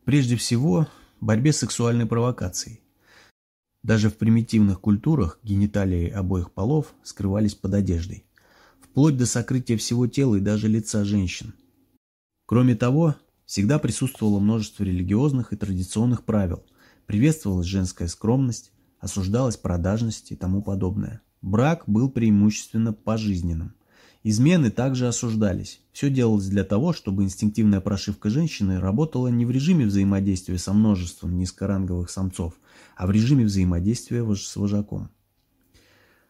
Speaker 1: Прежде всего, борьбе с сексуальной провокацией. Даже в примитивных культурах гениталии обоих полов скрывались под одеждой, вплоть до сокрытия всего тела и даже лица женщин. Кроме того, всегда присутствовало множество религиозных и традиционных правил, Приветствовалась женская скромность, осуждалась продажность и тому подобное. Брак был преимущественно пожизненным. Измены также осуждались. Все делалось для того, чтобы инстинктивная прошивка женщины работала не в режиме взаимодействия со множеством низкоранговых самцов, а в режиме взаимодействия с вожаком.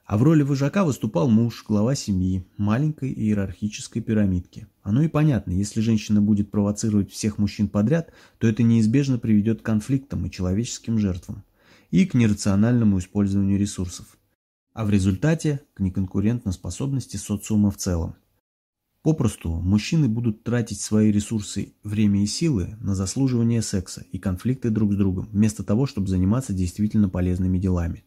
Speaker 1: А в роли вожака выступал муж, глава семьи, маленькой иерархической пирамидки. Оно и понятно, если женщина будет провоцировать всех мужчин подряд, то это неизбежно приведет к конфликтам и человеческим жертвам, и к нерациональному использованию ресурсов. А в результате к неконкурентоспособности социума в целом. Попросту, мужчины будут тратить свои ресурсы, время и силы на заслуживание секса и конфликты друг с другом, вместо того, чтобы заниматься действительно полезными делами.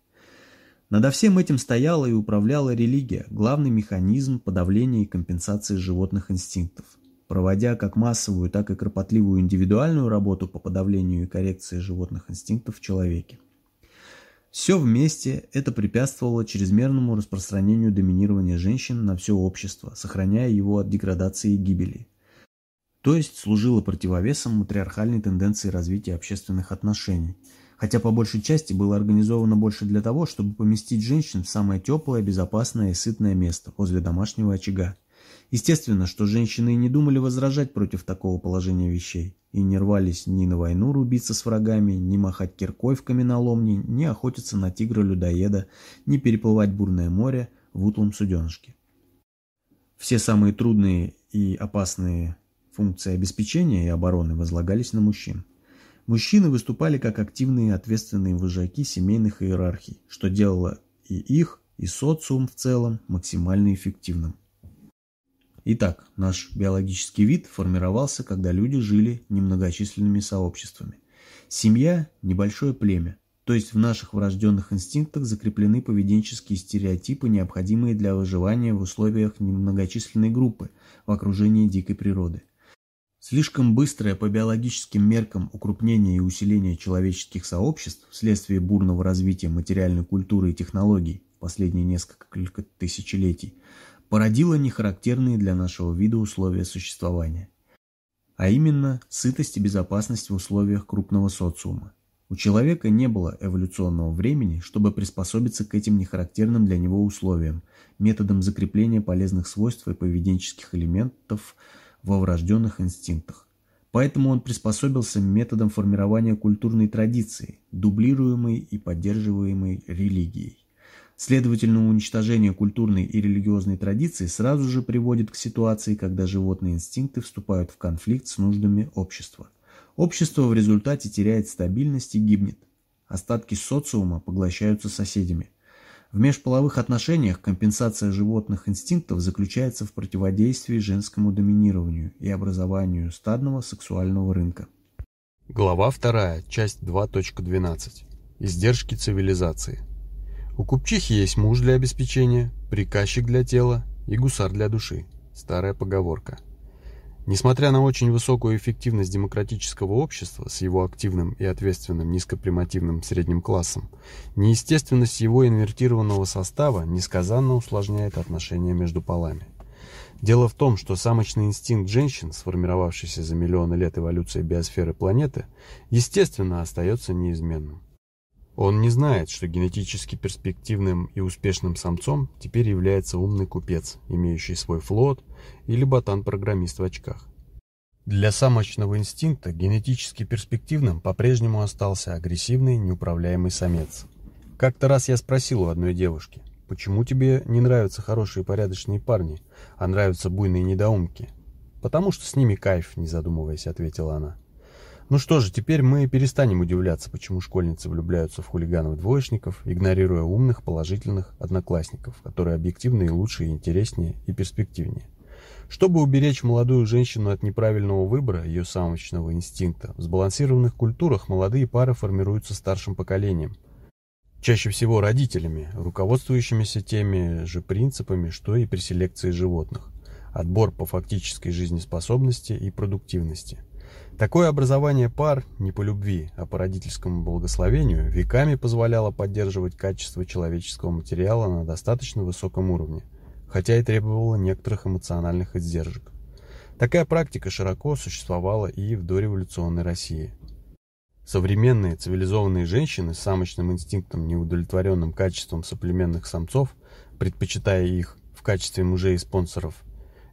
Speaker 1: Надо всем этим стояла и управляла религия, главный механизм подавления и компенсации животных инстинктов. Проводя как массовую, так и кропотливую индивидуальную работу по подавлению и коррекции животных инстинктов в человеке. Все вместе это препятствовало чрезмерному распространению доминирования женщин на все общество, сохраняя его от деградации и гибели. То есть служило противовесом матриархальной тенденции развития общественных отношений – хотя по большей части было организовано больше для того, чтобы поместить женщин в самое теплое, безопасное и сытное место возле домашнего очага. Естественно, что женщины и не думали возражать против такого положения вещей, и не рвались ни на войну рубиться с врагами, ни махать киркой в каменоломне, ни охотиться на тигра-людоеда, ни переплывать бурное море в утлом суденышке. Все самые трудные и опасные функции обеспечения и обороны возлагались на мужчин. Мужчины выступали как активные ответственные вожаки семейных иерархий, что делало и их, и социум в целом максимально эффективным. Итак, наш биологический вид формировался, когда люди жили немногочисленными сообществами. Семья – небольшое племя, то есть в наших врожденных инстинктах закреплены поведенческие стереотипы, необходимые для выживания в условиях немногочисленной группы в окружении дикой природы – Слишком быстрое по биологическим меркам укрупнение и усиление человеческих сообществ вследствие бурного развития материальной культуры и технологий в последние несколько тысячелетий породило нехарактерные для нашего вида условия существования. А именно, сытость и безопасность в условиях крупного социума. У человека не было эволюционного времени, чтобы приспособиться к этим нехарактерным для него условиям, методом закрепления полезных свойств и поведенческих элементов – во врожденных инстинктах. Поэтому он приспособился методом формирования культурной традиции, дублируемой и поддерживаемой религией. Следовательно, уничтожение культурной и религиозной традиции сразу же приводит к ситуации, когда животные инстинкты вступают в конфликт с нуждами общества. Общество в результате теряет стабильность и гибнет. Остатки социума поглощаются соседями. В межполовых отношениях компенсация животных инстинктов заключается в противодействии женскому доминированию и образованию стадного сексуального рынка.
Speaker 2: Глава 2, часть 2.12. Издержки цивилизации. У купчихи есть муж для обеспечения, приказчик для тела и гусар для души. Старая поговорка. Несмотря на очень высокую эффективность демократического общества с его активным и ответственным низкопримативным средним классом, неестественность его инвертированного состава несказанно усложняет отношения между полами. Дело в том, что самочный инстинкт женщин, сформировавшийся за миллионы лет эволюции биосферы планеты, естественно остается неизменным. Он не знает, что генетически перспективным и успешным самцом теперь является умный купец, имеющий свой флот, или ботан-программист в очках. Для самочного инстинкта генетически перспективным по-прежнему остался агрессивный, неуправляемый самец. Как-то раз я спросил у одной девушки, почему тебе не нравятся хорошие порядочные парни, а нравятся буйные недоумки? Потому что с ними кайф, не задумываясь, ответила она. Ну что же, теперь мы перестанем удивляться, почему школьницы влюбляются в хулиганов-двоечников, игнорируя умных, положительных одноклассников, которые объективнее, лучше, интереснее и перспективнее. Чтобы уберечь молодую женщину от неправильного выбора ее самочного инстинкта, в сбалансированных культурах молодые пары формируются старшим поколением. Чаще всего родителями, руководствующимися теми же принципами, что и при селекции животных. Отбор по фактической жизнеспособности и продуктивности – Такое образование пар не по любви, а по родительскому благословению веками позволяло поддерживать качество человеческого материала на достаточно высоком уровне, хотя и требовало некоторых эмоциональных издержек. Такая практика широко существовала и в дореволюционной России. Современные цивилизованные женщины с самочным инстинктом, неудовлетворенным качеством соплеменных самцов, предпочитая их в качестве мужей и спонсоров,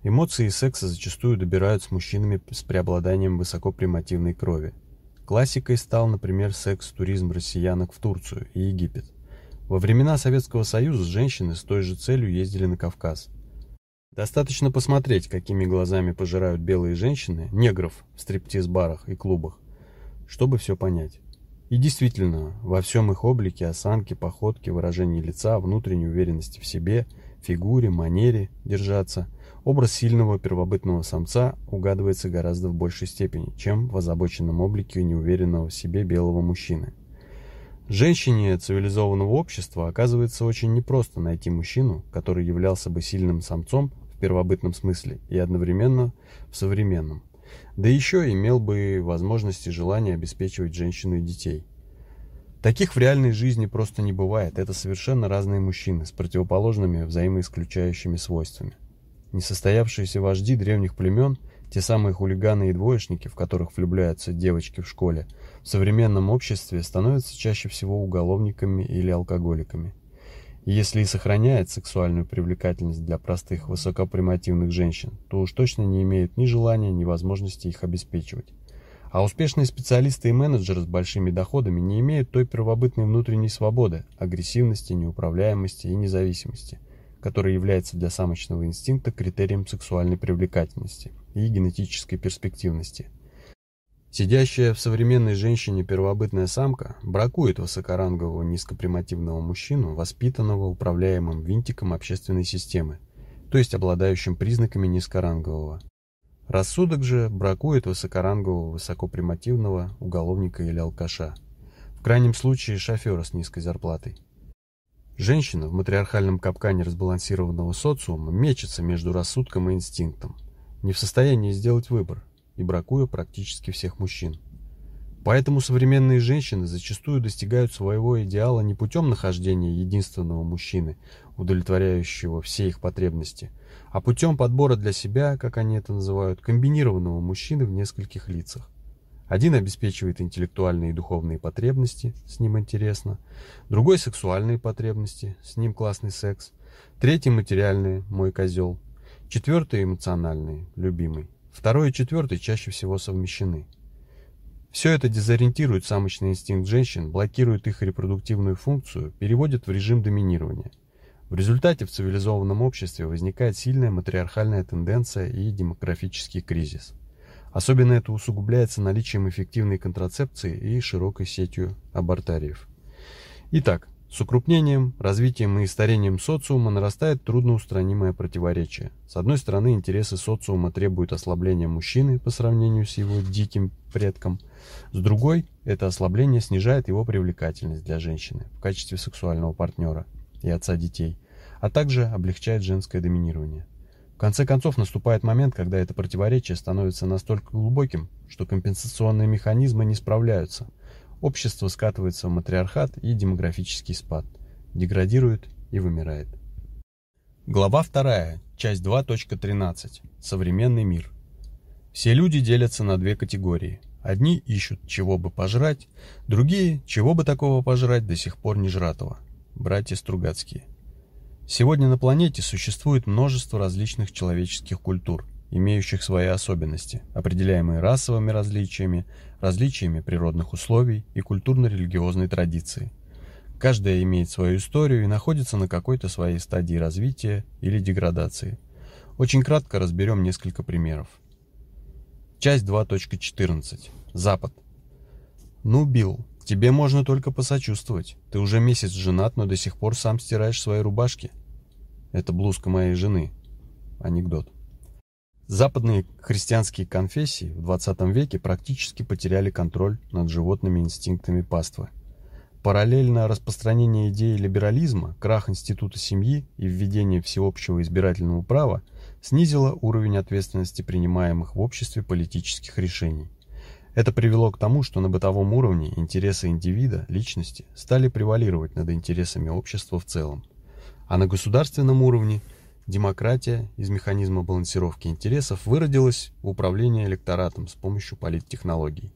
Speaker 2: Эмоции секса зачастую добирают с мужчинами с преобладанием высокопримативной крови. Классикой стал, например, секс-туризм россиянок в Турцию и Египет. Во времена Советского Союза женщины с той же целью ездили на Кавказ. Достаточно посмотреть, какими глазами пожирают белые женщины негров в стриптиз-барах и клубах, чтобы все понять. И действительно, во всем их облике, осанке, походке, выражении лица, внутренней уверенности в себе, фигуре, манере держаться – Образ сильного первобытного самца угадывается гораздо в большей степени, чем в озабоченном облике неуверенного в себе белого мужчины. Женщине цивилизованного общества оказывается очень непросто найти мужчину, который являлся бы сильным самцом в первобытном смысле и одновременно в современном, да еще имел бы возможности и желание обеспечивать женщину и детей. Таких в реальной жизни просто не бывает, это совершенно разные мужчины с противоположными взаимоисключающими свойствами. Несостоявшиеся вожди древних племен, те самые хулиганы и двоечники, в которых влюбляются девочки в школе, в современном обществе становятся чаще всего уголовниками или алкоголиками. И если и сохраняет сексуальную привлекательность для простых высокопримативных женщин, то уж точно не имеют ни желания, ни возможности их обеспечивать. А успешные специалисты и менеджеры с большими доходами не имеют той первобытной внутренней свободы, агрессивности, неуправляемости и независимости – который является для самочного инстинкта критерием сексуальной привлекательности и генетической перспективности. Сидящая в современной женщине первобытная самка бракует высокорангового низкопримативного мужчину, воспитанного управляемым винтиком общественной системы, то есть обладающим признаками низкорангового. Рассудок же бракует высокорангового высокопримативного уголовника или алкаша. В крайнем случае шофера с низкой зарплатой. Женщина в матриархальном капкане разбалансированного социума мечется между рассудком и инстинктом, не в состоянии сделать выбор и бракуя практически всех мужчин. Поэтому современные женщины зачастую достигают своего идеала не путем нахождения единственного мужчины, удовлетворяющего все их потребности, а путем подбора для себя, как они это называют, комбинированного мужчины в нескольких лицах. Один обеспечивает интеллектуальные и духовные потребности, с ним интересно. Другой – сексуальные потребности, с ним классный секс. Третий – материальные, мой козел. Четвертый – эмоциональные, любимый. Второй и четвертый чаще всего совмещены. Все это дезориентирует самочный инстинкт женщин, блокирует их репродуктивную функцию, переводит в режим доминирования. В результате в цивилизованном обществе возникает сильная матриархальная тенденция и демографический кризис. Особенно это усугубляется наличием эффективной контрацепции и широкой сетью абортариев. Итак, с укрупнением, развитием и старением социума нарастает трудноустранимое противоречие. С одной стороны, интересы социума требуют ослабления мужчины по сравнению с его диким предком. С другой, это ослабление снижает его привлекательность для женщины в качестве сексуального партнера и отца детей. а также облегчает женское доминирование. Конце концов наступает момент, когда это противоречие становится настолько глубоким, что компенсационные механизмы не справляются. Общество скатывается в матриархат и демографический спад, деградирует и вымирает. Глава 2, часть 2.13. Современный мир. Все люди делятся на две категории. Одни ищут, чего бы пожрать, другие, чего бы такого пожрать до сих пор не жратого. Братья Стругацкие. Сегодня на планете существует множество различных человеческих культур, имеющих свои особенности, определяемые расовыми различиями, различиями природных условий и культурно-религиозной традиции. Каждая имеет свою историю и находится на какой-то своей стадии развития или деградации. Очень кратко разберем несколько примеров. Часть 2.14. Запад. Ну, Билл, тебе можно только посочувствовать. Ты уже месяц женат, но до сих пор сам стираешь свои рубашки. Это блузка моей жены. Анекдот. Западные христианские конфессии в 20 веке практически потеряли контроль над животными инстинктами паствы. Параллельно распространение идеи либерализма, крах института семьи и введение всеобщего избирательного права снизило уровень ответственности принимаемых в обществе политических решений. Это привело к тому, что на бытовом уровне интересы индивида, личности, стали превалировать над интересами общества в целом. А на государственном уровне демократия из механизма балансировки интересов выродилась в управление электоратом с помощью политтехнологий.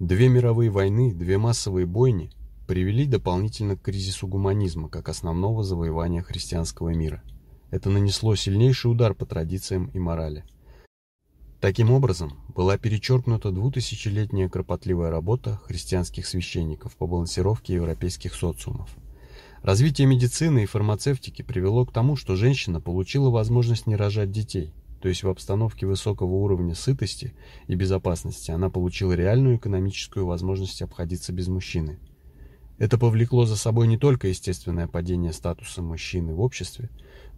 Speaker 2: Две мировые войны, две массовые бойни привели дополнительно к кризису гуманизма как основного завоевания христианского мира – это нанесло сильнейший удар по традициям и морали. Таким образом, была перечеркнута двухтысячелетняя кропотливая работа христианских священников по балансировке европейских социумов. Развитие медицины и фармацевтики привело к тому, что женщина получила возможность не рожать детей, то есть в обстановке высокого уровня сытости и безопасности она получила реальную экономическую возможность обходиться без мужчины. Это повлекло за собой не только естественное падение статуса мужчины в обществе,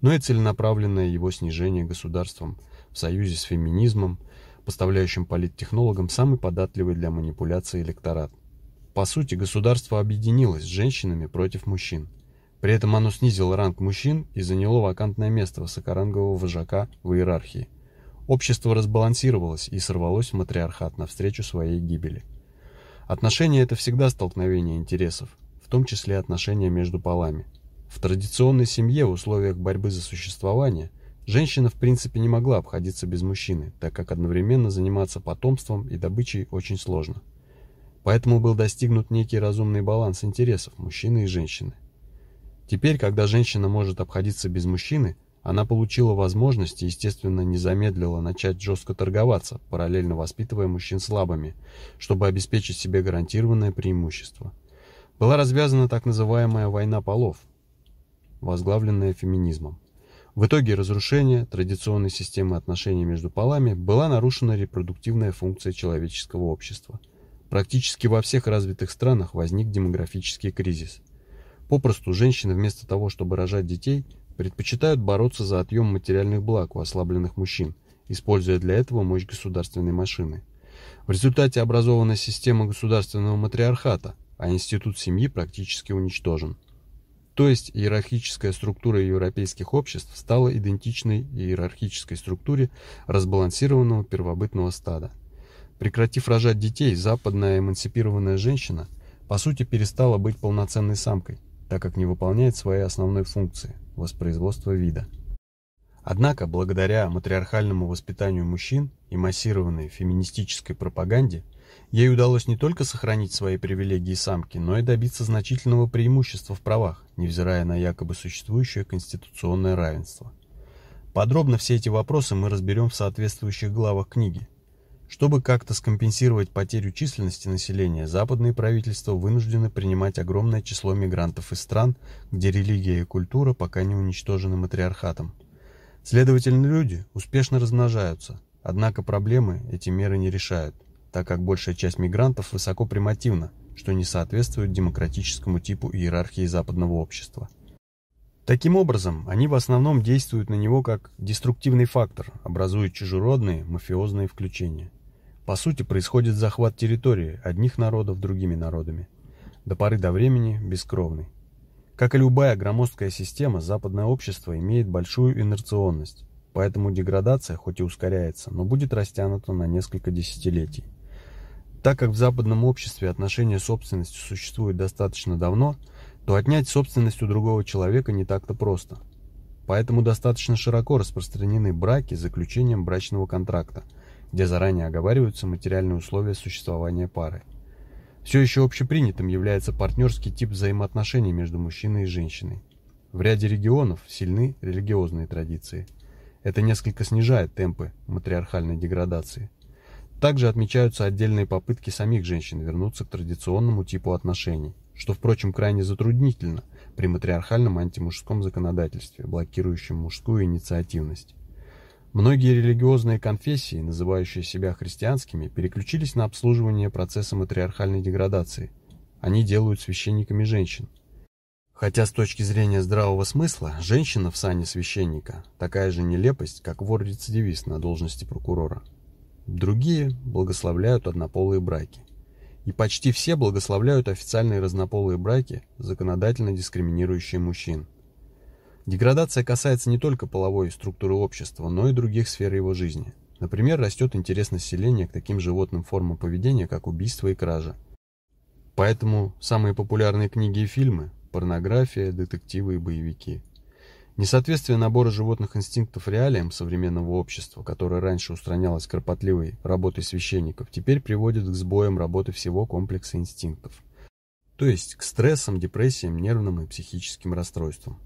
Speaker 2: но и целенаправленное его снижение государством в союзе с феминизмом, поставляющим политтехнологам самый податливый для манипуляции электорат. По сути, государство объединилось с женщинами против мужчин. При этом оно снизило ранг мужчин и заняло вакантное место высокорангового вожака в иерархии. Общество разбалансировалось и сорвалось в матриархат навстречу своей гибели. Отношения – это всегда столкновение интересов, в том числе отношения между полами – в традиционной семье в условиях борьбы за существование женщина в принципе не могла обходиться без мужчины, так как одновременно заниматься потомством и добычей очень сложно. Поэтому был достигнут некий разумный баланс интересов мужчины и женщины. Теперь, когда женщина может обходиться без мужчины, она получила возможность и, естественно, не замедлила начать жестко торговаться, параллельно воспитывая мужчин слабыми, чтобы обеспечить себе гарантированное преимущество. Была развязана так называемая «война полов», возглавленная феминизмом. В итоге разрушения традиционной системы отношений между полами была нарушена репродуктивная функция человеческого общества. Практически во всех развитых странах возник демографический кризис. Попросту женщины вместо того, чтобы рожать детей, предпочитают бороться за отъем материальных благ у ослабленных мужчин, используя для этого мощь государственной машины. В результате образована система государственного матриархата, а институт семьи практически уничтожен. То есть иерархическая структура европейских обществ стала идентичной иерархической структуре разбалансированного первобытного стада. Прекратив рожать детей, западная эмансипированная женщина по сути перестала быть полноценной самкой, так как не выполняет своей основной функции – воспроизводства вида. Однако, благодаря матриархальному воспитанию мужчин и массированной феминистической пропаганде – Ей удалось не только сохранить свои привилегии самки, но и добиться значительного преимущества в правах, невзирая на якобы существующее конституционное равенство. Подробно все эти вопросы мы разберем в соответствующих главах книги. Чтобы как-то скомпенсировать потерю численности населения, западные правительства вынуждены принимать огромное число мигрантов из стран, где религия и культура пока не уничтожены матриархатом. Следовательно, люди успешно размножаются, однако проблемы эти меры не решают так как большая часть мигрантов высоко примативна, что не соответствует демократическому типу иерархии западного общества. Таким образом, они в основном действуют на него как деструктивный фактор, образуя чужеродные мафиозные включения. По сути, происходит захват территории одних народов другими народами. До поры до времени бескровный. Как и любая громоздкая система, западное общество имеет большую инерционность, поэтому деградация хоть и ускоряется, но будет растянута на несколько десятилетий. Так как в западном обществе отношения с собственностью существуют достаточно давно, то отнять собственность у другого человека не так-то просто. Поэтому достаточно широко распространены браки с заключением брачного контракта, где заранее оговариваются материальные условия существования пары. Все еще общепринятым является партнерский тип взаимоотношений между мужчиной и женщиной. В ряде регионов сильны религиозные традиции. Это несколько снижает темпы матриархальной деградации. Также отмечаются отдельные попытки самих женщин вернуться к традиционному типу отношений, что, впрочем, крайне затруднительно при матриархальном антимужском законодательстве, блокирующем мужскую инициативность. Многие религиозные конфессии, называющие себя христианскими, переключились на обслуживание процесса матриархальной деградации. Они делают священниками женщин. Хотя с точки зрения здравого смысла, женщина в сане священника – такая же нелепость, как вор-рецидивист на должности прокурора. Другие благословляют однополые браки. И почти все благословляют официальные разнополые браки, законодательно дискриминирующие мужчин – Деградация касается не только половой структуры общества, но и других сфер его жизни. Например, растет интерес населения к таким животным формам поведения, как убийство и кража. Поэтому самые популярные книги и фильмы – порнография, детективы и боевики. Несоответствие набора животных инстинктов реалиям современного общества, которое раньше устранялось кропотливой работой священников, теперь приводит к сбоям работы всего комплекса инстинктов. То есть к стрессам, депрессиям, нервным и психическим расстройствам.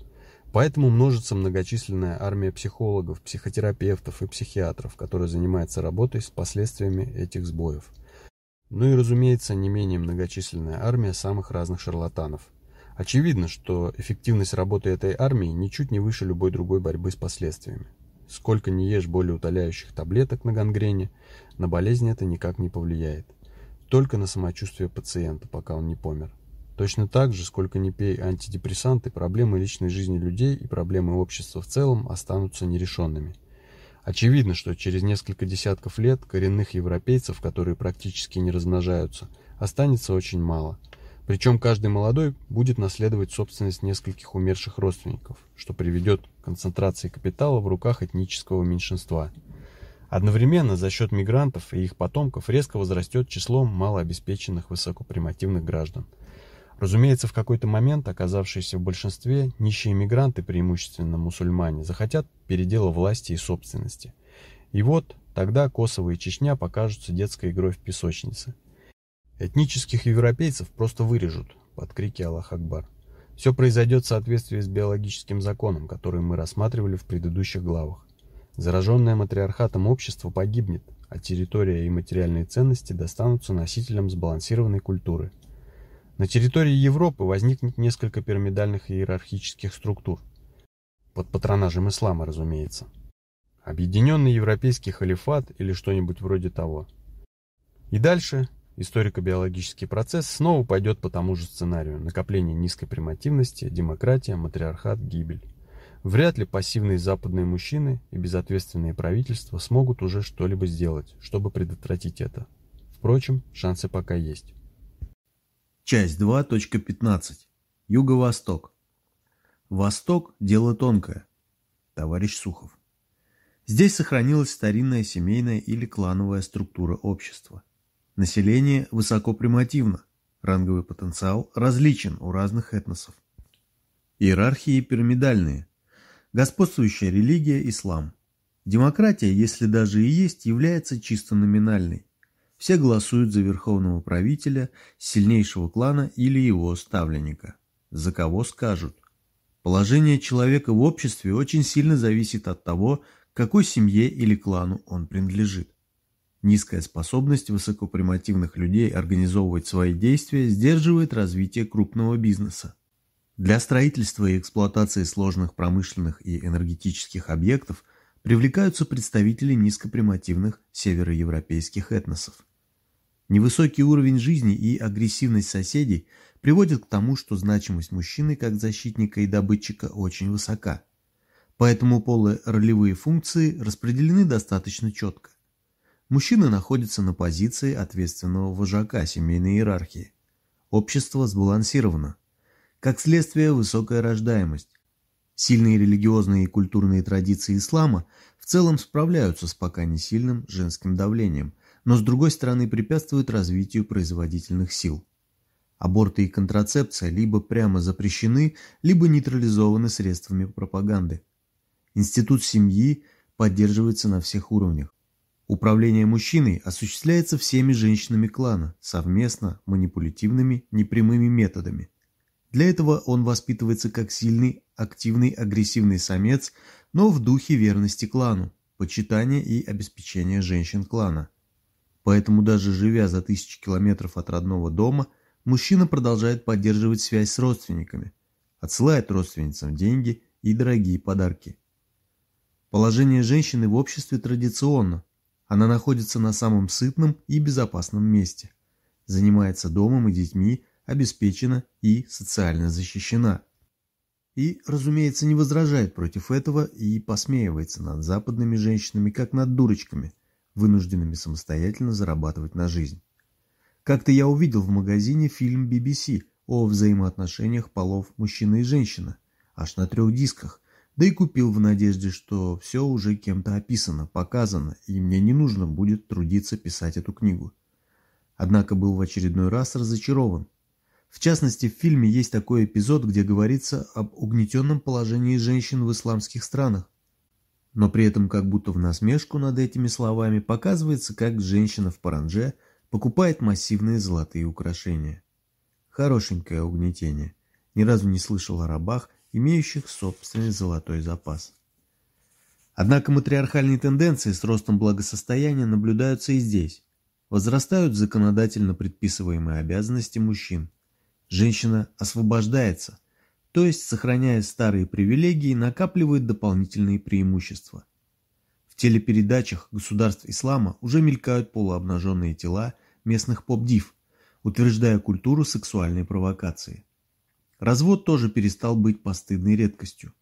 Speaker 2: Поэтому множится многочисленная армия психологов, психотерапевтов и психиатров, которые занимаются работой с последствиями этих сбоев. Ну и, разумеется, не менее многочисленная армия самых разных шарлатанов. Очевидно, что эффективность работы этой армии ничуть не выше любой другой борьбы с последствиями. Сколько не ешь более утоляющих таблеток на гангрене, на болезнь это никак не повлияет. Только на самочувствие пациента, пока он не помер. Точно так же, сколько ни пей антидепрессанты, проблемы личной жизни людей и проблемы общества в целом останутся нерешенными. Очевидно, что через несколько десятков лет коренных европейцев, которые практически не размножаются, останется очень мало. Причем каждый молодой будет наследовать собственность нескольких умерших родственников, что приведет к концентрации капитала в руках этнического меньшинства. Одновременно за счет мигрантов и их потомков резко возрастет число малообеспеченных высокопримативных граждан – Разумеется, в какой-то момент, оказавшиеся в большинстве, нищие мигранты, преимущественно мусульмане, захотят передела власти и собственности. И вот тогда Косово и Чечня покажутся детской игрой в песочнице. Этнических европейцев просто вырежут под крики «Аллах Акбар». Все произойдет в соответствии с биологическим законом, который мы рассматривали в предыдущих главах. Зараженное матриархатом общество погибнет, а территория и материальные ценности достанутся носителям сбалансированной культуры – на территории Европы возникнет несколько пирамидальных иерархических структур. Под патронажем ислама, разумеется. Объединенный европейский халифат или что-нибудь вроде того. И дальше историко-биологический процесс снова пойдет по тому же сценарию. Накопление низкой примативности, демократия, матриархат, гибель. Вряд ли пассивные западные мужчины и безответственные правительства смогут уже что-либо сделать, чтобы предотвратить это. Впрочем, шансы пока есть.
Speaker 1: Часть 2.15. Юго-Восток. Восток – дело тонкое. Товарищ Сухов. Здесь сохранилась старинная семейная или клановая структура общества. Население высоко примативно, ранговый потенциал различен у разных этносов. Иерархии пирамидальные. Господствующая религия – ислам. Демократия, если даже и есть, является чисто номинальной. Все голосуют за верховного правителя, сильнейшего клана или его ставленника. За кого скажут. Положение человека в обществе очень сильно зависит от того, какой семье или клану он принадлежит. Низкая способность высокопримативных людей организовывать свои действия сдерживает развитие крупного бизнеса. Для строительства и эксплуатации сложных промышленных и энергетических объектов привлекаются представители низкопримативных североевропейских этносов. Невысокий уровень жизни и агрессивность соседей приводят к тому, что значимость мужчины как защитника и добытчика очень высока. Поэтому полые ролевые функции распределены достаточно четко. Мужчина находится на позиции ответственного вожака семейной иерархии. Общество сбалансировано. Как следствие, высокая рождаемость. Сильные религиозные и культурные традиции ислама в целом справляются с пока не сильным женским давлением, но с другой стороны препятствуют развитию производительных сил. Аборты и контрацепция либо прямо запрещены, либо нейтрализованы средствами пропаганды. Институт семьи поддерживается на всех уровнях. Управление мужчиной осуществляется всеми женщинами клана, совместно, манипулятивными, непрямыми методами. Для этого он воспитывается как сильный, активный, агрессивный самец, но в духе верности клану, почитания и обеспечения женщин клана. Поэтому даже живя за тысячи километров от родного дома, мужчина продолжает поддерживать связь с родственниками, отсылает родственницам деньги и дорогие подарки. Положение женщины в обществе традиционно. Она находится на самом сытном и безопасном месте. Занимается домом и детьми, обеспечена и социально защищена. И, разумеется, не возражает против этого и посмеивается над западными женщинами, как над дурочками, вынужденными самостоятельно зарабатывать на жизнь. Как-то я увидел в магазине фильм BBC о взаимоотношениях полов мужчина и женщина, аж на трех дисках, да и купил в надежде, что все уже кем-то описано, показано, и мне не нужно будет трудиться писать эту книгу. Однако был в очередной раз разочарован. В частности, в фильме есть такой эпизод, где говорится об угнетенном положении женщин в исламских странах. Но при этом как будто в насмешку над этими словами показывается, как женщина в паранже покупает массивные золотые украшения. Хорошенькое угнетение. Ни разу не слышал о рабах, имеющих собственный золотой запас. Однако матриархальные тенденции с ростом благосостояния наблюдаются и здесь. Возрастают законодательно предписываемые обязанности мужчин. Женщина освобождается, то есть, сохраняя старые привилегии, накапливает дополнительные преимущества. В телепередачах государств ислама уже мелькают полуобнаженные тела местных поп-див, утверждая культуру сексуальной провокации. Развод тоже перестал быть постыдной редкостью.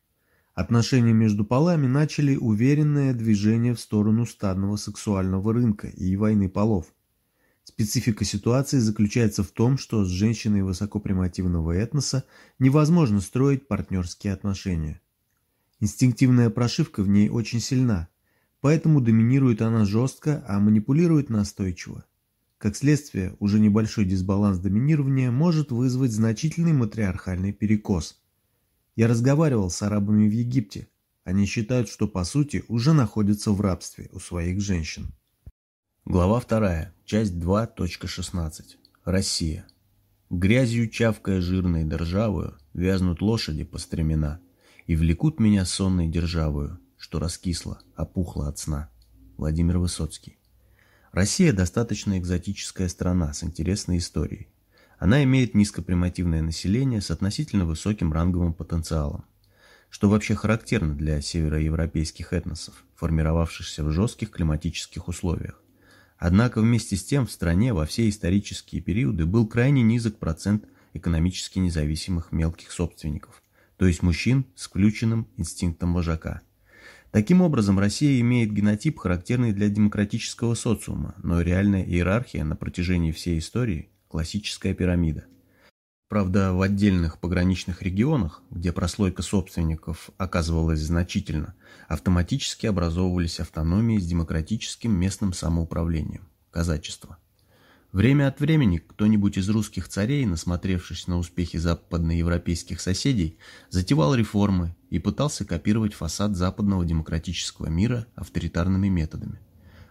Speaker 1: Отношения между полами начали уверенное движение в сторону стадного сексуального рынка и войны полов. Специфика ситуации заключается в том, что с женщиной высокопримативного этноса невозможно строить партнерские отношения. Инстинктивная прошивка в ней очень сильна, поэтому доминирует она жестко, а манипулирует настойчиво. Как следствие, уже небольшой дисбаланс доминирования может вызвать значительный матриархальный перекос. Я разговаривал с арабами в Египте. Они считают, что по сути уже находятся в рабстве у своих женщин. Глава 2. Часть 2.16. Россия. Грязью чавкая жирной державою, вязнут лошади по стремена, и влекут меня сонной державою, что раскисла, опухла от сна. Владимир Высоцкий. Россия достаточно экзотическая страна с интересной историей. Она имеет низкопримативное население с относительно высоким ранговым потенциалом, что вообще характерно для североевропейских этносов, формировавшихся в жестких климатических условиях. Однако вместе с тем в стране во все исторические периоды был крайне низок процент экономически независимых мелких собственников, то есть мужчин с включенным инстинктом вожака. Таким образом, Россия имеет генотип, характерный для демократического социума, но реальная иерархия на протяжении всей истории – классическая пирамида. Правда, в отдельных пограничных регионах, где прослойка собственников оказывалась значительно, автоматически образовывались автономии с демократическим местным самоуправлением – казачество. Время от времени кто-нибудь из русских царей, насмотревшись на успехи западноевропейских соседей, затевал реформы и пытался копировать фасад западного демократического мира авторитарными методами.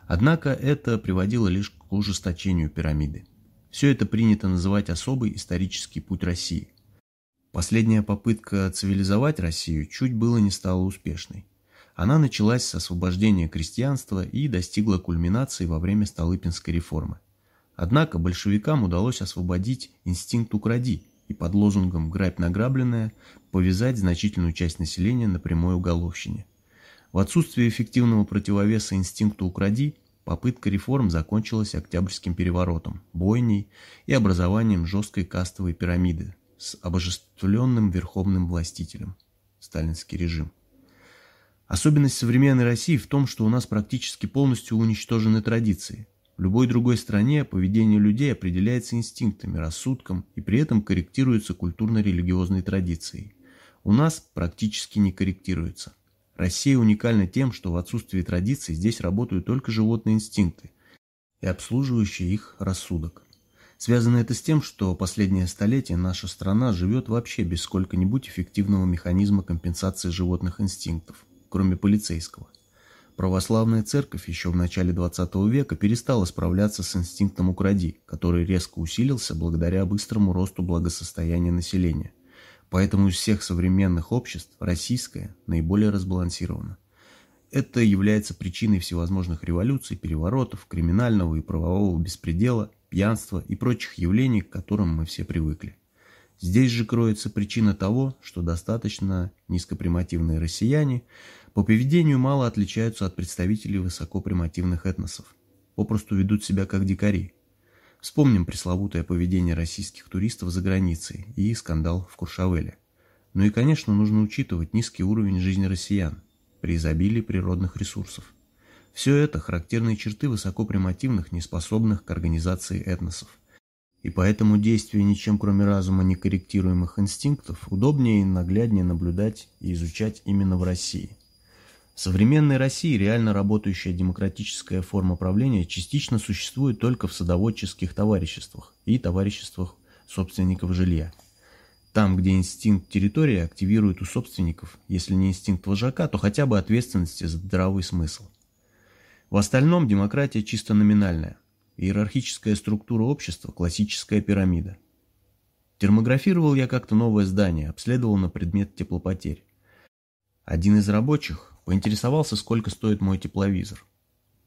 Speaker 1: Однако это приводило лишь к ужесточению пирамиды. Все это принято называть особый исторический путь России. Последняя попытка цивилизовать Россию чуть было не стала успешной. Она началась с освобождения крестьянства и достигла кульминации во время Столыпинской реформы. Однако большевикам удалось освободить инстинкт «укради» и под лозунгом «грабь награбленное» повязать значительную часть населения на прямой уголовщине. В отсутствие эффективного противовеса инстинкту «укради» Попытка реформ закончилась Октябрьским переворотом, бойней и образованием жесткой кастовой пирамиды с обожествленным верховным властителем – сталинский режим. Особенность современной России в том, что у нас практически полностью уничтожены традиции. Любой другой стране поведение людей определяется инстинктами, рассудком и при этом корректируется культурно-религиозной традицией. У нас практически не корректируется. Россия уникальна тем, что в отсутствии традиций здесь работают только животные инстинкты и обслуживающий их рассудок. Связано это с тем, что последнее столетие наша страна живет вообще без сколько-нибудь эффективного механизма компенсации животных инстинктов, кроме полицейского. Православная церковь еще в начале XX века перестала справляться с инстинктом «укради», который резко усилился благодаря быстрому росту благосостояния населения. Поэтому из всех современных обществ российское наиболее разбалансировано. Это является причиной всевозможных революций, переворотов, криминального и правового беспредела, пьянства и прочих явлений, к которым мы все привыкли. Здесь же кроется причина того, что достаточно низкопримативные россияне по поведению мало отличаются от представителей высокопримативных этносов, попросту ведут себя как дикари. Вспомним пресловутое поведение российских туристов за границей и скандал в Куршавеле. Ну и, конечно, нужно учитывать низкий уровень жизни россиян при изобилии природных ресурсов. Все это характерные черты высокопримативных, неспособных к организации этносов. И поэтому действия ничем кроме разума некорректируемых инстинктов удобнее и нагляднее наблюдать и изучать именно в России. Современной России реально работающая демократическая форма правления частично существует только в садоводческих товариществах и товариществах собственников жилья. Там, где инстинкт территории активирует у собственников, если не инстинкт вожака, то хотя бы ответственности за здравый смысл. В остальном демократия чисто номинальная. Иерархическая структура общества – классическая пирамида. Термографировал я как-то новое здание, обследовал на предмет теплопотерь. Один из рабочих поинтересовался, сколько стоит мой тепловизор.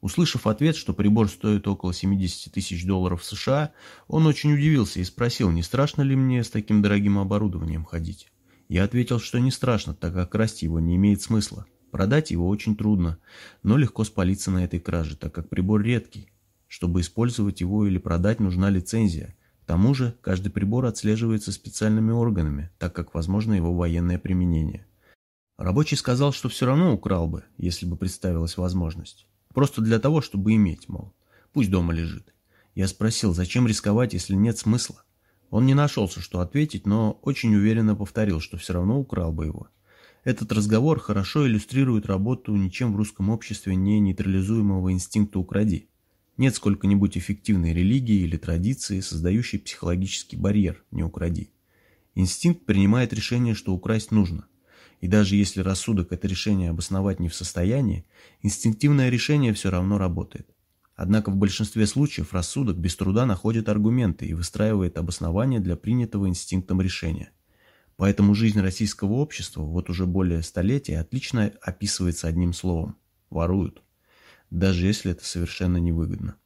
Speaker 1: Услышав ответ, что прибор стоит около 70 тысяч долларов США, он очень удивился и спросил, не страшно ли мне с таким дорогим оборудованием ходить. Я ответил, что не страшно, так как красть его не имеет смысла. Продать его очень трудно, но легко спалиться на этой краже, так как прибор редкий. Чтобы использовать его или продать, нужна лицензия. К тому же, каждый прибор отслеживается специальными органами, так как возможно его военное применение. Рабочий сказал, что все равно украл бы, если бы представилась возможность. Просто для того, чтобы иметь, мол. Пусть дома лежит. Я спросил, зачем рисковать, если нет смысла? Он не нашелся, что ответить, но очень уверенно повторил, что все равно украл бы его. Этот разговор хорошо иллюстрирует работу ничем в русском обществе не нейтрализуемого инстинкта «укради». Нет сколько-нибудь эффективной религии или традиции, создающей психологический барьер «не укради». Инстинкт принимает решение, что украсть нужно. И даже если рассудок это решение обосновать не в состоянии, инстинктивное решение все равно работает. Однако в большинстве случаев рассудок без труда находит аргументы и выстраивает обоснование для принятого инстинктом решения. Поэтому жизнь российского общества вот уже более столетия отлично описывается одним словом – воруют даже если это совершенно невыгодно.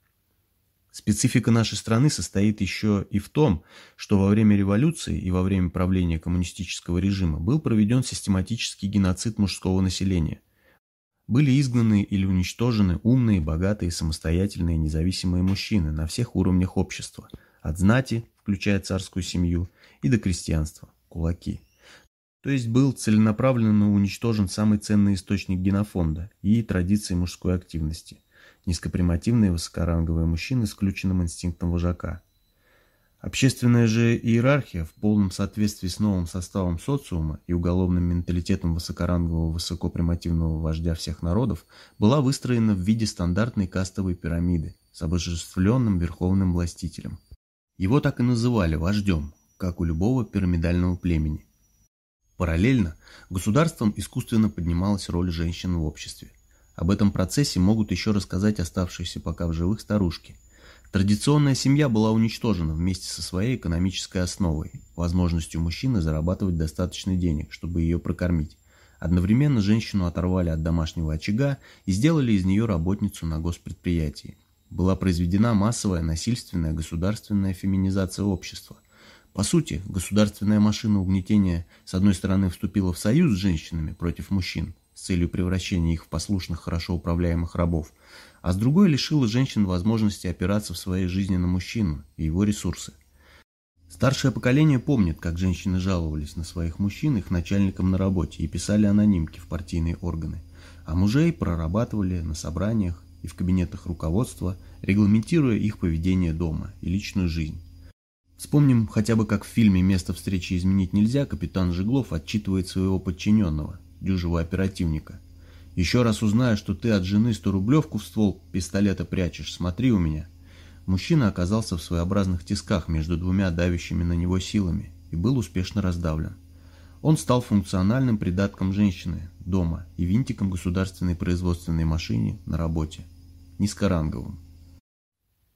Speaker 1: Специфика нашей страны состоит еще и в том, что во время революции и во время правления коммунистического режима был проведен систематический геноцид мужского населения. Были изгнаны или уничтожены умные, богатые, самостоятельные, независимые мужчины на всех уровнях общества, от знати, включая царскую семью, и до крестьянства, кулаки. То есть был целенаправленно уничтожен самый ценный источник генофонда и традиции мужской активности – низкопримативные высокоранговые мужчины с включенным инстинктом вожака. Общественная же иерархия в полном соответствии с новым составом социума и уголовным менталитетом высокорангового высокопримативного вождя всех народов была выстроена в виде стандартной кастовой пирамиды с обожествленным верховным властителем. Его так и называли вождем, как у любого пирамидального племени. Параллельно государством искусственно поднималась роль женщин в обществе. Об этом процессе могут еще рассказать оставшиеся пока в живых старушки. Традиционная семья была уничтожена вместе со своей экономической основой, возможностью мужчины зарабатывать достаточно денег, чтобы ее прокормить. Одновременно женщину оторвали от домашнего очага и сделали из нее работницу на госпредприятии. Была произведена массовая насильственная государственная феминизация общества – по сути, государственная машина угнетения с одной стороны вступила в союз с женщинами против мужчин с целью превращения их в послушных, хорошо управляемых рабов, а с другой лишила женщин возможности опираться в своей жизни на мужчину и его ресурсы. Старшее поколение помнит, как женщины жаловались на своих мужчин их начальникам на работе и писали анонимки в партийные органы, а мужей прорабатывали на собраниях и в кабинетах руководства, регламентируя их поведение дома и личную жизнь. Вспомним хотя бы, как в фильме «Место встречи изменить нельзя» капитан Жиглов отчитывает своего подчиненного, дюжего оперативника. «Еще раз узнаю, что ты от жены сто рублевку в ствол пистолета прячешь, смотри у меня». Мужчина оказался в своеобразных тисках между двумя давящими на него силами и был успешно раздавлен. Он стал функциональным придатком женщины дома и винтиком государственной производственной машине на работе, низкоранговым.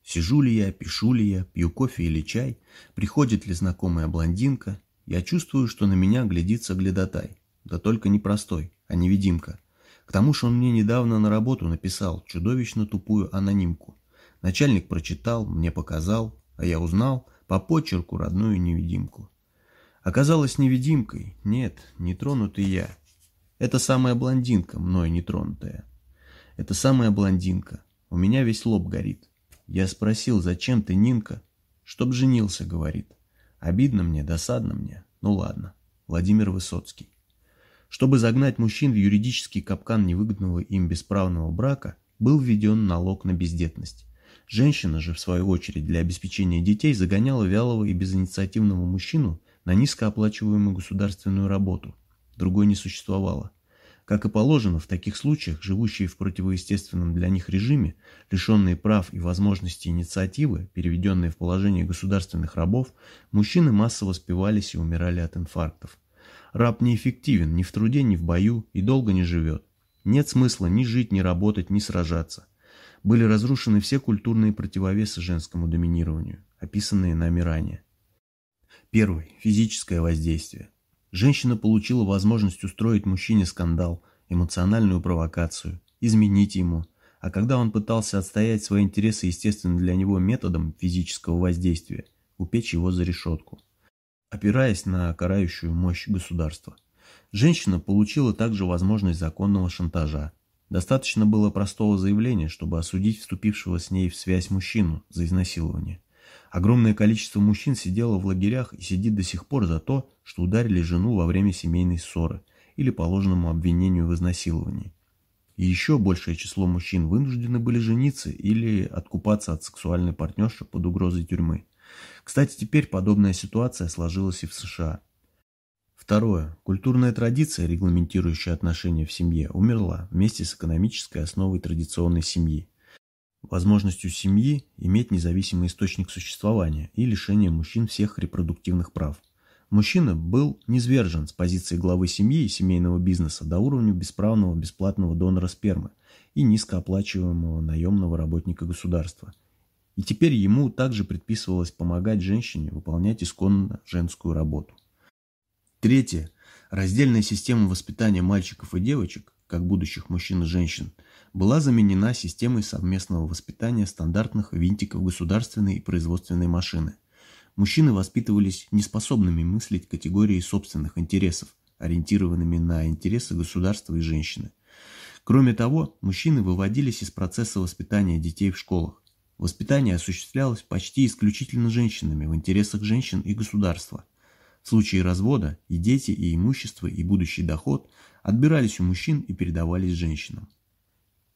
Speaker 1: Сижу ли я, пишу ли я, пью кофе или чай, приходит ли знакомая блондинка, я чувствую, что на меня глядится глядотай, да только не простой, а невидимка. К тому же он мне недавно на работу написал чудовищно тупую анонимку. Начальник прочитал, мне показал, а я узнал по почерку родную невидимку. Оказалась невидимкой, нет, не тронутый я. Это самая блондинка, мной не тронутая. Это самая блондинка, у меня весь лоб горит. Я спросил, зачем ты, Нинка? Чтоб женился, говорит. Обидно мне, досадно мне. Ну ладно. Владимир Высоцкий. Чтобы загнать мужчин в юридический капкан невыгодного им бесправного брака, был введен налог на бездетность. Женщина же, в свою очередь, для обеспечения детей загоняла вялого и безинициативного мужчину на низкооплачиваемую государственную работу. Другой не существовало. Как и положено, в таких случаях живущие в противоестественном для них режиме, лишенные прав и возможности инициативы, переведенные в положение государственных рабов, мужчины массово спивались и умирали от инфарктов. Раб неэффективен ни в труде, ни в бою и долго не живет. Нет смысла ни жить, ни работать, ни сражаться. Были разрушены все культурные противовесы женскому доминированию, описанные нами ранее. Первый – физическое воздействие. Женщина получила возможность устроить мужчине скандал, эмоциональную провокацию, изменить ему, а когда он пытался отстоять свои интересы естественно для него методом физического воздействия, упечь его за решетку, опираясь на карающую мощь государства. Женщина получила также возможность законного шантажа. Достаточно было простого заявления, чтобы осудить вступившего с ней в связь мужчину за изнасилование. Огромное количество мужчин сидело в лагерях и сидит до сих пор за то, что ударили жену во время семейной ссоры или по ложному обвинению в изнасиловании. И еще большее число мужчин вынуждены были жениться или откупаться от сексуальной партнерши под угрозой тюрьмы. Кстати, теперь подобная ситуация сложилась и в США. Второе. Культурная традиция, регламентирующая отношения в семье, умерла вместе с экономической основой традиционной семьи возможностью семьи иметь независимый источник существования и лишение мужчин всех репродуктивных прав. Мужчина был низвержен с позиции главы семьи и семейного бизнеса до уровня бесправного бесплатного донора спермы и низкооплачиваемого наемного работника государства. И теперь ему также предписывалось помогать женщине выполнять исконно женскую работу. Третье. Раздельная система воспитания мальчиков и девочек, как будущих мужчин и женщин – была заменена системой совместного воспитания стандартных винтиков государственной и производственной машины. Мужчины воспитывались неспособными мыслить категории собственных интересов, ориентированными на интересы государства и женщины. Кроме того, мужчины выводились из процесса воспитания детей в школах. Воспитание осуществлялось почти исключительно женщинами в интересах женщин и государства. В случае развода и дети, и имущество, и будущий доход отбирались у мужчин и передавались женщинам.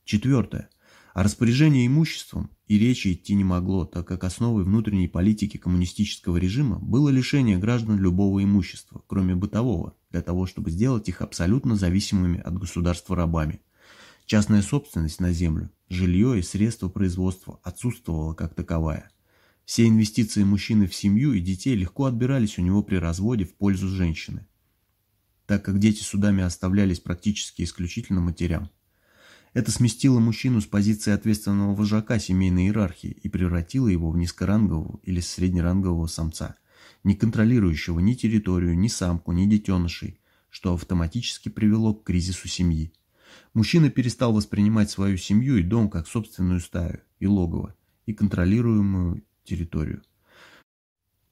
Speaker 1: Четвертое. О распоряжении имуществом и речи идти не могло, так как основой внутренней политики коммунистического режима было лишение граждан любого имущества, кроме бытового, для того, чтобы сделать их абсолютно зависимыми от государства рабами. Частная собственность на землю, жилье и средства производства отсутствовала как таковая. Все инвестиции мужчины в семью и детей легко отбирались у него при разводе в пользу женщины, так как дети судами оставлялись практически исключительно матерям. Это сместило мужчину с позиции ответственного вожака семейной иерархии и превратило его в низкорангового или среднерангового самца, не контролирующего ни территорию, ни самку, ни детенышей, что автоматически привело к кризису семьи. Мужчина перестал воспринимать свою семью и дом как собственную стаю и логово, и контролируемую территорию.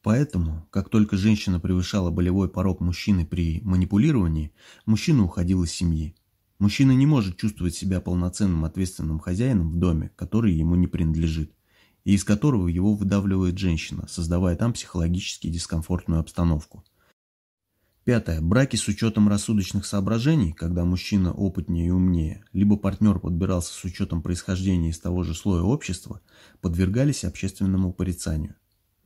Speaker 1: Поэтому, как только женщина превышала болевой порог мужчины при манипулировании, мужчина уходил из семьи. Мужчина не может чувствовать себя полноценным ответственным хозяином в доме, который ему не принадлежит, и из которого его выдавливает женщина, создавая там психологически дискомфортную обстановку. Пятое. Браки с учетом рассудочных соображений, когда мужчина опытнее и умнее, либо партнер подбирался с учетом происхождения из того же слоя общества, подвергались общественному порицанию.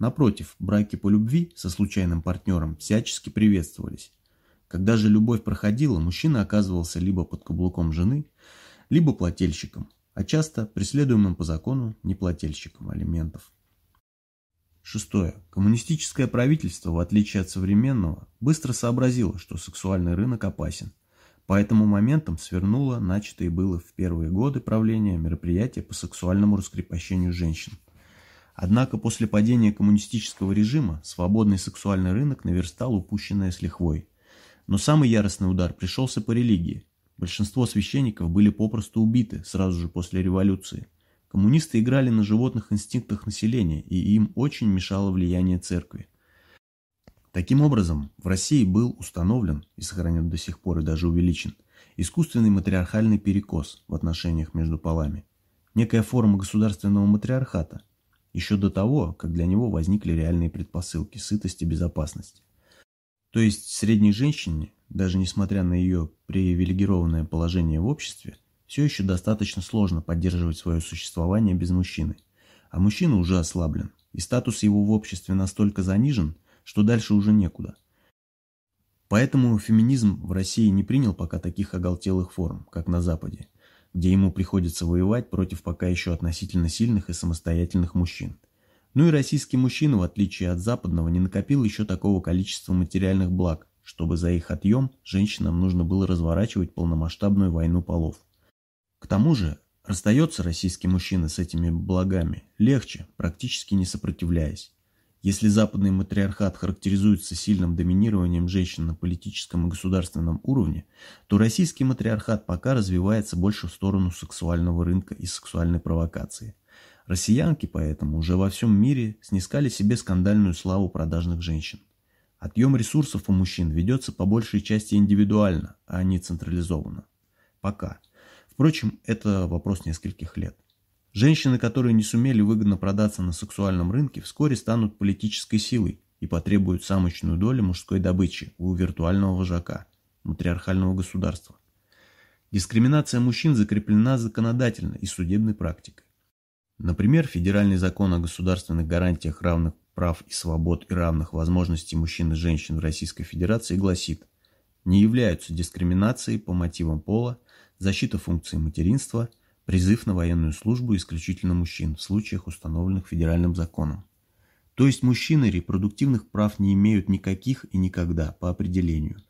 Speaker 1: Напротив, браки по любви со случайным партнером всячески приветствовались. Когда же любовь проходила, мужчина оказывался либо под каблуком жены, либо плательщиком, а часто преследуемым по закону неплательщиком алиментов. Шестое. Коммунистическое правительство, в отличие от современного, быстро сообразило, что сексуальный рынок опасен. По этому моментам свернуло начатые было в первые годы правления мероприятия по сексуальному раскрепощению женщин. Однако после падения коммунистического режима свободный сексуальный рынок наверстал упущенное с лихвой. Но самый яростный удар пришелся по религии. Большинство священников были попросту убиты сразу же после революции – Коммунисты играли на животных инстинктах населения, и им очень мешало влияние церкви. Таким образом, в России был установлен и сохранен до сих пор и даже увеличен искусственный матриархальный перекос в отношениях между полами, некая форма государственного матриархата, еще до того, как для него возникли реальные предпосылки сытости и безопасности. То есть средней женщине, даже несмотря на ее привилегированное положение в обществе, все еще достаточно сложно поддерживать свое существование без мужчины. А мужчина уже ослаблен, и статус его в обществе настолько занижен, что дальше уже некуда. Поэтому феминизм в России не принял пока таких оголтелых форм, как на Западе, где ему приходится воевать против пока еще относительно сильных и самостоятельных мужчин. Ну и российский мужчина, в отличие от западного, не накопил еще такого количества материальных благ, чтобы за их отъем женщинам нужно было разворачивать полномасштабную войну полов. К тому же, расстается российский мужчина с этими благами легче, практически не сопротивляясь. Если западный матриархат характеризуется сильным доминированием женщин на политическом и государственном уровне, то российский матриархат пока развивается больше в сторону сексуального рынка и сексуальной провокации. Россиянки поэтому уже во всем мире снискали себе скандальную славу продажных женщин. Отъем ресурсов у мужчин ведется по большей части индивидуально, а не централизованно. Пока. Впрочем, это вопрос нескольких лет. Женщины, которые не сумели выгодно продаться на сексуальном рынке, вскоре станут политической силой и потребуют самочную долю мужской добычи у виртуального вожака, матриархального государства. Дискриминация мужчин закреплена законодательно и судебной практикой. Например, Федеральный закон о государственных гарантиях равных прав и свобод и равных возможностей мужчин и женщин в Российской Федерации гласит, не являются дискриминацией по мотивам пола, защита функций материнства, призыв на военную службу исключительно мужчин в случаях, установленных федеральным законом. То есть мужчины репродуктивных прав не имеют никаких и никогда по определению.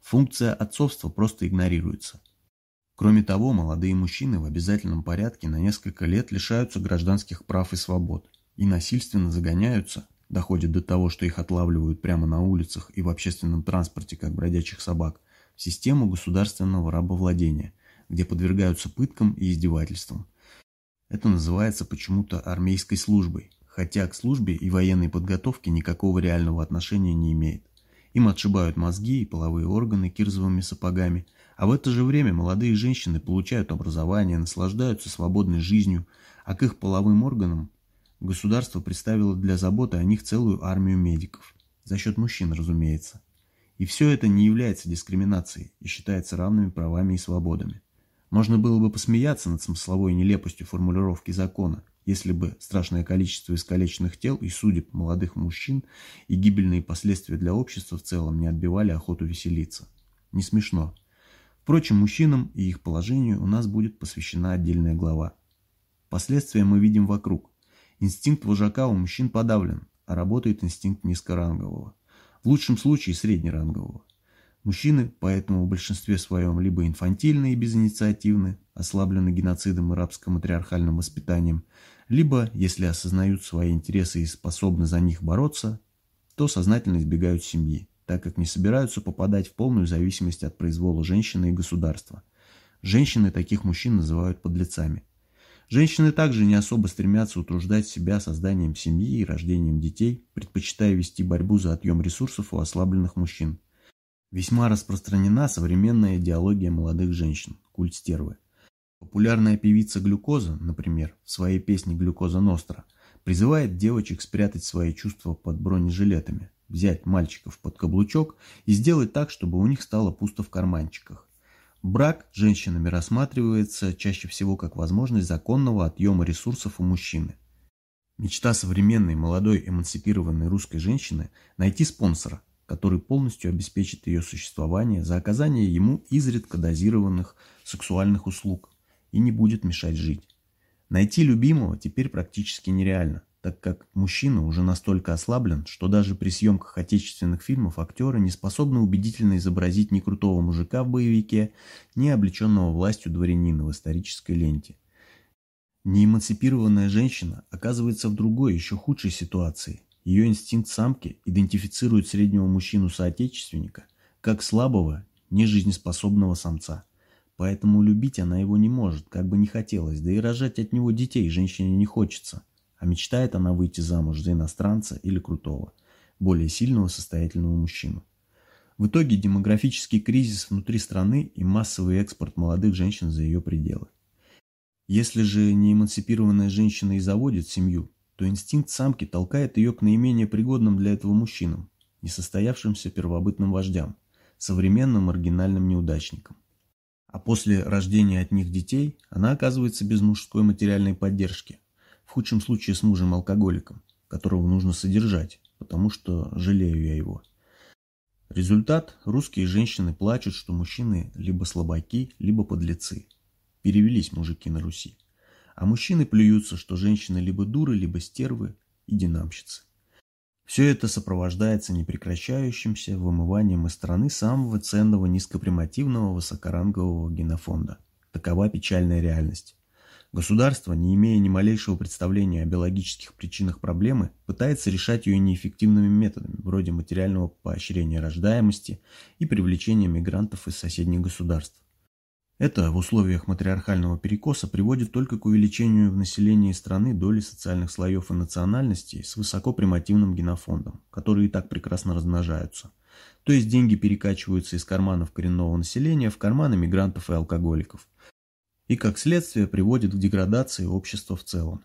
Speaker 1: Функция отцовства просто игнорируется. Кроме того, молодые мужчины в обязательном порядке на несколько лет лишаются гражданских прав и свобод и насильственно загоняются, доходит до того, что их отлавливают прямо на улицах и в общественном транспорте, как бродячих собак, в систему государственного рабовладения – где подвергаются пыткам и издевательствам. Это называется почему-то армейской службой, хотя к службе и военной подготовке никакого реального отношения не имеет. Им отшибают мозги и половые органы кирзовыми сапогами, а в это же время молодые женщины получают образование, наслаждаются свободной жизнью, а к их половым органам государство представило для заботы о них целую армию медиков. За счет мужчин, разумеется. И все это не является дискриминацией и считается равными правами и свободами. Можно было бы посмеяться над смысловой нелепостью формулировки закона, если бы страшное количество искалеченных тел и судеб молодых мужчин и гибельные последствия для общества в целом не отбивали охоту веселиться. Не смешно. Впрочем, мужчинам и их положению у нас будет посвящена отдельная глава. Последствия мы видим вокруг. Инстинкт вожака у мужчин подавлен, а работает инстинкт низкорангового. В лучшем случае среднерангового. Мужчины поэтому в большинстве своем либо инфантильны и безинициативны, ослаблены геноцидом и рабско-матриархальным воспитанием, либо, если осознают свои интересы и способны за них бороться, то сознательно избегают семьи, так как не собираются попадать в полную зависимость от произвола женщины и государства. Женщины таких мужчин называют подлецами. Женщины также не особо стремятся утруждать себя созданием семьи и рождением детей, предпочитая вести борьбу за отъем ресурсов у ослабленных мужчин. Весьма распространена современная идеология молодых женщин, культ стервы. Популярная певица Глюкоза, например, в своей песне «Глюкоза Ностра» призывает девочек спрятать свои чувства под бронежилетами, взять мальчиков под каблучок и сделать так, чтобы у них стало пусто в карманчиках. Брак женщинами рассматривается чаще всего как возможность законного отъема ресурсов у мужчины. Мечта современной, молодой, эмансипированной русской женщины – найти спонсора, который полностью обеспечит ее существование за оказание ему изредка дозированных сексуальных услуг и не будет мешать жить. Найти любимого теперь практически нереально, так как мужчина уже настолько ослаблен, что даже при съемках отечественных фильмов актеры не способны убедительно изобразить ни крутого мужика в боевике, ни облеченного властью дворянина в исторической ленте. Неэмансипированная женщина оказывается в другой, еще худшей ситуации. Ее инстинкт самки идентифицирует среднего мужчину-соотечественника как слабого, нежизнеспособного самца. Поэтому любить она его не может, как бы не хотелось, да и рожать от него детей женщине не хочется. А мечтает она выйти замуж за иностранца или крутого, более сильного состоятельного мужчину. В итоге демографический кризис внутри страны и массовый экспорт молодых женщин за ее пределы. Если же неэмансипированная женщина и заводит семью, то инстинкт самки толкает ее к наименее пригодным для этого мужчинам, несостоявшимся первобытным вождям, современным маргинальным неудачникам. А после рождения от них детей она оказывается без мужской материальной поддержки, в худшем случае с мужем-алкоголиком, которого нужно содержать, потому что жалею я его. Результат – русские женщины плачут, что мужчины либо слабаки, либо подлецы. Перевелись мужики на Руси. А мужчины плюются, что женщины либо дуры, либо стервы и динамщицы. Все это сопровождается непрекращающимся вымыванием из страны самого ценного низкопримативного высокорангового генофонда. Такова печальная реальность. Государство, не имея ни малейшего представления о биологических причинах проблемы, пытается решать ее неэффективными методами, вроде материального поощрения рождаемости и привлечения мигрантов из соседних государств. Это в условиях матриархального перекоса приводит только к увеличению в населении страны доли социальных слоев и национальностей с высокопримативным генофондом, которые и так прекрасно размножаются. То есть деньги перекачиваются из карманов коренного населения в карманы мигрантов и алкоголиков. И как следствие приводит к деградации общества в целом.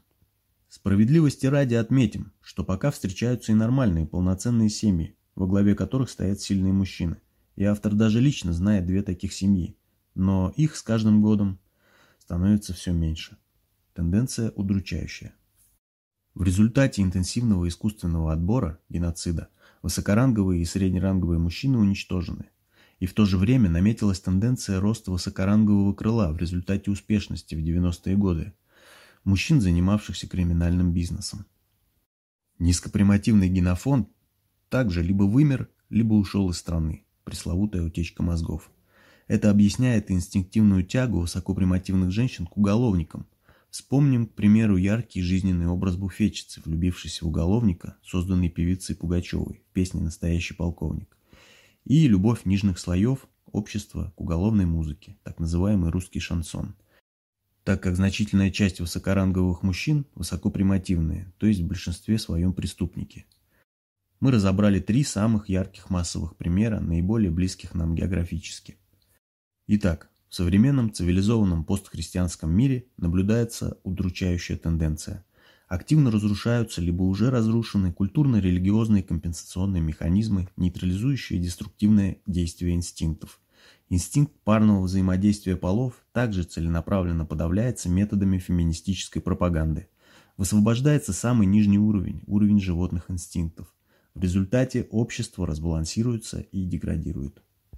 Speaker 1: Справедливости ради отметим, что пока встречаются и нормальные полноценные семьи, во главе которых стоят сильные мужчины. И автор даже лично знает две таких семьи – но их с каждым годом становится все меньше. Тенденция удручающая. В результате интенсивного искусственного отбора, геноцида, высокоранговые и среднеранговые мужчины уничтожены. И в то же время наметилась тенденция роста высокорангового крыла в результате успешности в 90-е годы мужчин, занимавшихся криминальным бизнесом. Низкопримативный генофонд также либо вымер, либо ушел из страны. Пресловутая утечка мозгов. Это объясняет инстинктивную тягу высокопримативных женщин к уголовникам. Вспомним, к примеру, яркий жизненный образ буфетчицы, влюбившейся в уголовника, созданный певицей Пугачевой в песне «Настоящий полковник». И любовь нижних слоев общества к уголовной музыке, так называемый русский шансон. Так как значительная часть высокоранговых мужчин высокопримативные, то есть в большинстве своем преступники. Мы разобрали три самых ярких массовых примера, наиболее близких нам географически. Итак, в современном цивилизованном постхристианском мире наблюдается удручающая тенденция. Активно разрушаются либо уже разрушены культурно-религиозные компенсационные механизмы, нейтрализующие деструктивное действие инстинктов. Инстинкт парного взаимодействия полов также целенаправленно подавляется методами феминистической пропаганды. Высвобождается самый нижний уровень, уровень животных инстинктов. В результате общество разбалансируется и деградирует.